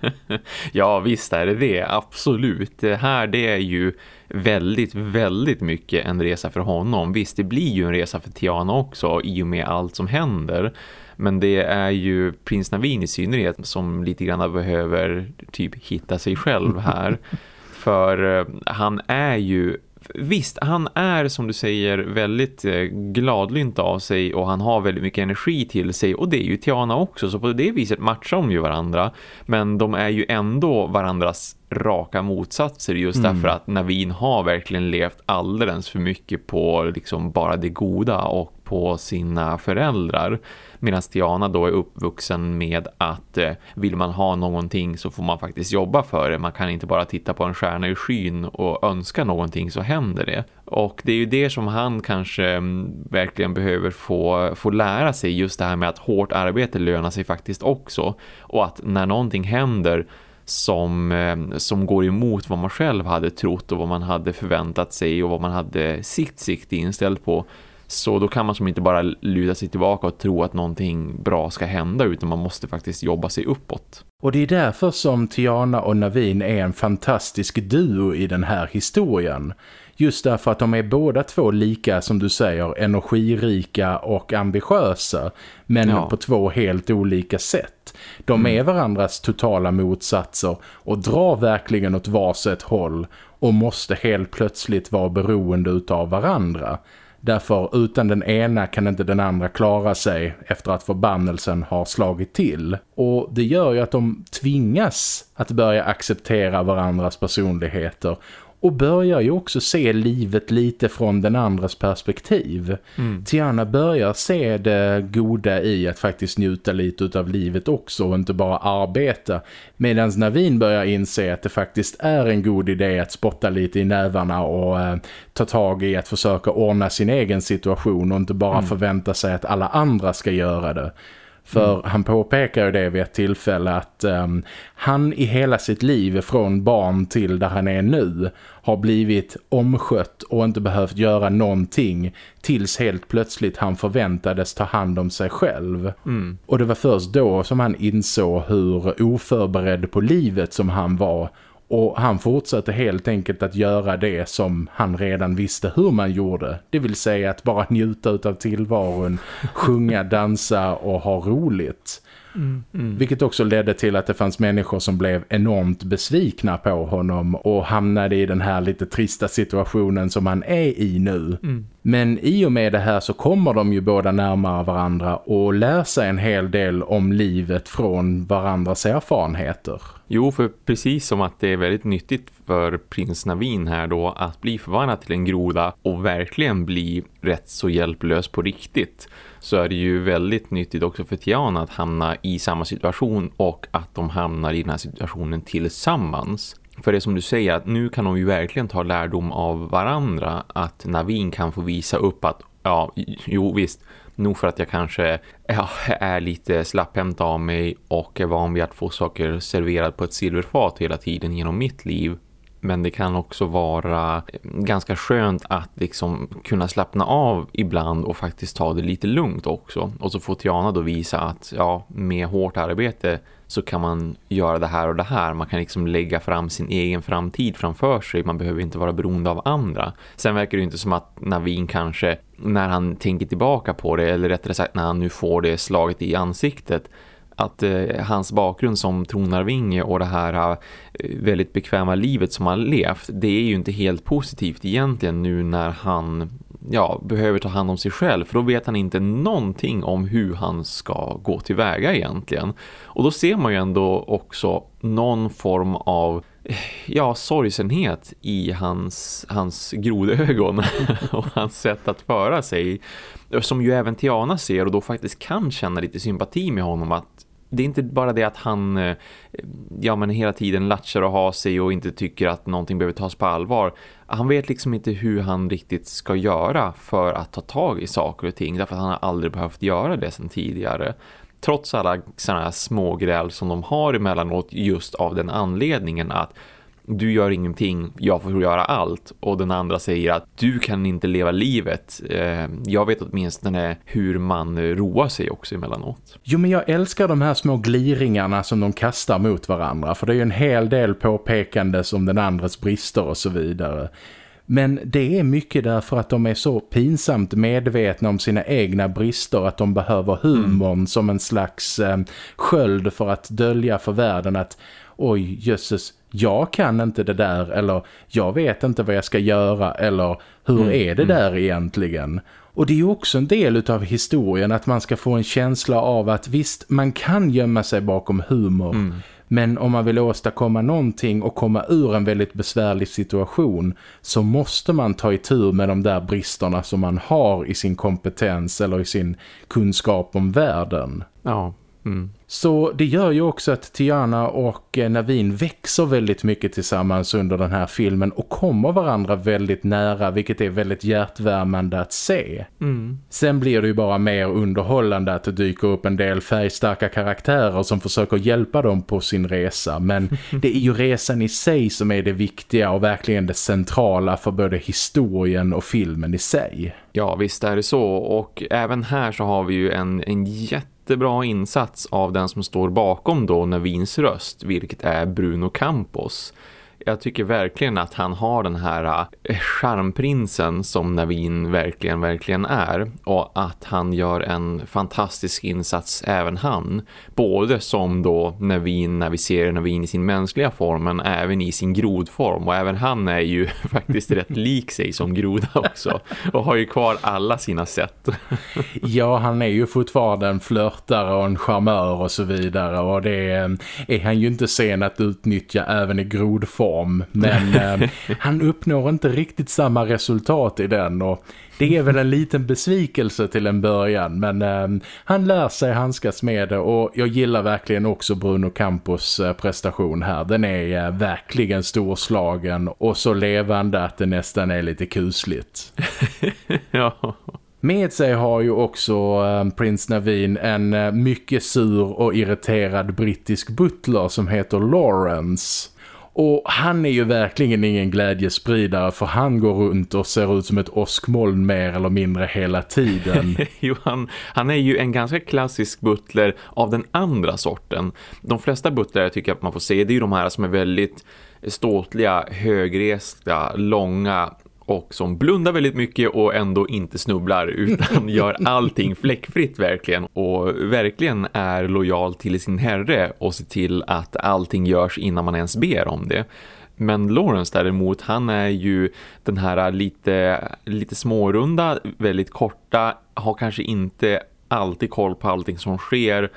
ja visst är det det, absolut. Det här det är ju väldigt, väldigt mycket en resa för honom. Visst, det blir ju en resa för Tiana också i och med allt som händer. Men det är ju prins Navin i synnerhet som lite grann behöver typ hitta sig själv här. för eh, han är ju visst, han är som du säger väldigt eh, gladlynt av sig och han har väldigt mycket energi till sig och det är ju Tiana också så på det viset matchar de ju varandra men de är ju ändå varandras raka motsatser just mm. därför att Navin har verkligen levt alldeles för mycket på liksom bara det goda och på sina föräldrar medan Tiana då är uppvuxen med att eh, vill man ha någonting så får man faktiskt jobba för det. Man kan inte bara titta på en stjärna i skyn och önska någonting så händer det. Och det är ju det som han kanske mm, verkligen behöver få, få lära sig just det här med att hårt arbete lönar sig faktiskt också. Och att när någonting händer som, eh, som går emot vad man själv hade trott och vad man hade förväntat sig och vad man hade sitt sikt inställt på så då kan man som inte bara luta sig tillbaka och tro att någonting bra ska hända utan man måste faktiskt jobba sig uppåt. Och det är därför som Tiana och Navin är en fantastisk duo i den här historien. Just därför att de är båda två lika, som du säger, energirika och ambitiösa. Men ja. på två helt olika sätt. De mm. är varandras totala motsatser och drar verkligen åt varsitt håll och måste helt plötsligt vara beroende av varandra. Därför utan den ena kan inte den andra klara sig efter att förbannelsen har slagit till. Och det gör ju att de tvingas att börja acceptera varandras personligheter och börjar ju också se livet lite från den andras perspektiv. Mm. Tiana börjar se det goda i att faktiskt njuta lite av livet också och inte bara arbeta. Medan Navin börjar inse att det faktiskt är en god idé att spotta lite i nävarna och eh, ta tag i att försöka ordna sin egen situation och inte bara mm. förvänta sig att alla andra ska göra det. För mm. han påpekar ju det vid ett tillfälle att um, han i hela sitt liv från barn till där han är nu har blivit omskött och inte behövt göra någonting tills helt plötsligt han förväntades ta hand om sig själv. Mm. Och det var först då som han insåg hur oförberedd på livet som han var och han fortsatte helt enkelt att göra det som han redan visste hur man gjorde. Det vill säga att bara njuta av tillvaron, sjunga, dansa och ha roligt. Mm, mm. Vilket också ledde till att det fanns människor som blev enormt besvikna på honom och hamnade i den här lite trista situationen som han är i nu. Mm. Men i och med det här så kommer de ju båda närmare varandra och lär sig en hel del om livet från varandras erfarenheter. Jo, för precis som att det är väldigt nyttigt för prins Navin här då att bli förvandlad till en groda och verkligen bli rätt så hjälplös på riktigt så är det ju väldigt nyttigt också för Tiana att hamna i samma situation och att de hamnar i den här situationen tillsammans. För det som du säger att nu kan de ju verkligen ta lärdom av varandra att Navin kan få visa upp att ja, jo visst, nog för att jag kanske ja, är lite slapphämt av mig och är van vid att få saker serverat på ett silverfat hela tiden genom mitt liv men det kan också vara ganska skönt att liksom kunna slappna av ibland och faktiskt ta det lite lugnt också. Och så får Tiana då visa att ja, med hårt arbete så kan man göra det här och det här. Man kan liksom lägga fram sin egen framtid framför sig. Man behöver inte vara beroende av andra. Sen verkar det inte som att Navin kanske, när han tänker tillbaka på det, eller rättare sagt när han nu får det slaget i ansiktet, att eh, hans bakgrund som tronarvinge och det här eh, väldigt bekväma livet som han levt, det är ju inte helt positivt egentligen nu när han ja, behöver ta hand om sig själv för då vet han inte någonting om hur han ska gå tillväga egentligen. Och då ser man ju ändå också någon form av eh, ja, sorgsenhet i hans, hans grodögon och hans sätt att föra sig som ju även Tiana ser och då faktiskt kan känna lite sympati med honom att det är inte bara det att han eh, ja men hela tiden latchar och har sig och inte tycker att någonting behöver tas på allvar. Han vet liksom inte hur han riktigt ska göra för att ta tag i saker och ting därför att han har aldrig behövt göra det sedan tidigare trots alla sådana här smågräl som de har emellanåt just av den anledningen att du gör ingenting, jag får göra allt och den andra säger att du kan inte leva livet. Eh, jag vet åtminstone hur man roar sig också emellanåt. Jo men jag älskar de här små gliringarna som de kastar mot varandra för det är ju en hel del påpekande om den andres brister och så vidare. Men det är mycket därför att de är så pinsamt medvetna om sina egna brister att de behöver humorn mm. som en slags eh, sköld för att dölja för världen att oj jösses, jag kan inte det där eller jag vet inte vad jag ska göra eller hur mm. är det mm. där egentligen? Och det är ju också en del av historien att man ska få en känsla av att visst, man kan gömma sig bakom humor. Mm. Men om man vill åstadkomma någonting och komma ur en väldigt besvärlig situation så måste man ta itu med de där bristerna som man har i sin kompetens eller i sin kunskap om världen. Ja. Mm. Så det gör ju också att Tiana och eh, Navin växer väldigt mycket tillsammans under den här filmen och kommer varandra väldigt nära vilket är väldigt hjärtvärmande att se. Mm. Sen blir det ju bara mer underhållande att det dyker upp en del färgstarka karaktärer som försöker hjälpa dem på sin resa men det är ju resan i sig som är det viktiga och verkligen det centrala för både historien och filmen i sig. Ja visst är det så och även här så har vi ju en, en jätte jättebra insats av den som står bakom då Navins röst, vilket är Bruno Campos jag tycker verkligen att han har den här eh, charmprinsen som Navin verkligen, verkligen är. Och att han gör en fantastisk insats även han. Både som då Navin när vi ser Navin i sin mänskliga form men även i sin grodform. Och även han är ju faktiskt rätt lik sig som groda också. Och har ju kvar alla sina sätt. ja, han är ju fortfarande en flörtare och en charmör och så vidare. Och det är, är han ju inte sen att utnyttja även i grodform om. Men eh, han uppnår inte riktigt samma resultat i den och det är väl en liten besvikelse till en början. Men eh, han lär sig handskas med det och jag gillar verkligen också Bruno Campos eh, prestation här. Den är eh, verkligen storslagen och så levande att det nästan är lite kusligt. ja. Med sig har ju också eh, prins Navin en mycket sur och irriterad brittisk butler som heter Lawrence. Och han är ju verkligen ingen glädjespridare för han går runt och ser ut som ett åskmoln mer eller mindre hela tiden. jo, han, han är ju en ganska klassisk butler av den andra sorten. De flesta butler jag tycker att man får se det är ju de här som är väldigt ståtliga, högresta, långa och som blundar väldigt mycket och ändå inte snubblar utan gör allting fläckfritt verkligen och verkligen är lojal till sin herre och ser till att allting görs innan man ens ber om det. Men Lawrence däremot, han är ju den här lite, lite smårunda, väldigt korta, har kanske inte alltid koll på allting som sker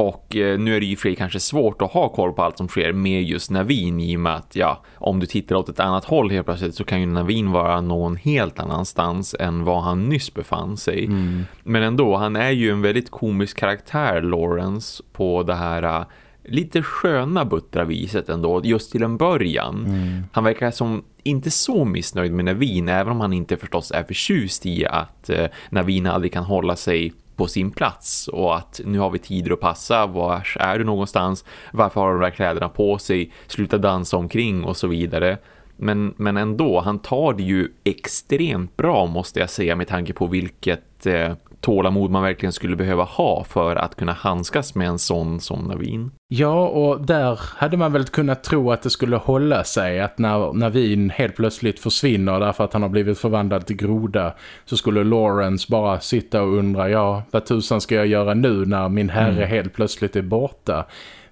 och eh, nu är det ju för kanske svårt att ha koll på allt som sker med just Navin i och med att ja, om du tittar åt ett annat håll helt plötsligt så kan ju Navin vara någon helt annanstans än vad han nyss befann sig. Mm. Men ändå, han är ju en väldigt komisk karaktär Lawrence på det här uh, lite sköna buttraviset ändå, just till en början. Mm. Han verkar som inte så missnöjd med Navin, även om han inte förstås är förtjust i att uh, Navin aldrig kan hålla sig på sin plats och att nu har vi tider att passa, var är du någonstans, varför har de där kläderna på sig, sluta dansa omkring och så vidare. Men, men ändå, han tar det ju extremt bra måste jag säga med tanke på vilket eh, tålamod man verkligen skulle behöva ha för att kunna handskas med en sån som Navin. Ja, och där hade man väl kunnat tro att det skulle hålla sig att när Navin helt plötsligt försvinner därför att han har blivit förvandlad till groda så skulle Lawrence bara sitta och undra, ja, vad tusan ska jag göra nu när min herre mm. helt plötsligt är borta?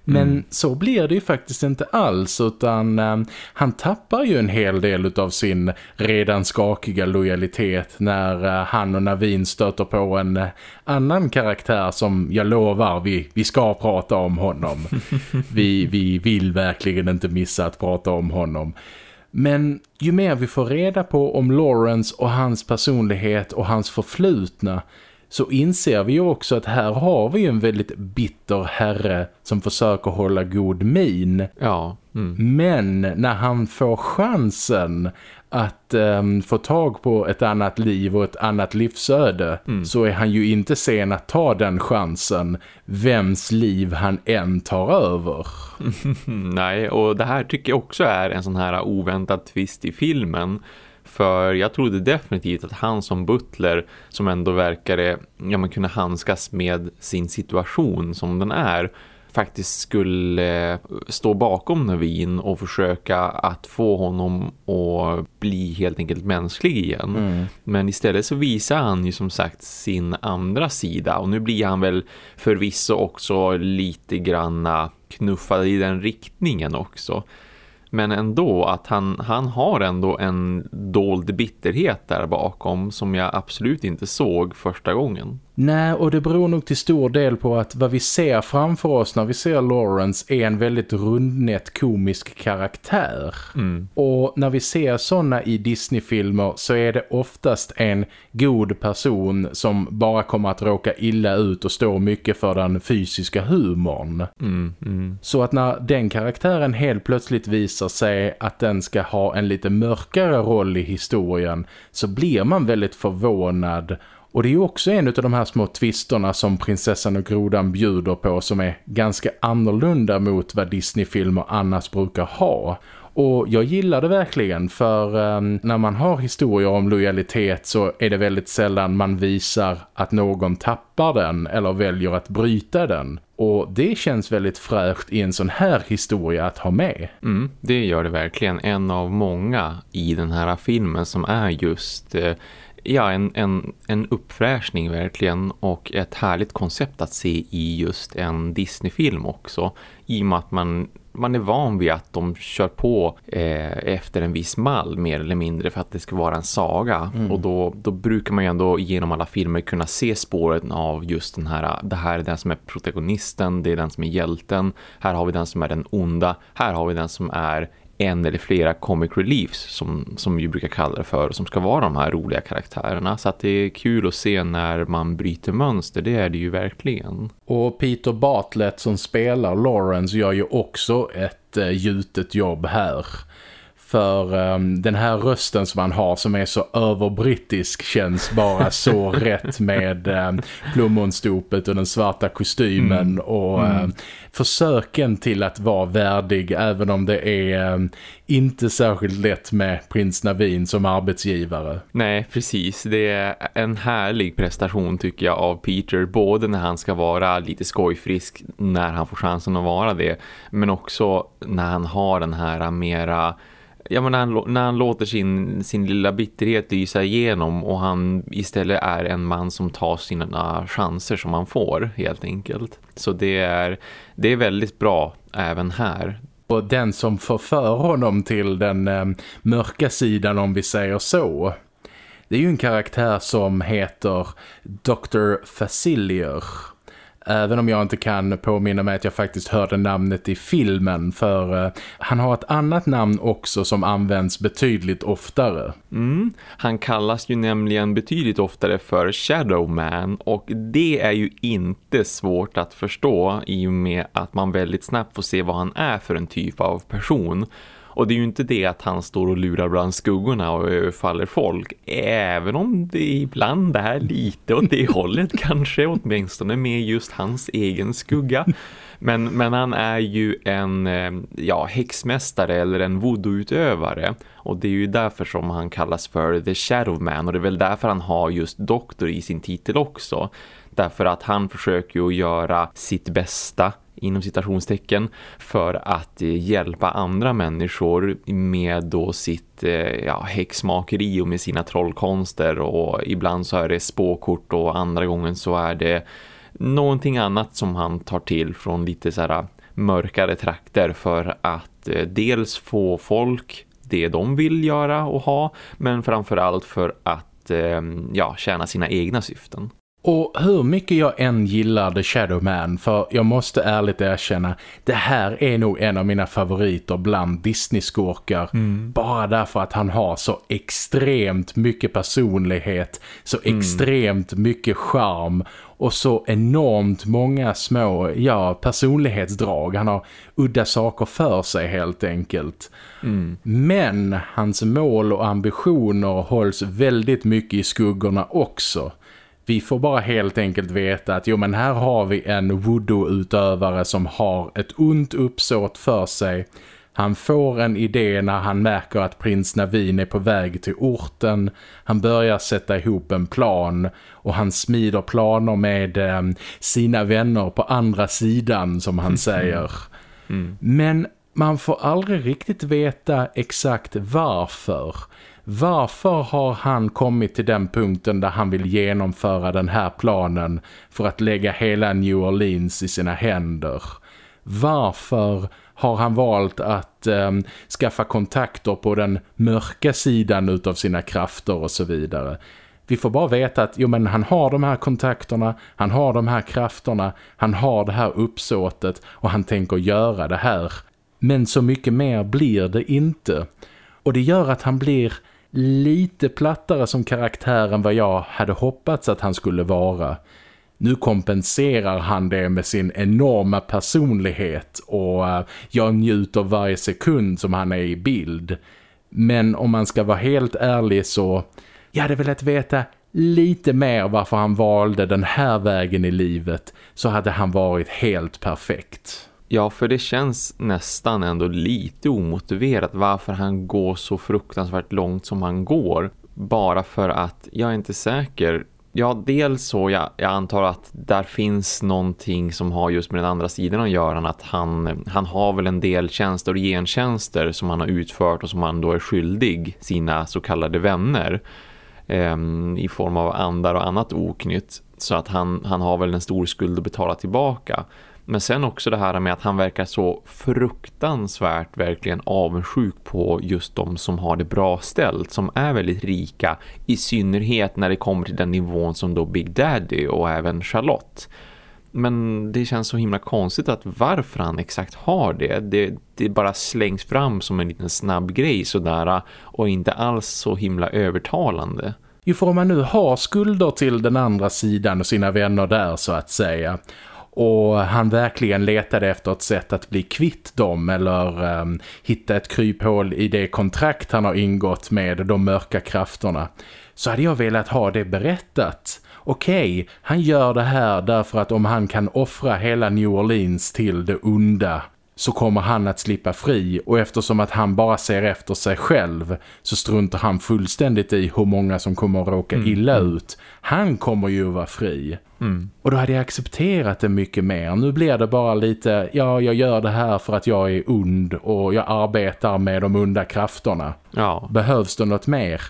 Men mm. så blir det ju faktiskt inte alls utan um, han tappar ju en hel del av sin redan skakiga lojalitet när uh, han och Navin stöter på en uh, annan karaktär som jag lovar vi, vi ska prata om honom. vi, vi vill verkligen inte missa att prata om honom. Men ju mer vi får reda på om Lawrence och hans personlighet och hans förflutna så inser vi ju också att här har vi en väldigt bitter herre som försöker hålla god min. Ja. Mm. Men när han får chansen att um, få tag på ett annat liv och ett annat livsöde mm. så är han ju inte sen att ta den chansen vems liv han än tar över. Nej, och det här tycker jag också är en sån här oväntad twist i filmen för jag trodde definitivt att han som butler som ändå verkade ja, man kunna handskas med sin situation som den är faktiskt skulle stå bakom Navin och försöka att få honom att bli helt enkelt mänsklig igen. Mm. Men istället så visar han ju som sagt sin andra sida och nu blir han väl förvisso också lite granna knuffad i den riktningen också. Men ändå att han, han har ändå en dold bitterhet där bakom som jag absolut inte såg första gången. Nej, och det beror nog till stor del på att vad vi ser framför oss när vi ser Lawrence är en väldigt rundnät komisk karaktär. Mm. Och när vi ser sådana i Disney-filmer så är det oftast en god person som bara kommer att råka illa ut och stå mycket för den fysiska humorn. Mm, mm. Så att när den karaktären helt plötsligt visar sig att den ska ha en lite mörkare roll i historien så blir man väldigt förvånad och det är ju också en av de här små twisterna som prinsessan och grodan bjuder på som är ganska annorlunda mot vad Disney-filmer annars brukar ha. Och jag gillar det verkligen för um, när man har historier om lojalitet så är det väldigt sällan man visar att någon tappar den eller väljer att bryta den. Och det känns väldigt fräscht i en sån här historia att ha med. Mm, det gör det verkligen. En av många i den här filmen som är just... Eh, ja, en, en, en uppfräschning verkligen och ett härligt koncept att se i just en Disney-film också. I och med att man, man är van vid att de kör på eh, efter en viss mall mer eller mindre för att det ska vara en saga. Mm. Och då, då brukar man ju ändå genom alla filmer kunna se spåren av just den här, det här är den som är protagonisten, det är den som är hjälten. Här har vi den som är den onda, här har vi den som är en eller flera comic reliefs som, som vi brukar kalla det för som ska vara de här roliga karaktärerna. Så att det är kul att se när man bryter mönster, det är det ju verkligen. Och Peter Bartlett som spelar Lawrence gör ju också ett äh, gjutet jobb här. För um, den här rösten som han har som är så överbrittisk känns bara så rätt med um, plommonstopet och den svarta kostymen mm. och mm. Um, försöken till att vara värdig även om det är um, inte särskilt lätt med prins Navin som arbetsgivare. Nej, precis. Det är en härlig prestation tycker jag av Peter. Både när han ska vara lite skojfrisk när han får chansen att vara det. Men också när han har den här mera ja, men när, han, när han låter sin, sin lilla bitterhet lysa igenom och han istället är en man som tar sina chanser som han får helt enkelt. Så det är, det är väldigt bra även här. Och den som förför honom till den eh, mörka sidan om vi säger så. Det är ju en karaktär som heter Dr. Facilier. Även om jag inte kan påminna mig att jag faktiskt hörde namnet i filmen för uh, han har ett annat namn också som används betydligt oftare. Mm. Han kallas ju nämligen betydligt oftare för Shadow Man och det är ju inte svårt att förstå i och med att man väldigt snabbt får se vad han är för en typ av person. Och det är ju inte det att han står och lurar bland skuggorna och överfaller folk. Även om det ibland är lite åt det hållet kanske åtminstone med just hans egen skugga. Men, men han är ju en eh, ja, häxmästare eller en voodoo-utövare. Och det är ju därför som han kallas för The Shadow Man. Och det är väl därför han har just doktor i sin titel också. Därför att han försöker ju göra sitt bästa inom citationstecken för att eh, hjälpa andra människor med då sitt eh, ja, häxmakeri och med sina trollkonster och ibland så är det spåkort och andra gången så är det någonting annat som han tar till från lite så här eh, mörkare trakter för att dels få folk det de vill göra och ha men framförallt för att ja, tjäna sina egna syften. Och hur mycket jag än gillar The Shadow Man, för jag måste ärligt erkänna, det här är nog en av mina favoriter bland Disney-skurkar. Mm. Bara därför att han har så extremt mycket personlighet, så mm. extremt mycket charm och så enormt många små ja, personlighetsdrag. Han har udda saker för sig helt enkelt. Mm. Men hans mål och ambitioner hålls väldigt mycket i skuggorna också. Vi får bara helt enkelt veta att jo men här har vi en voodoo-utövare som har ett ont uppsåt för sig. Han får en idé när han märker att prins Navin är på väg till orten. Han börjar sätta ihop en plan och han smider planer med eh, sina vänner på andra sidan som han säger. Mm. Men man får aldrig riktigt veta exakt varför. Varför har han kommit till den punkten där han vill genomföra den här planen för att lägga hela New Orleans i sina händer? Varför har han valt att eh, skaffa kontakter på den mörka sidan utav sina krafter och så vidare? Vi får bara veta att jo, men han har de här kontakterna, han har de här krafterna, han har det här uppsåtet och han tänker göra det här. Men så mycket mer blir det inte. Och det gör att han blir lite plattare som karaktär än vad jag hade hoppats att han skulle vara. Nu kompenserar han det med sin enorma personlighet och eh, jag njuter varje sekund som han är i bild. Men om man ska vara helt ärlig så jag hade velat veta lite mer varför han valde den här vägen i livet så hade han varit helt perfekt. Ja, för det känns nästan ändå lite omotiverat varför han går så fruktansvärt långt som han går. Bara för att jag är inte säker. Ja, dels så jag, jag antar att där finns någonting som har just med den andra sidan att göra. Att han, han har väl en del tjänster och gentjänster som han har utfört och som han då är skyldig sina så kallade vänner. Eh, I form av andar och annat oknytt. Så att han, han har väl en stor skuld att betala tillbaka. Men sen också det här med att han verkar så fruktansvärt verkligen avundsjuk på just de som har det bra ställt. Som är väldigt rika. I synnerhet när det kommer till den nivån som då Big Daddy och även Charlotte. Men det känns så himla konstigt att varför han exakt har det. Det, det bara slängs fram som en liten snabb grej sådär. Och inte alls så himla övertalande. Jo, för om man nu har skulder till den andra sidan och sina vänner där så att säga och han verkligen letade efter ett sätt att bli kvitt dem eller um, hitta ett kryphål i det kontrakt han har ingått med de mörka krafterna så hade jag velat ha det berättat. Okej, okay, han gör det här därför att om han kan offra hela New Orleans till det onda så kommer han att slippa fri och eftersom att han bara ser efter sig själv så struntar han fullständigt i hur många som kommer att råka mm. illa mm. ut. Han kommer ju att vara fri. Mm. Och då hade jag accepterat det mycket mer. Nu blir det bara lite, ja jag gör det här för att jag är ond och jag arbetar med de onda krafterna. Ja. Behövs det något mer?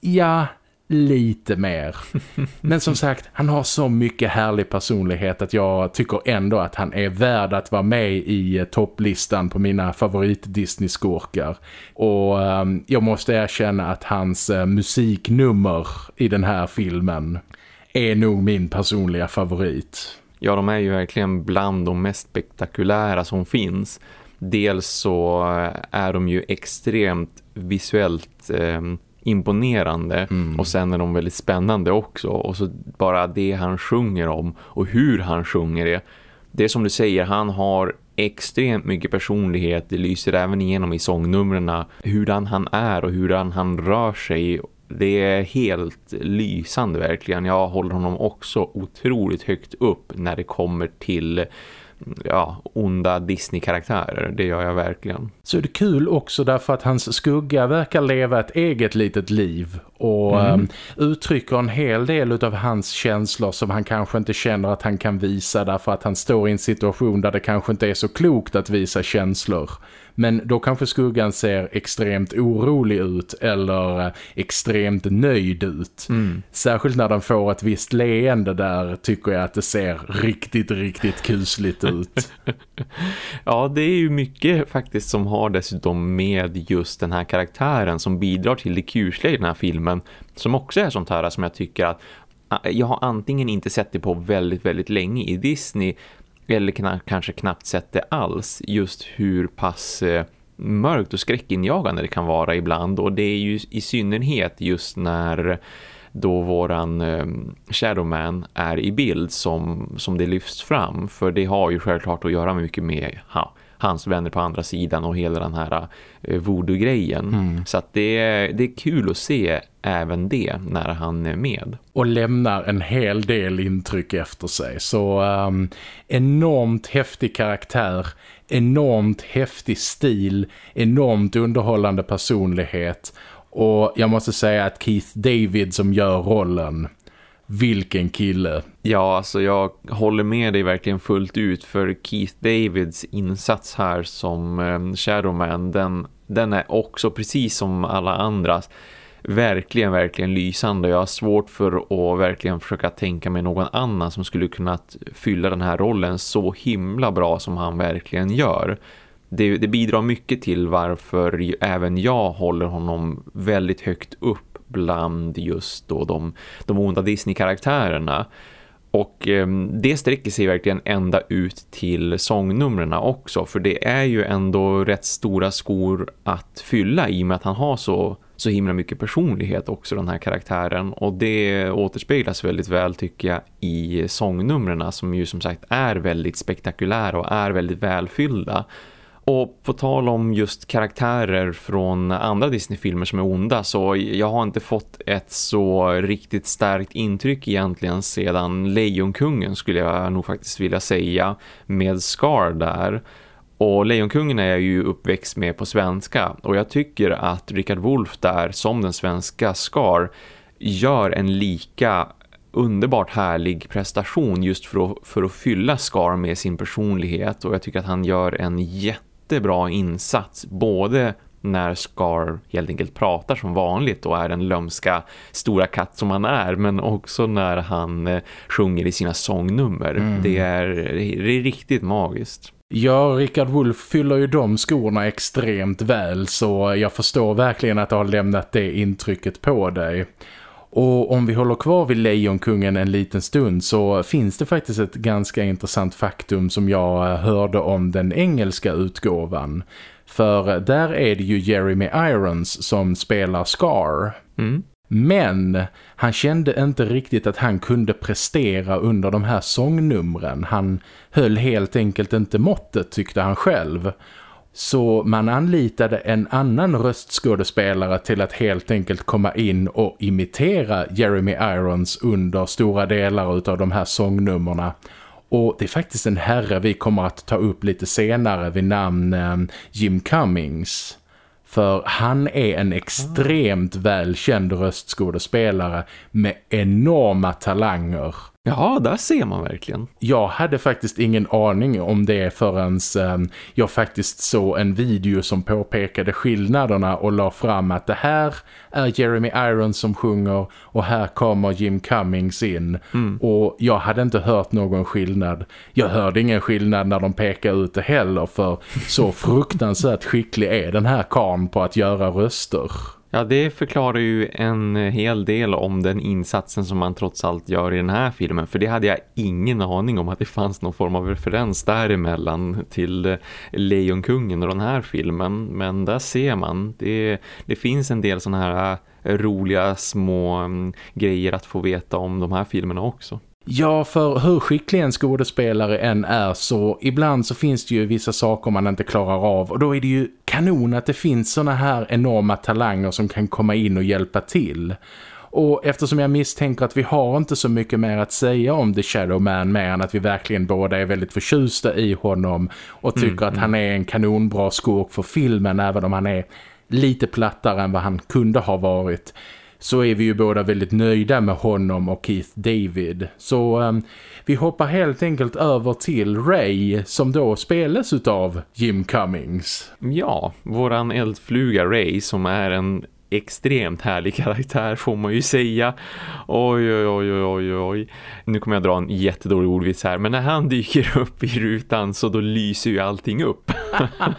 Ja, lite mer. Men som sagt, han har så mycket härlig personlighet att jag tycker ändå att han är värd att vara med i eh, topplistan på mina favorit Disney-skurkar. Och um, jag måste erkänna att hans uh, musiknummer i den här filmen är nog min personliga favorit. Ja, de är ju verkligen bland de mest spektakulära som finns. Dels så eh, är de ju extremt visuellt eh, imponerande mm. och sen är de väldigt spännande också och så bara det han sjunger om och hur han sjunger det. Det är som du säger, han har extremt mycket personlighet. Det lyser även igenom i sångnumren hurdan han är och hurdan han rör sig. Det är helt lysande verkligen. Jag håller honom också otroligt högt upp när det kommer till ja, onda Disney-karaktärer. Det gör jag verkligen. Så är det kul också därför att hans skugga verkar leva ett eget litet liv och mm. um, uttrycker en hel del av hans känslor som han kanske inte känner att han kan visa därför att han står i en situation där det kanske inte är så klokt att visa känslor. Men då kanske skuggan ser extremt orolig ut eller eh, extremt nöjd ut. Mm. Särskilt när den får ett visst leende där tycker jag att det ser riktigt, riktigt kusligt ut. ja, det är ju mycket faktiskt som har dessutom med just den här karaktären som bidrar till det kusliga i den här filmen. Som också är sånt här som jag tycker att jag har antingen inte sett det på väldigt, väldigt länge i Disney eller kanske knappt sett det alls. Just hur pass eh, mörkt och skräckinjagande det kan vara ibland. Och det är ju i synnerhet just när då våran eh, Shadowman är i bild som, som det lyfts fram. För det har ju självklart att göra mycket med ha, hans vänner på andra sidan och hela den här eh, voodoo-grejen. Mm. Så att det, är, det är kul att se även det när han är med. Och lämnar en hel del intryck efter sig. Så um, enormt häftig karaktär, enormt häftig stil, enormt underhållande personlighet. Och jag måste säga att Keith David som gör rollen vilken kille. Ja, alltså jag håller med dig verkligen fullt ut för Keith Davids insats här som eh, Shadowman, den, den är också precis som alla andras verkligen, verkligen lysande. Jag har svårt för att verkligen försöka tänka mig någon annan som skulle kunna fylla den här rollen så himla bra som han verkligen gör. Det, det bidrar mycket till varför även jag håller honom väldigt högt upp bland just då de, de onda Disney-karaktärerna. Och eh, det sträcker sig verkligen ända ut till sångnumren också. För det är ju ändå rätt stora skor att fylla i och med att han har så, så himla mycket personlighet också den här karaktären. Och det återspeglas väldigt väl tycker jag i sångnumren som ju som sagt är väldigt spektakulära och är väldigt välfyllda. Och på tal om just karaktärer från andra Disney-filmer som är onda så jag har inte fått ett så riktigt starkt intryck egentligen sedan Lejonkungen skulle jag nog faktiskt vilja säga med Scar där. Och Lejonkungen är jag ju uppväxt med på svenska och jag tycker att Richard Wolff där som den svenska Scar gör en lika underbart härlig prestation just för att, för att fylla Scar med sin personlighet och jag tycker att han gör en jätte jättebra insats både när Scar helt enkelt pratar som vanligt och är den lömska stora katt som han är men också när han eh, sjunger i sina sångnummer. Mm. Det, är, det är riktigt magiskt. Ja, Richard Wolff fyller ju de skorna extremt väl så jag förstår verkligen att det har lämnat det intrycket på dig. Och om vi håller kvar vid Lejonkungen en liten stund så finns det faktiskt ett ganska intressant faktum som jag eh, hörde om den engelska utgåvan. För där är det ju Jeremy Irons som spelar Scar. Mm. Men han kände inte riktigt att han kunde prestera under de här sångnumren. Han höll helt enkelt inte måttet tyckte han själv. Så man anlitade en annan röstskådespelare till att helt enkelt komma in och imitera Jeremy Irons under stora delar av de här sångnummerna. Och det är faktiskt en herre vi kommer att ta upp lite senare vid namn ehm, Jim Cummings. För han är en extremt välkänd röstskådespelare med enorma talanger. Ja, där ser man verkligen. Jag hade faktiskt ingen aning om det förrän um, jag faktiskt såg en video som påpekade skillnaderna och la fram att det här är Jeremy Irons som sjunger och här kommer Jim Cummings in. Mm. Och jag hade inte hört någon skillnad. Jag hörde ingen skillnad när de pekade ut det heller för så fruktansvärt skicklig är den här karn på att göra röster. Ja, det förklarar ju en hel del om den insatsen som man trots allt gör i den här filmen. För det hade jag ingen aning om att det fanns någon form av referens däremellan till eh, Lejonkungen och den här filmen. Men där ser man, det, det finns en del sådana här eh, roliga små mm, grejer att få veta om de här filmerna också. Ja, för hur skicklig en skådespelare än är så ibland så finns det ju vissa saker man inte klarar av och då är det ju kanon att det finns såna här enorma talanger som kan komma in och hjälpa till. Och eftersom jag misstänker att vi har inte så mycket mer att säga om The Shadow Man mer än att vi verkligen båda är väldigt förtjusta i honom och tycker mm, att mm. han är en kanonbra skurk för filmen även om han är lite plattare än vad han kunde ha varit så är vi ju båda väldigt nöjda med honom och Keith David. Så um, vi hoppar helt enkelt över till Ray som då spelas av Jim Cummings. Ja, våran eldfluga Ray som är en extremt härlig karaktär får man ju säga. Oj, oj, oj, oj, oj. Nu kommer jag dra en jättedålig ordvits här. Men när han dyker upp i rutan så då lyser ju allting upp.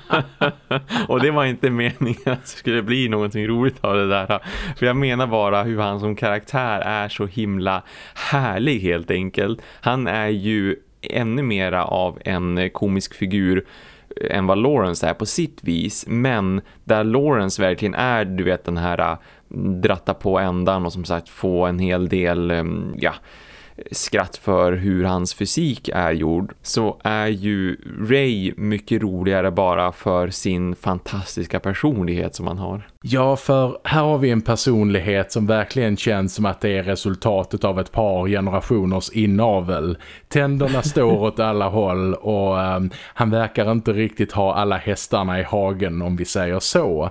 och det var inte meningen att det skulle bli någonting roligt av det där. För jag menar bara hur han som karaktär är så himla härlig helt enkelt. Han är ju ännu mera av en komisk figur än vad Lawrence är på sitt vis. Men där Lawrence verkligen är, du vet, den här äh, dratta på ändan och som sagt få en hel del, mm, ja skratt för hur hans fysik är gjord så är ju Ray mycket roligare bara för sin fantastiska personlighet som han har. Ja, för här har vi en personlighet som verkligen känns som att det är resultatet av ett par generationers inavel. Tänderna står åt alla håll och um, han verkar inte riktigt ha alla hästarna i hagen om vi säger så.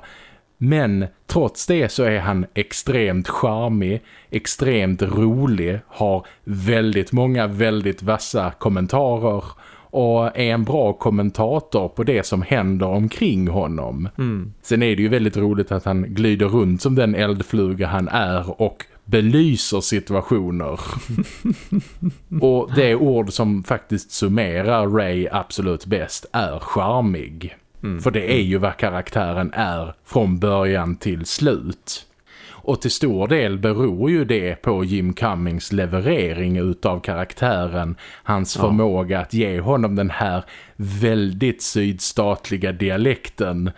Men trots det så är han extremt charmig, extremt rolig, har väldigt många väldigt vassa kommentarer och är en bra kommentator på det som händer omkring honom. Mm. Sen är det ju väldigt roligt att han glider runt som den eldfluga han är och belyser situationer. och det ord som faktiskt summerar Ray absolut bäst är charmig. Mm. För det är ju vad karaktären är från början till slut. Och till stor del beror ju det på Jim Cummings leverering utav karaktären. Hans ja. förmåga att ge honom den här väldigt sydstatliga dialekten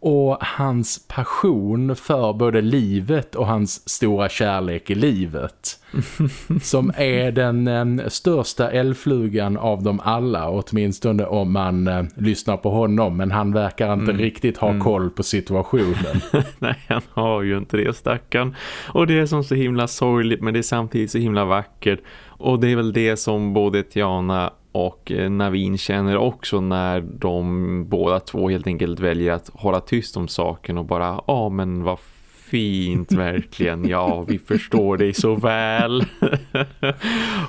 och hans passion för både livet och hans stora kärlek i livet. som är den eh, största älgflugan av dem alla, åtminstone om man eh, lyssnar på honom. Men han verkar inte mm. riktigt ha mm. koll på situationen. Nej, han har ju inte det, stackarn. Och det är som så himla sorgligt, men det är samtidigt så himla vackert. Och det är väl det som både Tiana och eh, Navin känner också när de båda två helt enkelt väljer att hålla tyst om saken och bara, ja men vad fint verkligen, ja vi förstår dig så väl.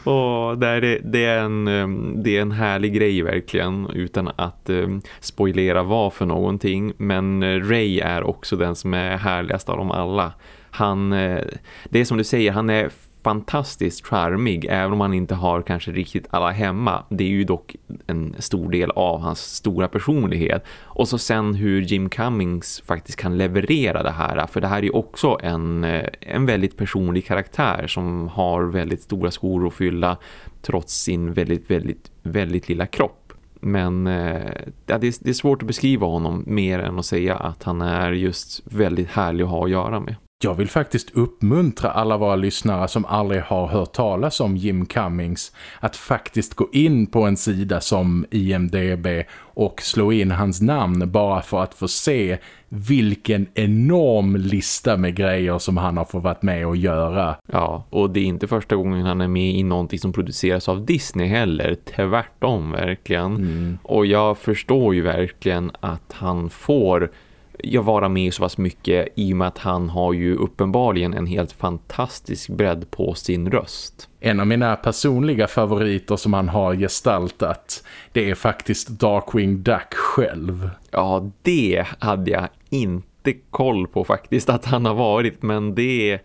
Och där är, det, är en, ehm, det är en härlig grej verkligen utan att um, spoilera vad för någonting. Men eh, Ray är också den som är härligast av dem alla. Han, eh, det är som du säger, han är fantastiskt charmig även om han inte har kanske riktigt alla hemma. Det är ju dock en stor del av hans stora personlighet. Och så sen hur Jim Cummings faktiskt kan leverera det här. För det här är ju också en, eh, en väldigt personlig karaktär som har väldigt stora skor att fylla trots sin väldigt, väldigt, väldigt lilla kropp. Men eh, ja, det, är, det är svårt att beskriva honom mer än att säga att han är just väldigt härlig att ha att göra med. Jag vill faktiskt uppmuntra alla våra lyssnare som aldrig har hört talas om Jim Cummings att faktiskt gå in på en sida som IMDB och slå in hans namn bara för att få se vilken enorm lista med grejer som han har fått vara med och göra. Ja, och det är inte första gången han är med i någonting som produceras av Disney heller. Tvärtom verkligen. Mm. Och jag förstår ju verkligen att han får jag vara med så pass mycket i och med att han har ju uppenbarligen en helt fantastisk bredd på sin röst. En av mina personliga favoriter som han har gestaltat det är faktiskt Darkwing Duck själv. Ja, det hade jag inte koll på faktiskt att han har varit men det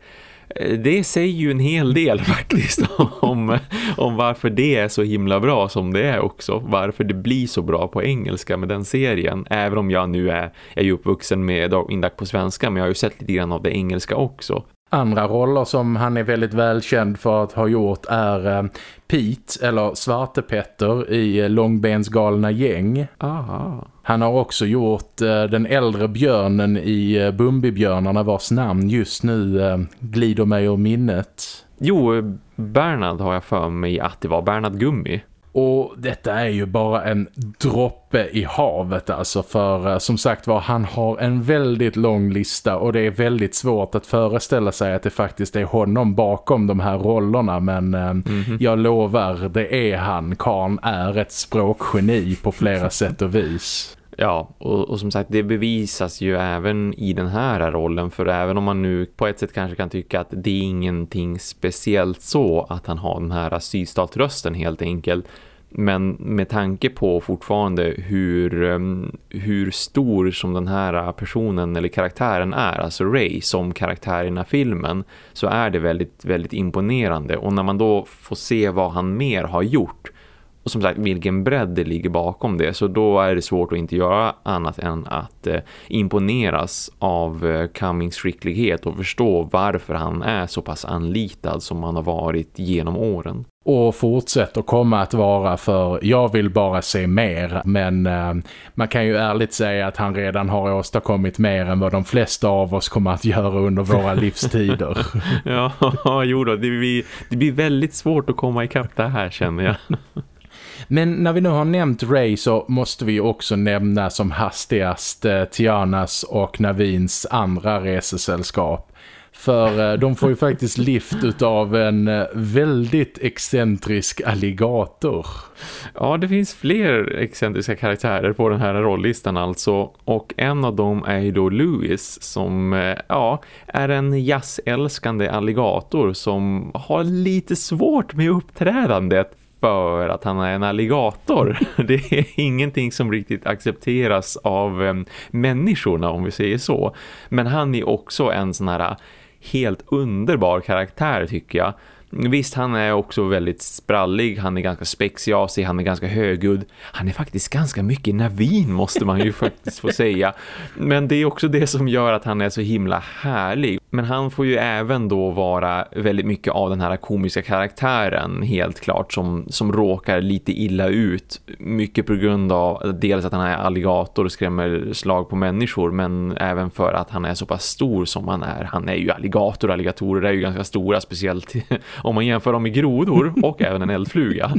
Eh, det säger ju en hel del faktiskt om, om varför det är så himla bra som det är också. Varför det blir så bra på engelska med den serien. Även om jag nu är, är ju uppvuxen med Darkwing på svenska men jag har ju sett lite grann av det engelska också. Andra roller som han är väldigt välkänd för att ha gjort är eh, Pete eller Svarte Petter i eh, Långbens galna gäng. Aha. Han har också gjort eh, den äldre björnen i Bumbibjörnarna vars namn just nu glider mig ur minnet. Jo, Bernard har jag för mig att det var Bernard Gummi. Och detta är ju bara en droppe i havet alltså för eh, som sagt var han har en väldigt lång lista och det är väldigt svårt att föreställa sig att det faktiskt är honom bakom de här rollerna men mm -hmm. jag lovar det är han, Karn är ett språkgeni på flera sätt och vis. Ja, och, och, som sagt det bevisas ju även i den här rollen för även om man nu på ett sätt kanske kan tycka att det är ingenting speciellt så att han har den här sydstatrösten helt enkelt men med tanke på fortfarande hur, ehm, hur stor som den här personen eller karaktären är, alltså Ray som karaktär i den här filmen, så är det väldigt, väldigt imponerande. Och när man då får se vad han mer har gjort och som sagt vilken bredd det ligger bakom det så då är det svårt att inte göra annat än att eh, imponeras av eh, Cummings skicklighet och förstå varför han är så pass anlitad som han har varit genom åren. Och fortsätter komma att vara för jag vill bara se mer men eh, man kan ju ärligt säga att han redan har åstadkommit mer än vad de flesta av oss kommer att göra under våra livstider. ja, jo då, det blir, det blir väldigt svårt att komma ikapp det här känner jag. Men när vi nu har nämnt Ray så måste vi också nämna som hastigast eh, Tianas och Navins andra resesällskap. För eh, de får ju faktiskt lift av en eh, väldigt excentrisk alligator. Ja, det finns fler excentriska karaktärer på den här rolllistan alltså. Och en av dem är ju då Louis som eh, ja, är en jazzälskande alligator som har lite svårt med uppträdandet för att han är en alligator. Det är ingenting som riktigt accepteras av ehm, människorna om vi säger så. Men han är också en sån här helt underbar karaktär tycker jag. Visst, han är också väldigt sprallig, han är ganska spexiasig, han är ganska högljudd. Han är faktiskt ganska mycket navin måste man ju faktiskt få säga. Men det är också det som gör att han är så himla härlig. Men han får ju även då vara väldigt mycket av den här komiska karaktären helt klart som, som råkar lite illa ut. Mycket på grund av dels att han är alligator och skrämmer slag på människor men även för att han är så pass stor som han är. Han är ju alligator, alligatorer är ju ganska stora speciellt om man jämför dem med grodor och även en eldfluga.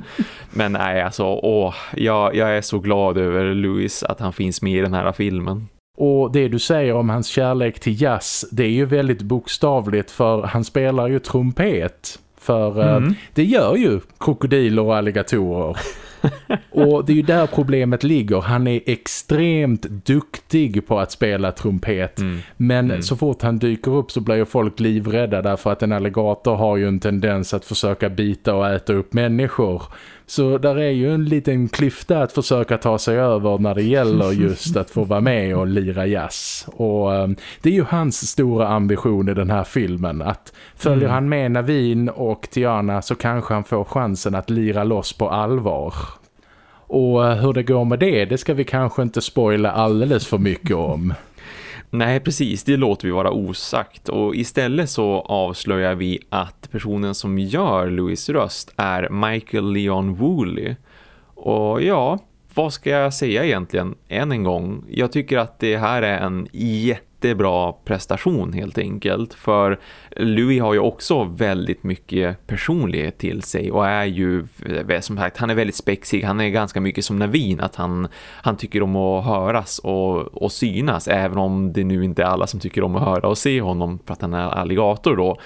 Men nej alltså, åh, jag, jag är så glad över Louis att han finns med i den här filmen. Och det du säger om hans kärlek till jazz, det är ju väldigt bokstavligt för han spelar ju trumpet. För eh, mm. det gör ju krokodiler och alligatorer. och det är ju där problemet ligger. Han är extremt duktig på att spela trumpet. Mm. Men mm. så fort han dyker upp så blir ju folk livrädda därför att en alligator har ju en tendens att försöka bita och äta upp människor. Så där är ju en liten klyfta att försöka ta sig över när det gäller just att få vara med och lira jazz. Och um, det är ju hans stora ambition i den här filmen att följer mm. han med Navin och Tiana så kanske han får chansen att lira loss på allvar. Och eh, hur det går med det, det ska vi kanske inte spoila alldeles för mycket om. Nej, precis. Det låter vi vara osagt. Och istället så avslöjar vi att personen som gör Louis röst är Michael Leon Woolley. Och ja, vad ska jag säga egentligen än en gång? Jag tycker att det här är en jätte jättebra prestation helt enkelt. För Louis har ju också väldigt mycket personlighet till sig och är ju, eh, som sagt, han är väldigt spexig. Han är ganska mycket som Navin, att han, han tycker om att höras och, och synas. Även om det nu inte är alla som tycker om att höra och se honom för att han är alligator då.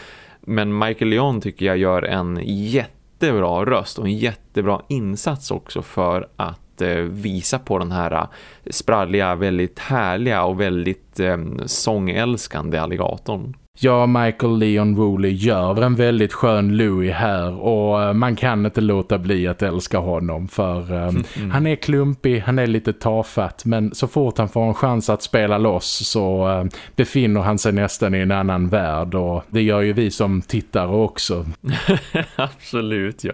Men Michael Leon tycker jag gör en jättebra röst och en jättebra insats också för att Eh, visa på den här eh, spralliga, väldigt härliga och väldigt eh, sångälskande alligatorn. Ja, Michael Leon Woolley gör en väldigt skön Louis här och eh, man kan inte låta bli att älska honom för um, mm. han är klumpig, han är lite tafatt men så fort han får en chans att spela loss så uh, befinner han sig nästan i en annan värld och det gör ju vi som tittare också. Absolut, ja.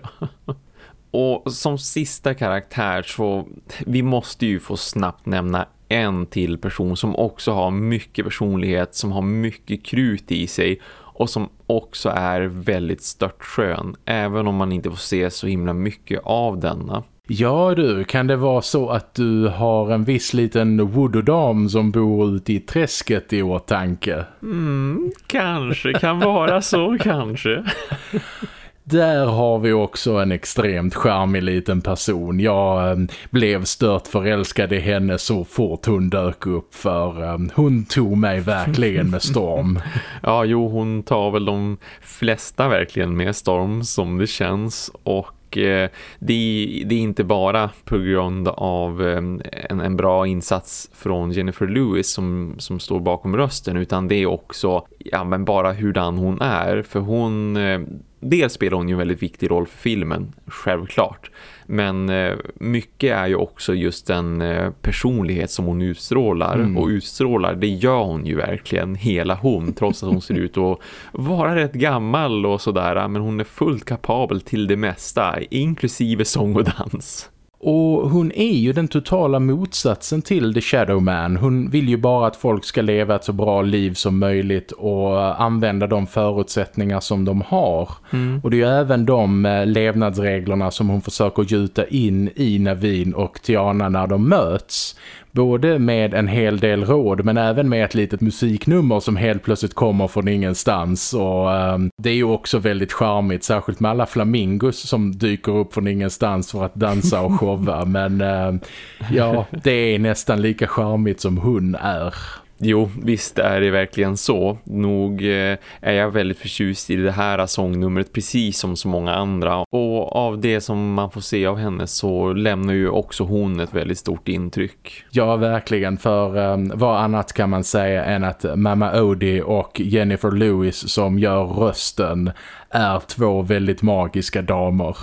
Och som sista karaktär så vi måste ju få snabbt nämna en till person som också har mycket personlighet, som har mycket krut i sig och som också är väldigt störtskön även om man inte får se så himla mycket av denna. Ja du, kan det vara så att du har en viss liten woododam som bor ute i träsket i åtanke? Mm, kanske, kan vara så, kanske. Där har vi också en extremt charmig liten person. Jag eh, blev stört förälskad i henne så fort hon dök upp för eh, hon tog mig verkligen med storm. ja, jo hon tar väl de flesta verkligen med storm som det känns och Eh, det, det, är inte bara på grund av eh, en, en, bra insats från Jennifer Lewis som, som står bakom rösten utan det är också ja, men bara hurdan hon är för hon eh, dels spelar hon ju en väldigt viktig roll för filmen, självklart. Men eh, mycket är ju också just den eh, personlighet som hon utstrålar. Mm. Och utstrålar, det gör hon ju verkligen, hela hon. Trots att hon ser ut att vara rätt gammal och sådär. Men hon är fullt kapabel till det mesta, inklusive sång och dans. Och hon är ju den totala motsatsen till The Shadow Man. Hon vill ju bara att folk ska leva ett så bra liv som möjligt och använda de förutsättningar som de har. Mm. Och det är ju även de eh, levnadsreglerna som hon försöker gjuta in i Navin och Tiana när de möts. Både med en hel del råd men även med ett litet musiknummer som helt plötsligt kommer från ingenstans. Och um, det är ju också väldigt charmigt, särskilt med alla flamingos som dyker upp från ingenstans för att dansa och showa. men uh, ja, det är nästan lika charmigt som hon är. Jo, visst är det verkligen så. Nog eh, är jag väldigt förtjust i det här sångnumret precis som så många andra. Och av det som man får se av henne så lämnar ju också hon ett väldigt stort intryck. Ja, verkligen. För um, vad annat kan man säga än att Mama Odie och Jennifer Lewis som gör rösten är två väldigt magiska damer.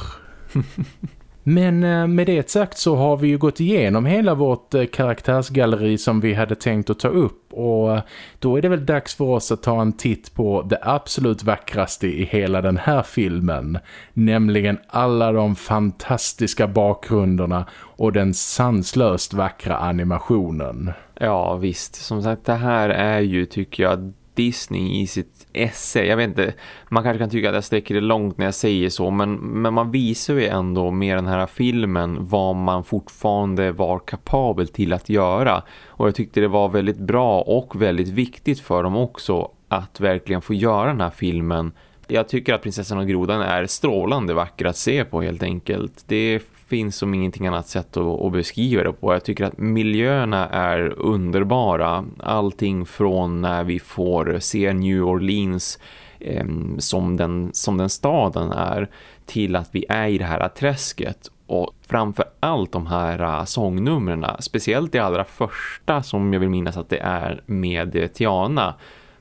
Men eh, med det sagt så har vi ju gått igenom hela vårt eh, karaktärsgalleri som vi hade tänkt att ta upp och eh, då är det väl dags för oss att ta en titt på det absolut vackraste i hela den här filmen. Nämligen alla de fantastiska bakgrunderna och den sanslöst vackra animationen. Ja visst, som sagt det här är ju tycker jag Disney i sitt essä. Jag vet inte, man kanske kan tycka att jag sträcker det långt när jag säger så men, men man visar ju ändå med den här filmen vad man fortfarande var kapabel till att göra. Och jag tyckte det var väldigt bra och väldigt viktigt för dem också att verkligen få göra den här filmen jag tycker att prinsessan och grodan är strålande vacker att se på helt enkelt. Det finns som ingenting annat sätt att, att, beskriva det på. Jag tycker att miljöerna är underbara. Allting från när vi får se New Orleans eh, som, den, som den staden är till att vi är i det här träsket. Och framför allt de här eh, sångnumren, speciellt det allra första som jag vill minnas att det är med Tiana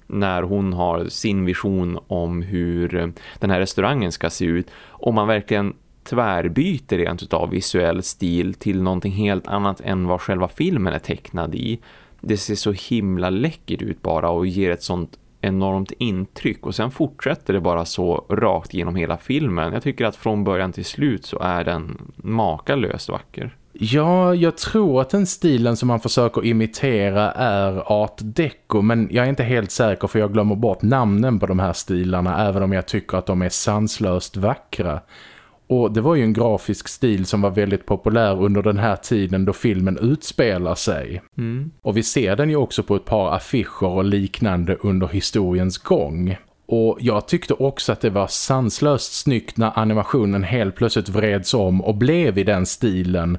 när hon har sin vision om hur eh, den här restaurangen ska se ut. Och man verkligen tvärbyter rent utav visuell stil till någonting helt annat än vad själva filmen är tecknad i. Det ser så himla läckert ut bara och ger ett sånt enormt intryck och sen fortsätter det bara så rakt genom hela filmen. Jag tycker att från början till slut så är den makalöst vacker. Ja, jag tror att den stilen som man försöker imitera är art deco men jag är inte helt säker för jag glömmer bort namnen på de här stilarna även om jag tycker att de är sanslöst vackra. Och det var ju en grafisk stil som var väldigt populär under den här tiden då filmen utspelar sig. Mm. Och vi ser den ju också på ett par affischer och liknande under historiens gång. Och jag tyckte också att det var sanslöst snyggt när animationen helt plötsligt vreds om och blev i den stilen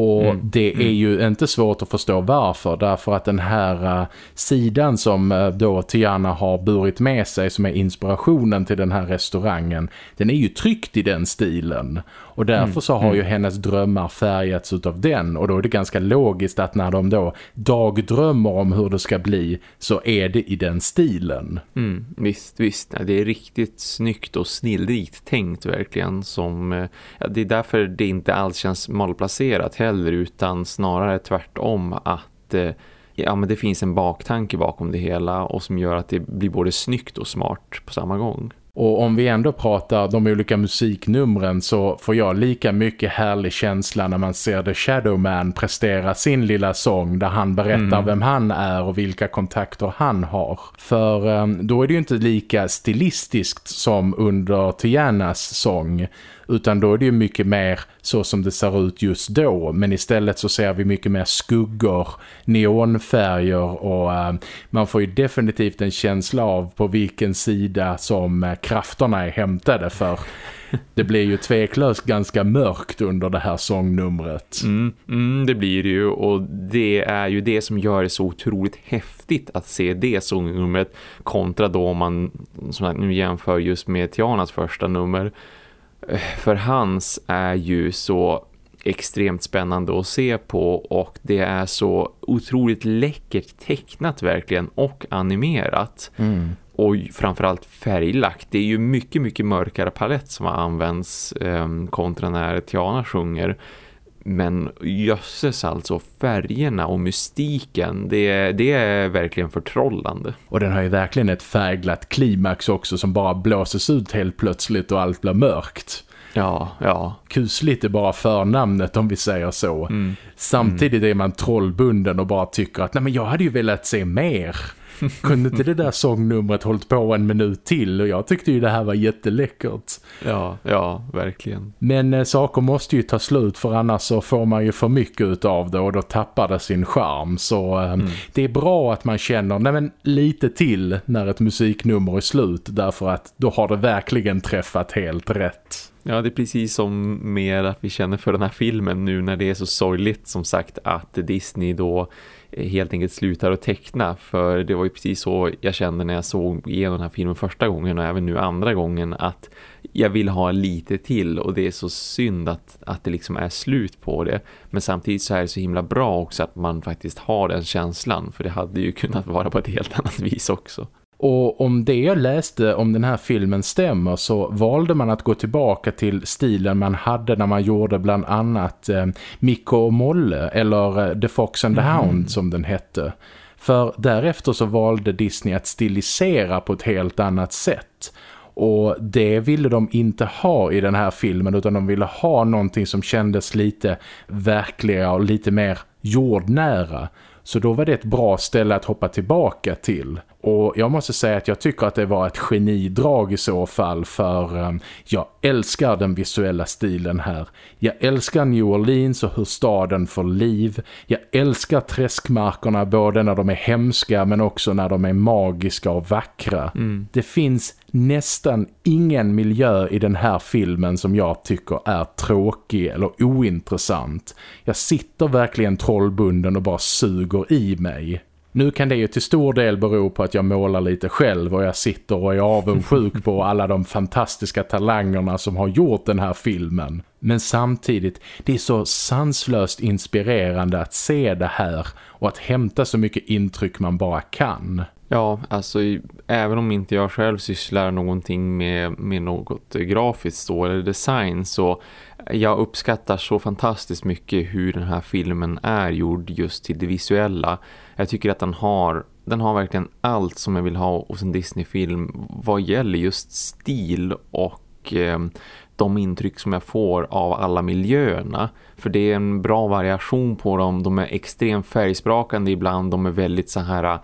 och mm. det är mm. ju inte svårt att förstå varför. Därför att den här uh, sidan som uh, då Tiana har burit med sig som är inspirationen till den här restaurangen. Den är ju tryckt i den stilen. Och därför mm. så har ju mm. hennes drömmar färgats av den. Och då är det ganska logiskt att när de då dagdrömmer om hur det ska bli så är det i den stilen. Mm, visst, visst. Det är riktigt snyggt och snillrikt tänkt verkligen. Som, eh, ja, det är därför det inte alls känns malplacerat heller utan snarare tvärtom att eh, ja, men det finns en baktanke bakom det hela och som gör att det blir både snyggt och smart på samma gång. Och om vi ändå pratar de olika musiknumren så får jag lika mycket härlig känsla när man ser The Shadow Man prestera sin lilla sång där han berättar mm. vem han är och vilka kontakter han har. För um, då är det ju inte lika stilistiskt som under Tianas sång utan då är det ju mycket mer så som det ser ut just då. Men istället så ser vi mycket mer skuggor, neonfärger och äh, man får ju definitivt en känsla av på vilken sida som äh, krafterna är hämtade för det blir ju tveklöst ganska mörkt under det här sångnumret. Mm, mm, det blir det ju och det är ju det som gör det så otroligt häftigt att se det sångnumret kontra då om man som sagt, nu jämför just med Tianas första nummer för hans är ju så extremt spännande att se på och det är så otroligt läckert tecknat verkligen och animerat. Mm. Och framförallt färglagt. Det är ju mycket, mycket mörkare palett som används eh, kontra när Tiana sjunger. Men jösses alltså färgerna och mystiken, det, det är verkligen förtrollande. Och den har ju verkligen ett färgglatt klimax också som bara blåses ut helt plötsligt och allt blir mörkt. Ja, ja. Kusligt är bara förnamnet om vi säger så. Mm. Samtidigt är man trollbunden och bara tycker att nej men jag hade ju velat se mer. Kunde inte det där sångnumret hållit på en minut till och jag tyckte ju det här var jätteläckert. Ja, ja, verkligen. Men eh, saker måste ju ta slut för annars så får man ju för mycket av det och då tappar det sin charm. Så eh, mm. det är bra att man känner nej men, lite till när ett musiknummer är slut därför att då har det verkligen träffat helt rätt. Ja, det är precis som med att vi känner för den här filmen nu när det är så sorgligt som sagt att Disney då helt enkelt slutar att teckna. För det var ju precis så jag kände när jag såg igenom den här filmen första gången och även nu andra gången att jag vill ha lite till. Och det är så synd att, att det liksom är slut på det. Men samtidigt så är det så himla bra också att man faktiskt har den känslan. För det hade ju kunnat vara på ett helt annat vis också. Och om det jag läste om den här filmen stämmer så valde man att gå tillbaka till stilen man hade när man gjorde bland annat eh, Mikko och Molle eller eh, The Fox and the mm. Hound som den hette. För därefter så valde Disney att stilisera på ett helt annat sätt. Och det ville de inte ha i den här filmen utan de ville ha någonting som kändes lite verkliga och lite mer jordnära. Så då var det ett bra ställe att hoppa tillbaka till. Och jag måste säga att jag tycker att det var ett genidrag i så fall för um, jag älskar den visuella stilen här. Jag älskar New Orleans och hur staden får liv. Jag älskar träskmarkerna både när de är hemska men också när de är magiska och vackra. Mm. Det finns nästan ingen miljö i den här filmen som jag tycker är tråkig eller ointressant. Jag sitter verkligen trollbunden och bara suger i mig. Nu kan det ju till stor del bero på att jag målar lite själv och jag sitter och är avundsjuk på alla de fantastiska talangerna som har gjort den här filmen. Men samtidigt, det är så sanslöst inspirerande att se det här och att hämta så mycket intryck man bara kan. Ja, alltså även om inte jag själv sysslar någonting med, med något eh, grafiskt då, eller design så jag uppskattar så fantastiskt mycket hur den här filmen är gjord just till det visuella. Jag tycker att den har, den har verkligen allt som jag vill ha hos en Disney-film vad gäller just stil och eh, de intryck som jag får av alla miljöerna. För det är en bra variation på dem. De är extremt färgsprakande ibland. De är väldigt så här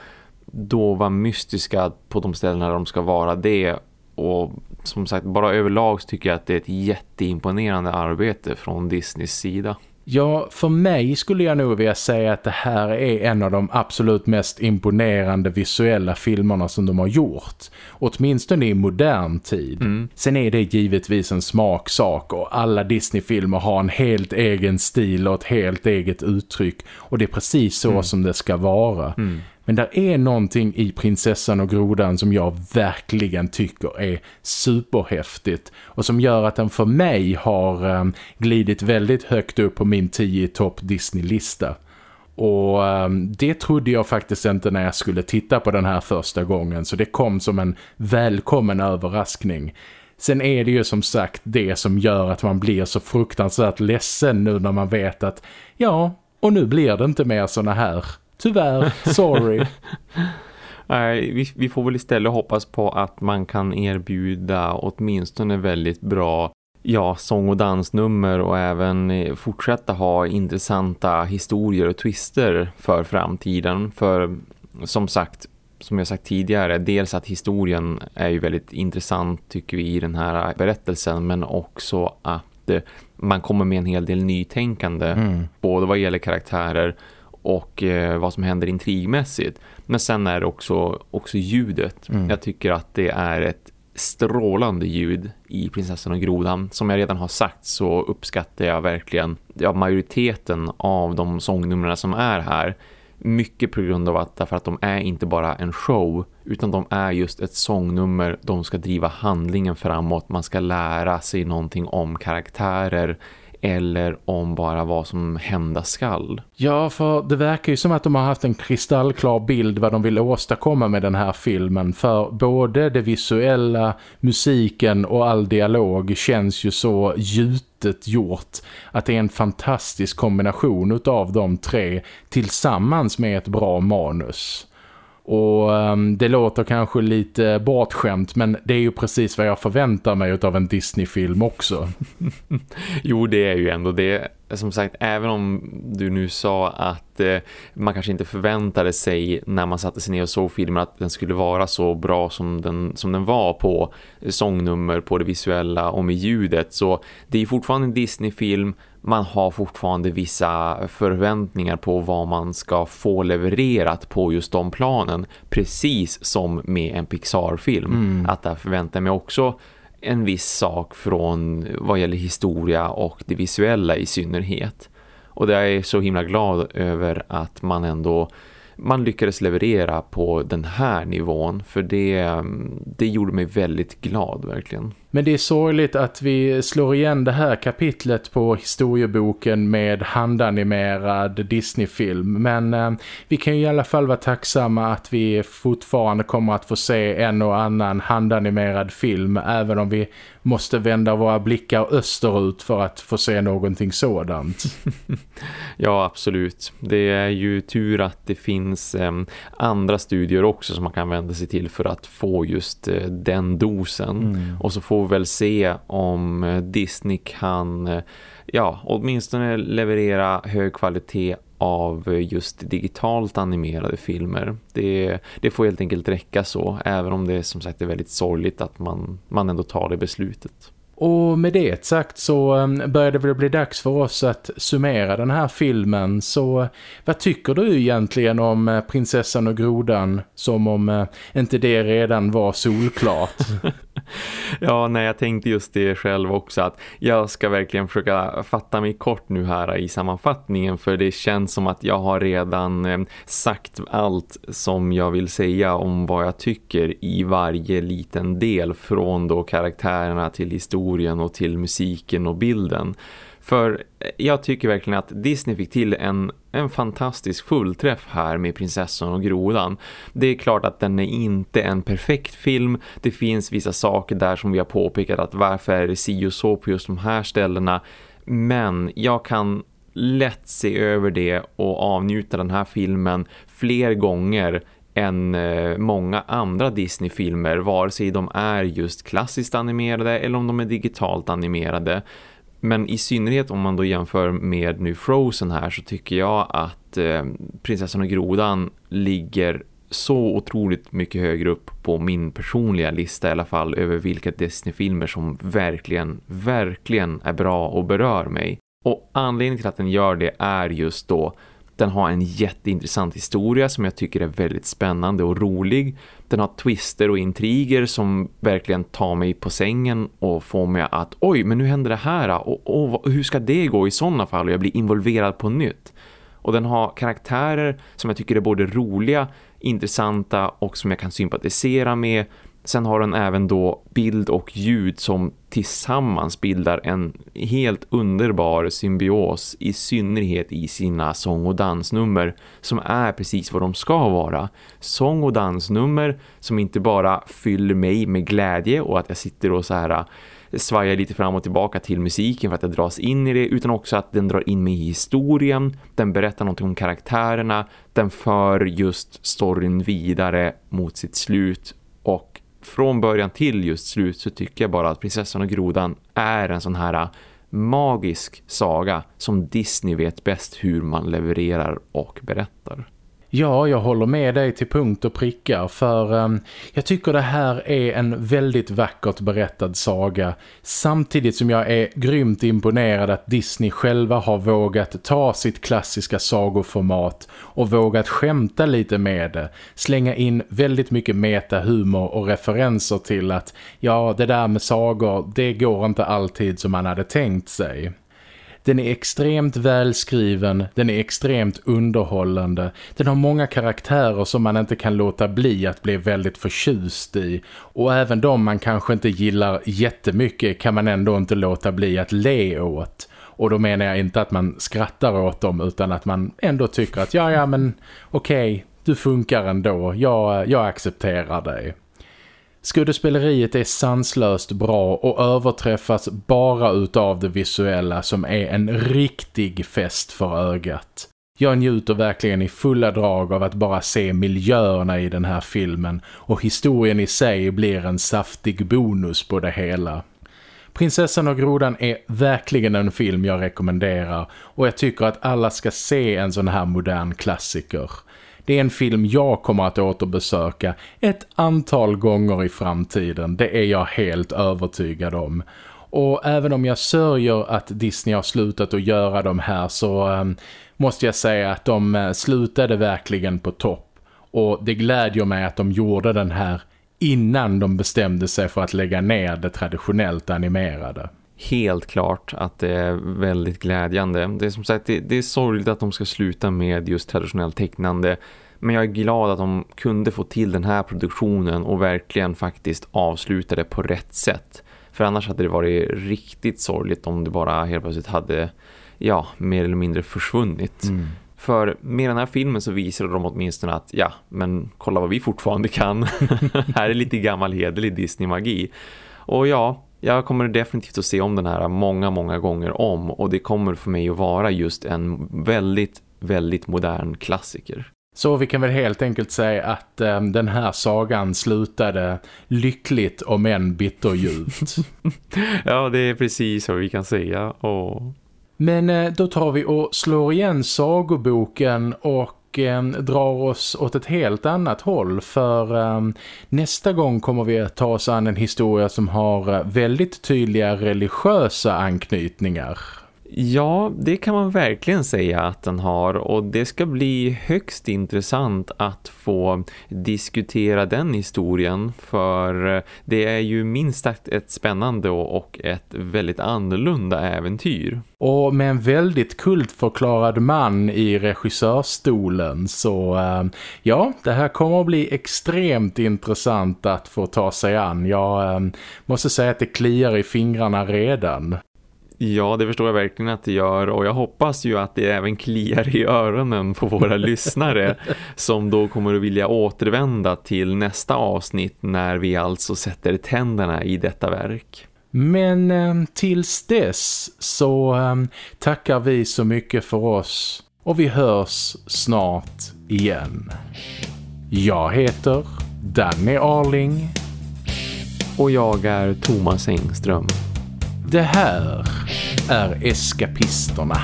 dova mystiska på de ställena de ska vara det. Och som sagt, bara överlag tycker jag att det är ett jätteimponerande arbete från Disneys sida. Ja, för mig skulle jag nog vilja säga att det här är en av de absolut mest imponerande visuella filmerna som de har gjort. Åtminstone i modern tid. Mm. Sen är det givetvis en smaksak och alla Disney-filmer har en helt egen stil och ett helt eget uttryck. Och det är precis så mm. som det ska vara. Mm. Men där är någonting i prinsessan och grodan som jag verkligen tycker är superhäftigt och som gör att den för mig har um, glidit väldigt högt upp på min 10 topp Disney-lista. Och um, det trodde jag faktiskt inte när jag skulle titta på den här första gången så det kom som en välkommen överraskning. Sen är det ju som sagt det som gör att man blir så fruktansvärt ledsen nu när man vet att ja, och nu blir det inte mer såna här Tyvärr, sorry. Nej, vi, vi, får väl istället hoppas på att man kan erbjuda åtminstone väldigt bra ja, sång- och dansnummer och även eh, fortsätta ha intressanta historier och twister för framtiden. För som sagt, som jag sagt tidigare, dels att historien är ju väldigt intressant tycker vi i den här berättelsen men också att eh, man kommer med en hel del nytänkande mm. både vad gäller karaktärer och eh, vad som händer intrigmässigt. Men sen är det också, också ljudet. Mm. Jag tycker att det är ett strålande ljud i Prinsessan och grodan. Som jag redan har sagt så uppskattar jag verkligen ja, majoriteten av de sångnumren som är här. Mycket på grund av att, därför att de är inte bara en show utan de är just ett sångnummer. De ska driva handlingen framåt. Man ska lära sig någonting om karaktärer eller om bara vad som hända skall. Ja, för det verkar ju som att de har haft en kristallklar bild vad de vill åstadkomma med den här filmen. För både det visuella, musiken och all dialog känns ju så gjutet gjort att det är en fantastisk kombination av de tre tillsammans med ett bra manus. Och um, det låter kanske lite bortskämt men det är ju precis vad jag förväntar mig av en Disney-film också. jo, det är ju ändå det. Som sagt, även om du nu sa att eh, man kanske inte förväntade sig när man satte sig ner och såg filmen att den skulle vara så bra som den, som den var på sångnummer, på det visuella och med ljudet. Så det är fortfarande en Disney-film man har fortfarande vissa förväntningar på vad man ska få levererat på just de planen. Precis som med en Pixar-film. Mm. Att där förväntar jag mig också en viss sak från vad gäller historia och det visuella i synnerhet. Och det är jag så himla glad över att man ändå man lyckades leverera på den här nivån för det, det gjorde mig väldigt glad verkligen. Men det är sorgligt att vi slår igen det här kapitlet på historieboken med handanimerad Disney-film. Men eh, vi kan ju i alla fall vara tacksamma att vi fortfarande kommer att få se en och annan handanimerad film. Även om vi måste vända våra blickar österut för att få se någonting sådant. ja, absolut. Det är ju tur att det finns eh, andra studier också som man kan vända sig till för att få just eh, den dosen. Mm. Och så får får väl se om eh, Disney kan eh, ja, åtminstone leverera hög kvalitet av eh, just digitalt animerade filmer. Det, det får helt enkelt räcka så, även om det som sagt är väldigt sorgligt att man, man ändå tar det beslutet. Och med det sagt så ehm, börjar det väl bli dags för oss att summera den här filmen. Så vad tycker du egentligen om prinsessan och grodan som om inte det redan var solklart? ja, nej jag tänkte just det själv också att jag ska verkligen försöka fatta mig kort nu här i sammanfattningen för det känns som att jag har redan eh, sagt allt som jag vill säga om vad jag tycker i varje liten del från då karaktärerna till historien och till musiken och bilden. För eh, jag tycker verkligen att Disney fick till en, en fantastisk fullträff här med prinsessan och grodan. Det är klart att den är inte en perfekt film. Det finns vissa saker där som vi har påpekat att varför är det si och så på just de här ställena. Men jag kan lätt se över det och avnjuta den här filmen fler gånger än eh, många andra Disney-filmer vare sig de är just klassiskt animerade eller om de är digitalt animerade. Men i synnerhet om man då jämför med nu Frozen här så tycker jag att eh, Prinsessan och grodan ligger så otroligt mycket högre upp på min personliga lista i alla fall över vilka Disney-filmer som verkligen, verkligen är bra och berör mig. Och anledningen till att den gör det är just då den har en jätteintressant historia som jag tycker är väldigt spännande och rolig. Den har twister och intriger som verkligen tar mig på sängen och får mig att oj, men nu händer det här och, och hur ska det gå i sådana fall? Och jag blir involverad på nytt. Och den har karaktärer som jag tycker är både roliga, intressanta och som jag kan sympatisera med Sen har den även då bild och ljud som tillsammans bildar en helt underbar symbios i synnerhet i sina sång- och dansnummer som är precis vad de ska vara. Sång- och dansnummer som inte bara fyller mig med glädje och att jag sitter och så här äh, svajar lite fram och tillbaka till musiken för att jag dras in i det utan också att den drar in mig i historien, den berättar något om karaktärerna, den för just storyn vidare mot sitt slut från början till just slut så tycker jag bara att Prinsessan och grodan är en sån här magisk saga som Disney vet bäst hur man levererar och berättar. Ja, jag håller med dig till punkt och prickar för um, jag tycker det här är en väldigt vackert berättad saga samtidigt som jag är grymt imponerad att Disney själva har vågat ta sitt klassiska sagoformat och vågat skämta lite med det, slänga in väldigt mycket metahumor och referenser till att ja, det där med sagor, det går inte alltid som man hade tänkt sig. Den är extremt välskriven, den är extremt underhållande. Den har många karaktärer som man inte kan låta bli att bli väldigt förtjust i. Och även de man kanske inte gillar jättemycket kan man ändå inte låta bli att le åt. Och då menar jag inte att man skrattar åt dem utan att man ändå tycker att ja, ja men okej, okay, du funkar ändå. Jag, jag accepterar dig. Skådespeleriet är sanslöst bra och överträffas bara utav det visuella som är en riktig fest för ögat. Jag njuter verkligen i fulla drag av att bara se miljöerna i den här filmen och historien i sig blir en saftig bonus på det hela. Prinsessan och grodan är verkligen en film jag rekommenderar och jag tycker att alla ska se en sån här modern klassiker. Det är en film jag kommer att återbesöka ett antal gånger i framtiden. Det är jag helt övertygad om. Och även om jag sörjer att Disney har slutat att göra de här så eh, måste jag säga att de eh, slutade verkligen på topp. Och det glädjer mig att de gjorde den här innan de bestämde sig för att lägga ner det traditionellt animerade. Helt klart att det är väldigt glädjande. Det är som sagt, det, det är sorgligt att de ska sluta med just traditionellt tecknande. Men jag är glad att de kunde få till den här produktionen och verkligen faktiskt avsluta det på rätt sätt. För annars hade det varit riktigt sorgligt om det bara helt plötsligt hade ja, mer eller mindre försvunnit. Mm. För med den här filmen så visar de åtminstone att ja, men kolla vad vi fortfarande kan. här är lite gammal hederlig Disney-magi. Och ja, jag kommer definitivt att se om den här många, många gånger om. Och det kommer för mig att vara just en väldigt, väldigt modern klassiker. Så vi kan väl helt enkelt säga att eh, den här sagan slutade lyckligt om än bitterljuvt. ja, det är precis vad vi kan säga. Och men eh, då tar vi och slår igen sagoboken och eh, drar oss åt ett helt annat håll för eh, nästa gång kommer vi att ta oss an en historia som har eh, väldigt tydliga religiösa anknytningar. Ja, det kan man verkligen säga att den har och det ska bli högst intressant att få diskutera den historien för eh, det är ju minst sagt ett spännande och ett väldigt annorlunda äventyr. Och med en väldigt kultförklarad man i regissörstolen så eh, ja, det här kommer att bli extremt intressant att få ta sig an. Jag eh, måste säga att det kliar i fingrarna redan. Ja, det förstår jag verkligen att det gör och jag hoppas ju att det även kliar i öronen på våra lyssnare som då kommer att vilja återvända till nästa avsnitt när vi alltså sätter tänderna i detta verk. Men eh, tills dess så eh, tackar vi så mycket för oss och vi hörs snart igen. Jag heter Danny Arling. Och jag är Thomas Engström. Det här är Eskapisterna.